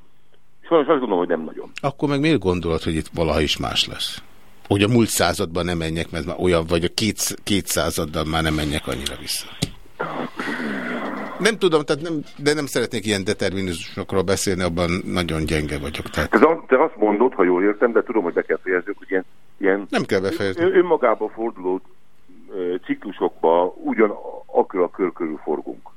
Sajnos azt gondolom, hogy nem nagyon. Akkor meg miért gondolod, hogy itt valaha is más lesz? Hogy a múlt században nem menjek, mert már olyan, vagy a két, két századdal már nem menjek annyira vissza. Nem tudom, tehát nem, de nem szeretnék ilyen determinizmusokról beszélni, abban nagyon gyenge vagyok. Tehát... Te, te azt mondod, ha jól értem, de tudom, hogy be kell fejezzük, hogy ilyen, ilyen nem kell befejezni. önmagába forduló ciklusokba ugyan akkor a kör körül forgunk.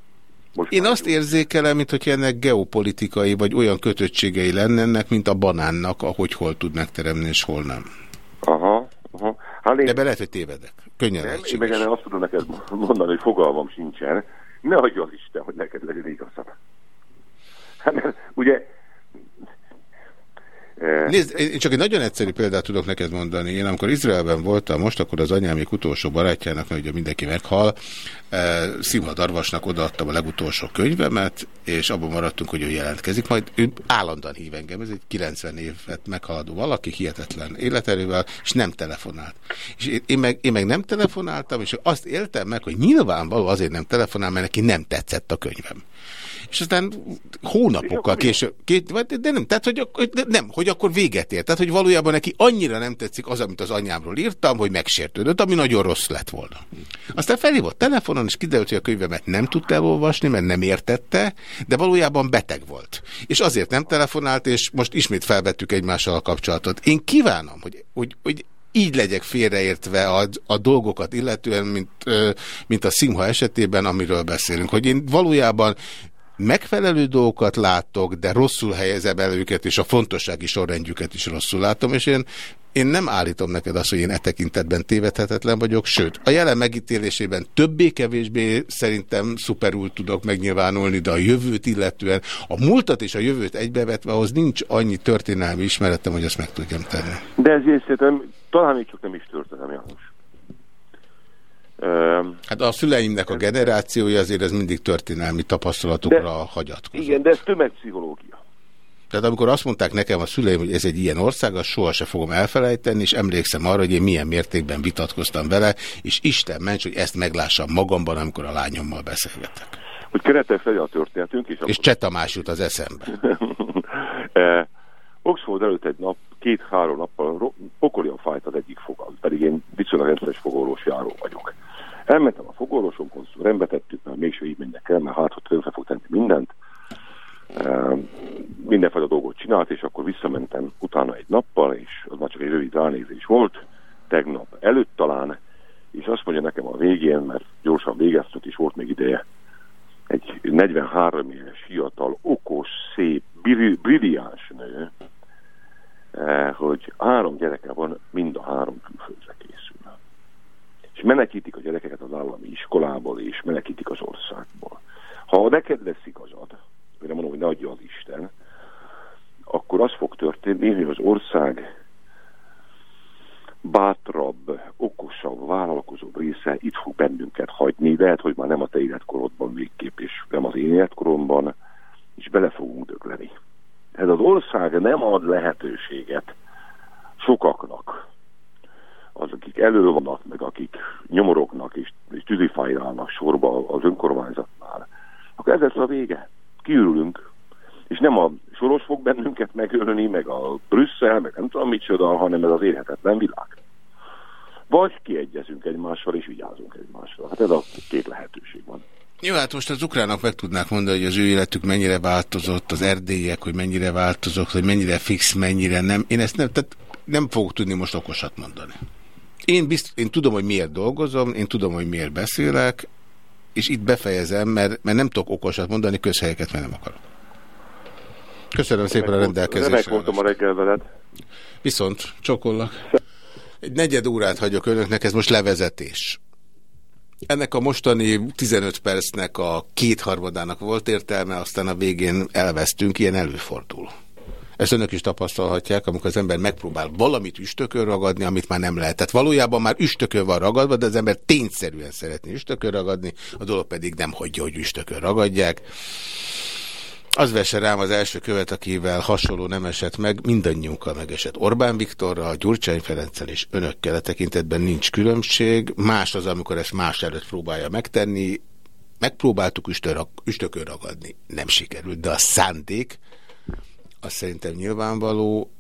Most Én azt érzékelem, mint hogy ennek geopolitikai vagy olyan kötöttségei lennének, mint a banánnak, ahogy hol tudnak teremni, és hol nem. Aha, aha. Hát én... De be lehet, hogy tévedek. Könnyen nem, Én meg azt tudom neked mondani, hogy fogalmam sincsen. Ne adja az Isten, hogy neked legyen igazad. Hát, ugye Nézd, én csak egy nagyon egyszerű példát tudok neked mondani. Én amikor Izraelben voltam most, akkor az anyámik utolsó barátjának, mert ugye mindenki meghal, Szimha Darvasnak odaadtam a legutolsó könyvemet, és abban maradtunk, hogy ő jelentkezik. Majd ő állandóan hív engem, ez egy 90 évet meghaladó valaki, hihetetlen életerővel, és nem telefonált. És én meg, én meg nem telefonáltam, és azt éltem meg, hogy nyilvánvaló azért nem telefonál, mert neki nem tetszett a könyvem és aztán hónapokkal később, két, de nem, tehát hogy, de nem, hogy akkor véget ért. Tehát, hogy valójában neki annyira nem tetszik az, amit az anyámról írtam, hogy megsértődött, ami nagyon rossz lett volna. Aztán felhívott telefonon, és kiderült, hogy a könyvemet nem tudta elolvasni, mert nem értette, de valójában beteg volt. És azért nem telefonált, és most ismét felvettük egymással a kapcsolatot. Én kívánom, hogy, hogy, hogy így legyek félreértve a, a dolgokat illetően, mint, mint a Szimha esetében, amiről beszélünk. Hogy én valójában megfelelő dolgokat látok, de rosszul helyezem el őket, és a fontossági sorrendjüket is rosszul látom, és én, én nem állítom neked azt, hogy én e tekintetben tévedhetetlen vagyok, sőt, a jelen megítélésében többé-kevésbé szerintem szuperul tudok megnyilvánulni, de a jövőt illetően, a múltat és a jövőt egybevetve, ahhoz nincs annyi történelmi ismeretem, hogy azt meg tudjam tenni. De ez én szerintem talán még csak nem is történelmi, János. Hát a szüleimnek a generációja azért ez mindig történelmi tapasztalatokra de, hagyatkozott. Igen, de ez tömegpszichológia. Tehát amikor azt mondták nekem a szüleim, hogy ez egy ilyen ország, azt soha se fogom elfelejteni, és emlékszem arra, hogy én milyen mértékben vitatkoztam vele, és Isten ments, hogy ezt meglássam magamban, amikor a lányommal beszélgetek. Hogy keretes legyen a történetünk. És, és Cseh Tamás jut az eszembe. Eh, Oxford előtt egy nap, két-három nappal pokolian fájt az egyik fogam, pedig én viszonylag rendszeres fogorvos járó vagyok. Elmentem a fogorvosomhoz, rendbe tettük, mert mégse így mennek el, mert hát, hogy tönkre fog tenni mindent. Uh, mindenfajta dolgot csinált, és akkor visszamentem utána egy nappal, és az már csak egy rövid ránézés volt, tegnap előtt talán, és azt mondja nekem a végén, mert gyorsan végeztük, és volt még ideje, egy 43 éves fiatal, okos, szép, brilliáns nő, hogy három gyereke van, mind a három külföldre készül és menekítik a gyerekeket az állami iskolából, és menekítik az országból. Ha neked lesz igazad, mire mondom, hogy ne adja az Isten, akkor az fog történni, hogy az ország bátrabb, okosabb, vállalkozóbb része itt fog bennünket hagyni, lehet, hogy már nem a te életkorodban végképp, és nem az én életkoromban, és bele fogunk dögleni. Ez az ország nem ad lehetőséget sokaknak, az, akik elő vannak, meg akik nyomorognak és, és tűzifájrálnak sorba az önkormányzatnál, akkor ez lesz a vége. Kiürülünk. És nem a Soros fog bennünket megölni, meg a Brüsszel, meg nem tudom micsoda, hanem ez az érhetetlen világ. Vagy kiegyezünk egymással, és vigyázunk egymással. Hát ez a két lehetőség van. Jó, hát most az ukránok meg tudnák mondani, hogy az ő életük mennyire változott, az erdélyek, hogy mennyire változott, hogy mennyire fix, mennyire nem. Én ezt nem, tehát nem fogok tudni most okosat mondani. Én, bizt, én tudom, hogy miért dolgozom, én tudom, hogy miért beszélek, és itt befejezem, mert, mert nem tudok okosat mondani, közhelyeket mert nem akarok. Köszönöm szépen a rendelkezésre. Megmondtam a reggel veled. Viszont, csokollak. Egy negyed órát hagyok önöknek, ez most levezetés. Ennek a mostani 15 percnek a kétharmadának volt értelme, aztán a végén elvesztünk, ilyen előfordul. Ezt önök is tapasztalhatják, amikor az ember megpróbál valamit üstökön ragadni, amit már nem lehet. Tehát valójában már üstökön van ragadva, de az ember tényszerűen szeretné üstökön ragadni, a dolog pedig nem hagyja, hogy üstökön ragadják. Az vesse rám az első követ, akivel hasonló nem esett meg, mindannyiunkkal megesett. Orbán Viktorral, Gyurcsány Ferenccel és önökkel a tekintetben nincs különbség. Más az, amikor ezt más előtt próbálja megtenni. Megpróbáltuk üstökön ragadni, nem sikerült, de a szándék az szerintem nyilvánvaló.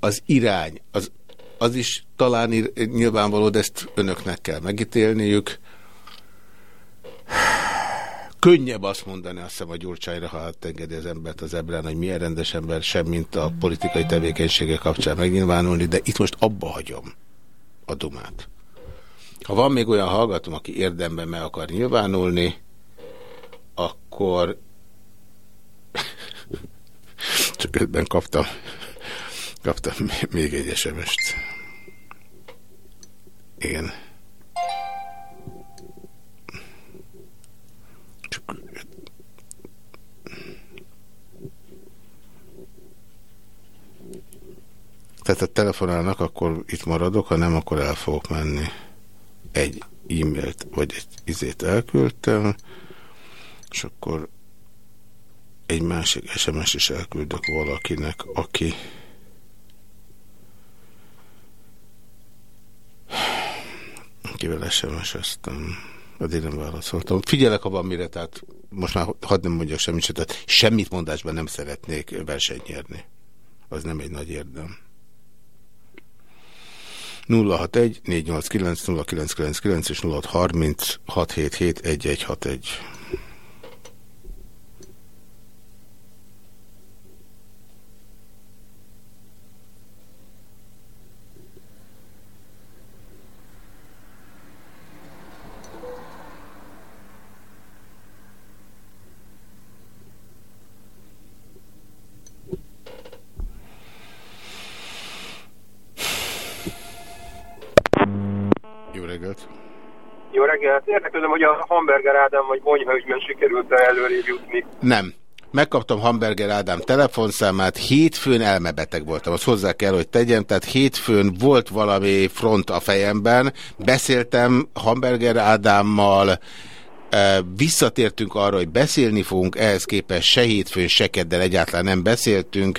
Az irány, az, az is talán nyilvánvaló, de ezt önöknek kell megítélniük. Könnyebb azt mondani, azt hiszem a Gyurcsányra, ha engedi az embert az ebrán, hogy milyen rendes ember, sem, mint a politikai tevékenysége kapcsán megnyilvánulni, de itt most abba hagyom a dumát. Ha van még olyan hallgatom, aki érdemben meg akar nyilvánulni, akkor csak ebben kaptam, kaptam még egy SMS-t. Igen. Csak... Tehát ha telefonálnak, akkor itt maradok, ha nem, akkor el fogok menni. Egy e-mailt, vagy egy izét elküldtem, és akkor egy másik SMS is elküldök valakinek, aki akivel SMS-eztem. Addig nem válaszoltam. Figyelek, ha van mire, tehát most már hadd nem mondjak semmit, tehát semmit mondásban nem szeretnék versenyt nyerni. Az nem egy nagy érdem. 061 489 0999 és 0630 677 1161. Jó reggelt! Jó reggelt! Érdeklődöm, hogy a Hamburger Ádám vagy Bonyha ügyben sikerült-e előrébb jutni. Nem. Megkaptam Hamburger Ádám telefonszámát, hétfőn elmebeteg voltam, azt hozzá kell, hogy tegyem, tehát hétfőn volt valami front a fejemben, beszéltem Hamburger Ádámmal, visszatértünk arra, hogy beszélni fogunk, ehhez képest se hétfőn, se kedden egyáltalán nem beszéltünk,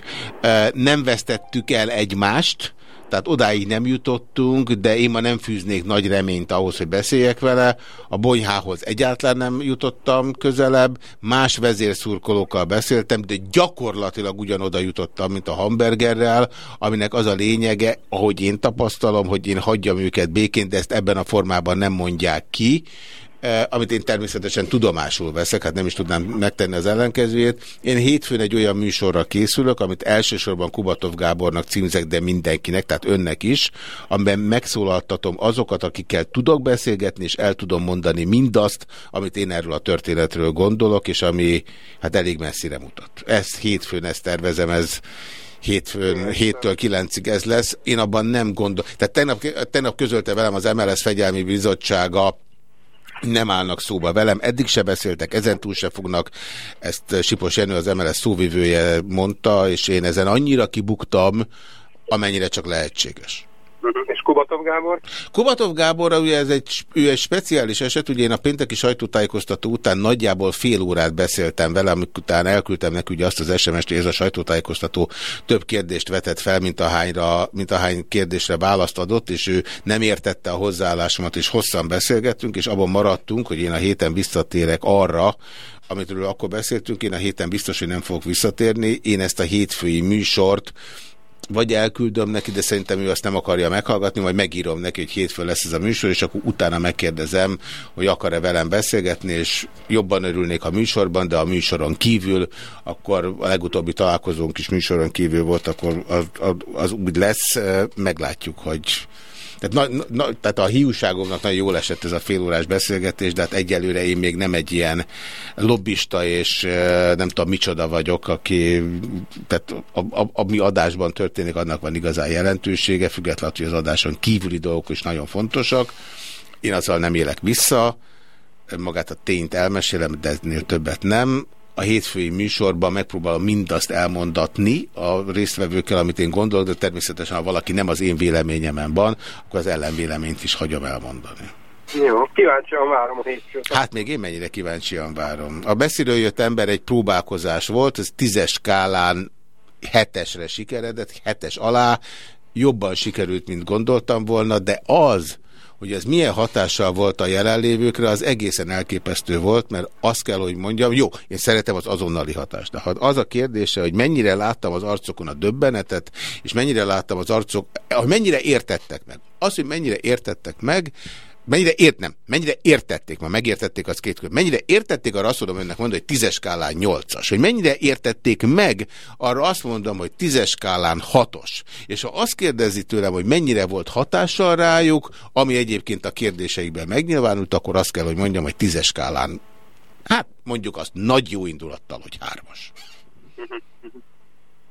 nem vesztettük el egymást, tehát odáig nem jutottunk, de én ma nem fűznék nagy reményt ahhoz, hogy beszéljek vele. A bonyhához egyáltalán nem jutottam közelebb, más vezérszurkolókkal beszéltem, de gyakorlatilag ugyanoda jutottam, mint a hamburgerrel, aminek az a lényege, ahogy én tapasztalom, hogy én hagyjam őket békén, de ezt ebben a formában nem mondják ki, amit én természetesen tudomásul veszek, hát nem is tudnám megtenni az ellenkezőjét. Én hétfőn egy olyan műsorra készülök, amit elsősorban Kubatov Gábornak címzek, de mindenkinek, tehát önnek is, amiben megszólaltatom azokat, akikkel tudok beszélgetni, és el tudom mondani mindazt, amit én erről a történetről gondolok, és ami hát elég messzire mutat. Ezt hétfőn ezt tervezem, ez hétfőn, héttől kilencig ez lesz. Én abban nem gondol. Tehát tegnap, tegnap közölte velem az MLS Fegyelmi Bizottsága, nem állnak szóba velem, eddig se beszéltek, ezentúl se fognak, ezt Sipos Jenő az MLS szóvivője mondta, és én ezen annyira kibuktam, amennyire csak lehetséges. És Kubatov Gábor? Kubatov Gábor, ugye ez egy, ő egy speciális eset, ugye én a pénteki sajtótájékoztató után nagyjából fél órát beszéltem vele, amikor után elküldtem neki ugye azt az SMS-t, hogy ez a sajtótájékoztató több kérdést vetett fel, mint ahányra, mint ahány kérdésre választ adott, és ő nem értette a hozzáállásomat, és hosszan beszélgettünk, és abban maradtunk, hogy én a héten visszatérek arra, amitről akkor beszéltünk, én a héten biztos, hogy nem fogok visszatérni, én ezt a hétfői műsort vagy elküldöm neki, de szerintem ő azt nem akarja meghallgatni, vagy megírom neki, hogy hétfőn lesz ez a műsor, és akkor utána megkérdezem, hogy akar-e velem beszélgetni, és jobban örülnék a műsorban, de a műsoron kívül, akkor a legutóbbi találkozónk is műsoron kívül volt, akkor az, az, úgy lesz, meglátjuk, hogy tehát, na, na, tehát a hiúságomnak nagyon jól esett ez a félórás beszélgetés, de hát egyelőre én még nem egy ilyen lobbista, és nem tudom micsoda vagyok, aki, tehát a, a, ami adásban történik, annak van igazán jelentősége, függetlenül, hogy az adáson kívüli dolgok is nagyon fontosak. Én azzal nem élek vissza, magát a tényt elmesélem, de ennél többet nem a hétfői műsorban megpróbálom mindazt elmondatni a résztvevőkkel, amit én gondolok, de természetesen, ha valaki nem az én véleményemen van, akkor az ellenvéleményt is hagyom elmondani. Jó, kíváncsian várom a hétfőt. Hát még én mennyire kíváncsian várom. A beszélő jött ember egy próbálkozás volt, ez tízes skálán hetesre sikeredett, hetes alá, jobban sikerült, mint gondoltam volna, de az, hogy ez milyen hatással volt a jelenlévőkre, az egészen elképesztő volt, mert azt kell, hogy mondjam, jó, én szeretem az azonnali hatást, de ha az a kérdése, hogy mennyire láttam az arcokon a döbbenetet, és mennyire láttam az arcok, hogy mennyire értettek meg. Az, hogy mennyire értettek meg, Mennyire ért, nem, mennyire értették, ma megértették az két külön. Mennyire értették, arra azt mondom önnek mondani, hogy tízes skálán nyolcas. Hogy mennyire értették meg, arra azt mondom, hogy tízes skálán hatos. És ha azt kérdezi tőlem, hogy mennyire volt hatással rájuk, ami egyébként a kérdéseikben megnyilvánult, akkor azt kell, hogy mondjam, hogy tízes skálán, hát mondjuk azt nagy jó indulattal, hogy hármas.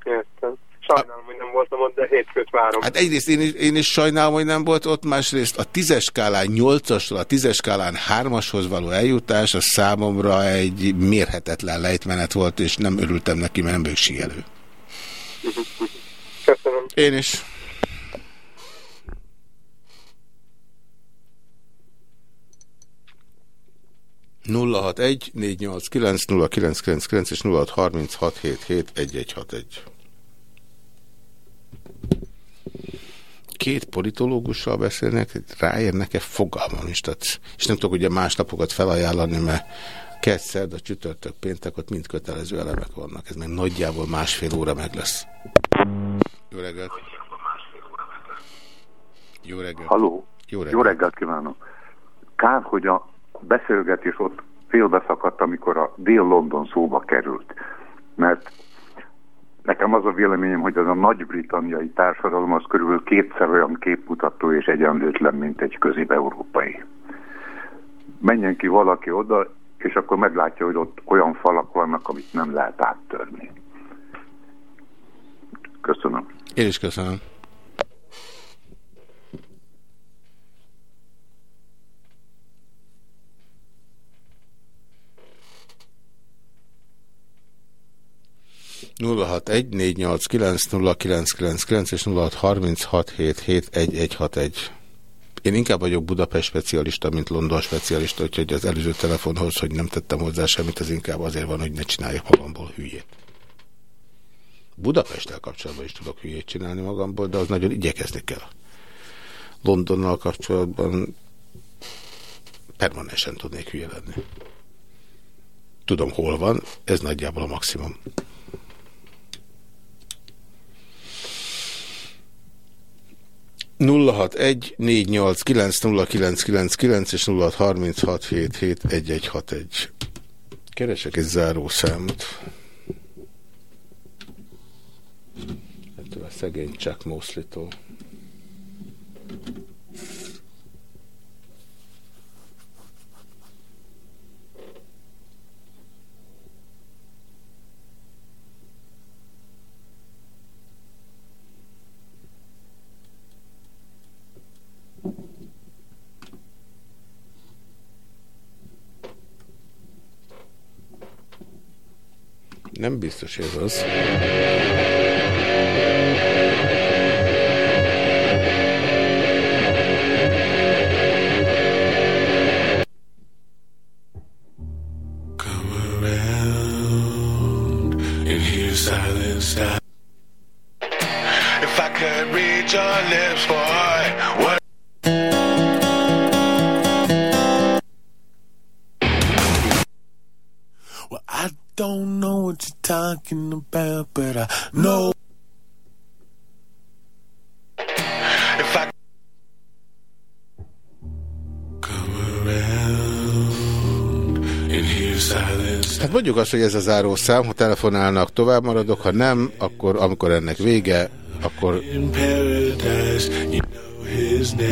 Értem sajnálom, hogy nem voltam ott, de hétfőt várom. Hát egyrészt én is, én is sajnálom, hogy nem volt ott, másrészt a tízes skálán nyolcasról, a tízes skálán hármashoz való eljutás, a számomra egy mérhetetlen lejtmenet volt, és nem örültem neki, mert nem vagyok. Köszönöm. Én is. nulla hat egy négy nyolc kilenc nulla kilenc kilenc kilenc és nulla hat harminc hat hét hét egy egy hat egy Két politológussal beszélnek, ráérnek-e fogalmam is. Tehát, és nem tudok ugye más napokat felajánlani, mert kedd, szerda, csütörtök, péntek, ott mind kötelező elemek vannak. Ez meg nagyjából másfél óra meg lesz. Jó reggelt! Jó reggelt! Haló! Jó reggelt! Jó reggelt kívánok! Kár, hogy a beszélgetés ott félbeszakadt, amikor a Dél-London szóba került. Mert nekem az a véleményem, hogy az a nagy-britanniai társadalom az körülbelül kétszer olyan képmutató és egyenlőtlen, mint egy közép-európai. Menjen ki valaki oda, és akkor meglátja, hogy ott olyan falak vannak, amit nem lehet áttörni. Köszönöm. Én is köszönöm. 0614890999 és 0636771161. Én inkább vagyok Budapest specialista, mint London specialista, úgyhogy az előző telefonhoz, hogy nem tettem hozzá semmit, az inkább azért van, hogy ne csináljak magamból hülyét. Budapesttel kapcsolatban is tudok hülyét csinálni magamból, de az nagyon igyekezni kell. Londonnal kapcsolatban permanensen tudnék hülye lenni. Tudom, hol van, ez nagyjából a maximum. 061 és 0636771161. Keresek egy zárószámot. Ettől a szegény Chuck Mosley-tól. Nem biztos, ez az. Talking about, but I know. If I come around and hear silence Hát mondjuk azt, hogy ez a zárószám, ha telefonálnak, tovább maradok, ha nem, akkor amikor ennek vége, akkor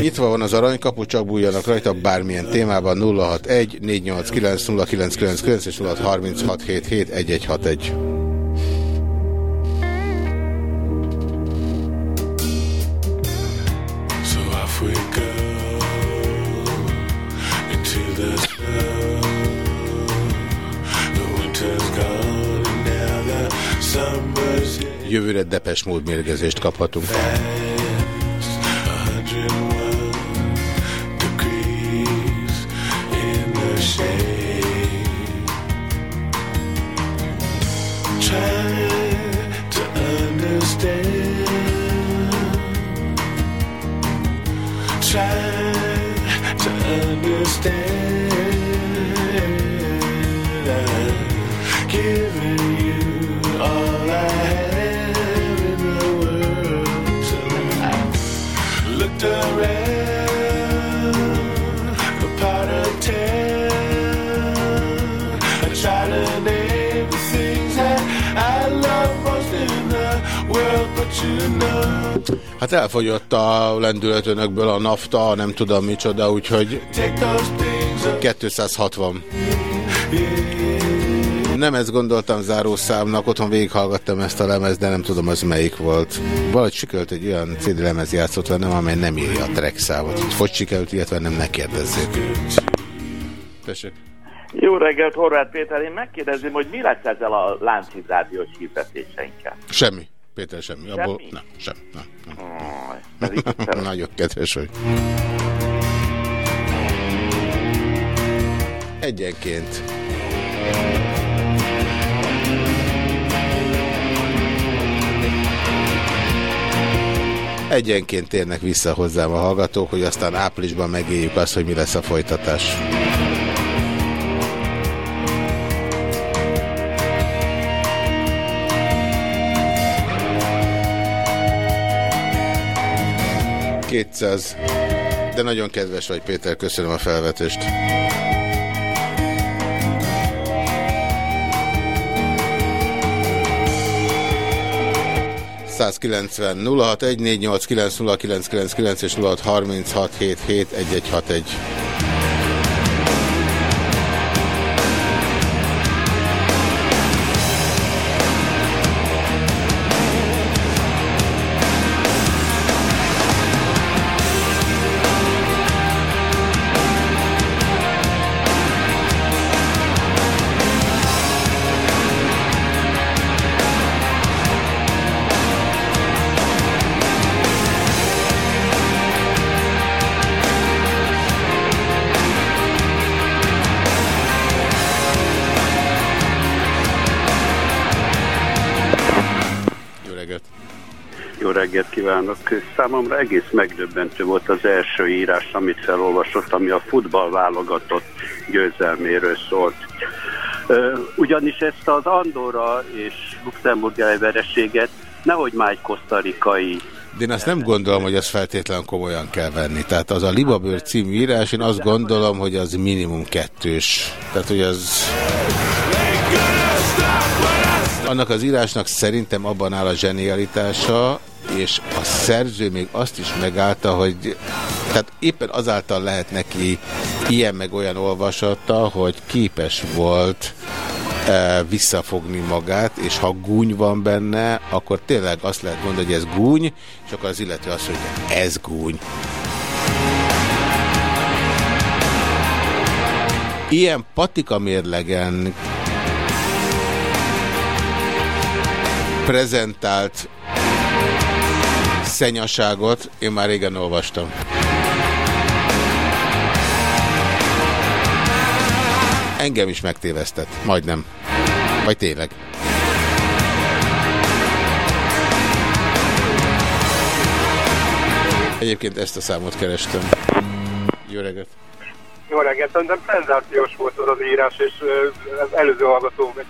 nyitva van az aranykapu, csak bújjanak rajta bármilyen témában 061 489 0999 és 0636 Jövőre depes mód mérgezést kaphatunk. Try to understand. Hát elfogyott a lendületönökből a nafta, nem tudom micsoda, úgyhogy Take those things up. 260. Nem ezt gondoltam zárószámnak, otthon végighallgattam ezt a lemez, de nem tudom az melyik volt. Valahogy sikerült egy olyan CD lemez játszott vennem, amely nem írja a track számot. Hogy sikerült ilyet vennem, ne kérdezzék. Tessék. Jó reggelt, Horváth Péter. Én megkérdezném, hogy mi lesz ezzel a láncid rádiós hirdetéseinkkel? Semmi. Péter, semmi. Abból, Semmi? nem, sem, nem. Pedig szeretem. Nagyon kedves vagy. Egyenként. Egyenként térnek vissza hozzám a hallgatók, hogy aztán áprilisban megéljük azt, hogy mi lesz a folytatás. Kétszáz. De nagyon kedves vagy, Péter, köszönöm a felvetést. 0690 0614890999 és 0636771161. kívánok! Számomra egész megdöbbentő volt az első írás, amit felolvasott, ami a futball válogatott győzelméről szólt. Ugyanis ezt az Andorra és Luxemburg vereséget nehogy már egy kosztarikai de én azt nem gondolom, hogy ezt feltétlenül komolyan kell venni. Tehát az a Libabőr című írás, én azt gondolom, hogy az minimum kettős. Tehát, hogy az... Annak az írásnak szerintem abban áll a zsenialitása, és a szerző még azt is megállta, hogy tehát éppen azáltal lehet neki ilyen meg olyan olvasata, hogy képes volt e, visszafogni magát, és ha gúny van benne, akkor tényleg azt lehet mondani, hogy ez gúny, és akkor az illető azt mondja, hogy ez gúny. Ilyen patika mérlegen prezentált szenyaságot én már régen olvastam. Engem is megtévesztett. Majdnem. Vagy tényleg. Egyébként ezt a számot kerestem. Jó reggelt! Jó reggelt! Szerintem szenzációs volt az az írás, és az előző hallgató egy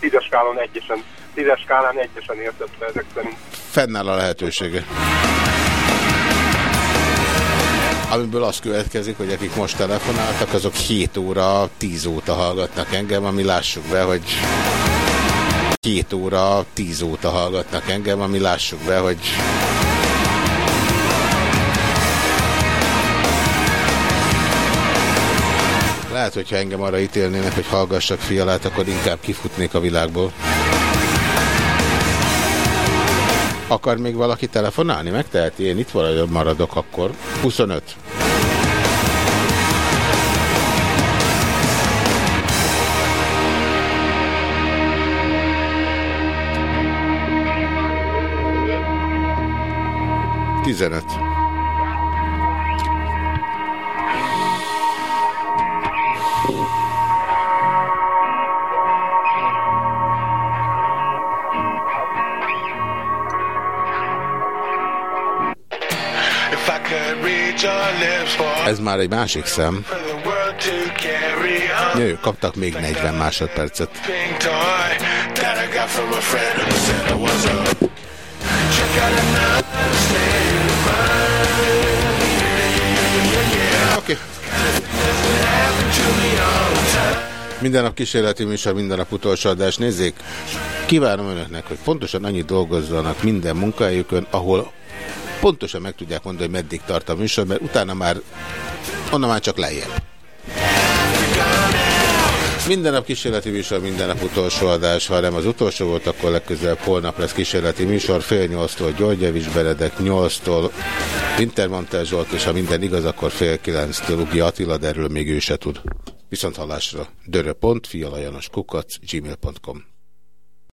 tízes skálán egyesen, tízes skálán egyesen értette ezek szerint fennáll a lehetősége. Amiből az következik, hogy akik most telefonáltak, azok 7 óra, 10 óta hallgatnak engem, ami lássuk be, hogy 7 óra, 10 óta hallgatnak engem, ami lássuk be, hogy lehet, hogyha engem arra ítélnének, hogy hallgassak fialát, akkor inkább kifutnék a világból. Akar még valaki telefonálni? Megteheti, én itt valahogy maradok akkor. 25. Tizenöt. Ez már egy másik szem. Jó, kaptak még 40 másodpercet. Oké. Okay. Minden nap kísérleti műsor, minden nap utolsó adás. Nézzék, kívánom önöknek, hogy pontosan annyit dolgozzanak minden munkahelyükön, ahol pontosan meg tudják mondani, hogy meddig tart a műsor, mert utána már, onnan már csak lejjebb. Minden nap kísérleti műsor, minden nap utolsó adás. Ha nem az utolsó volt, akkor legközelebb holnap lesz kísérleti műsor. Fél nyolctól Györgyevics Benedek, nyolctól Wintermantel Zsolt, és ha minden igaz, akkor fél kilenctől Ugi Attila, de erről még ő se tud. Viszont hallásra. Dörö.fialajanoskukac gmail.com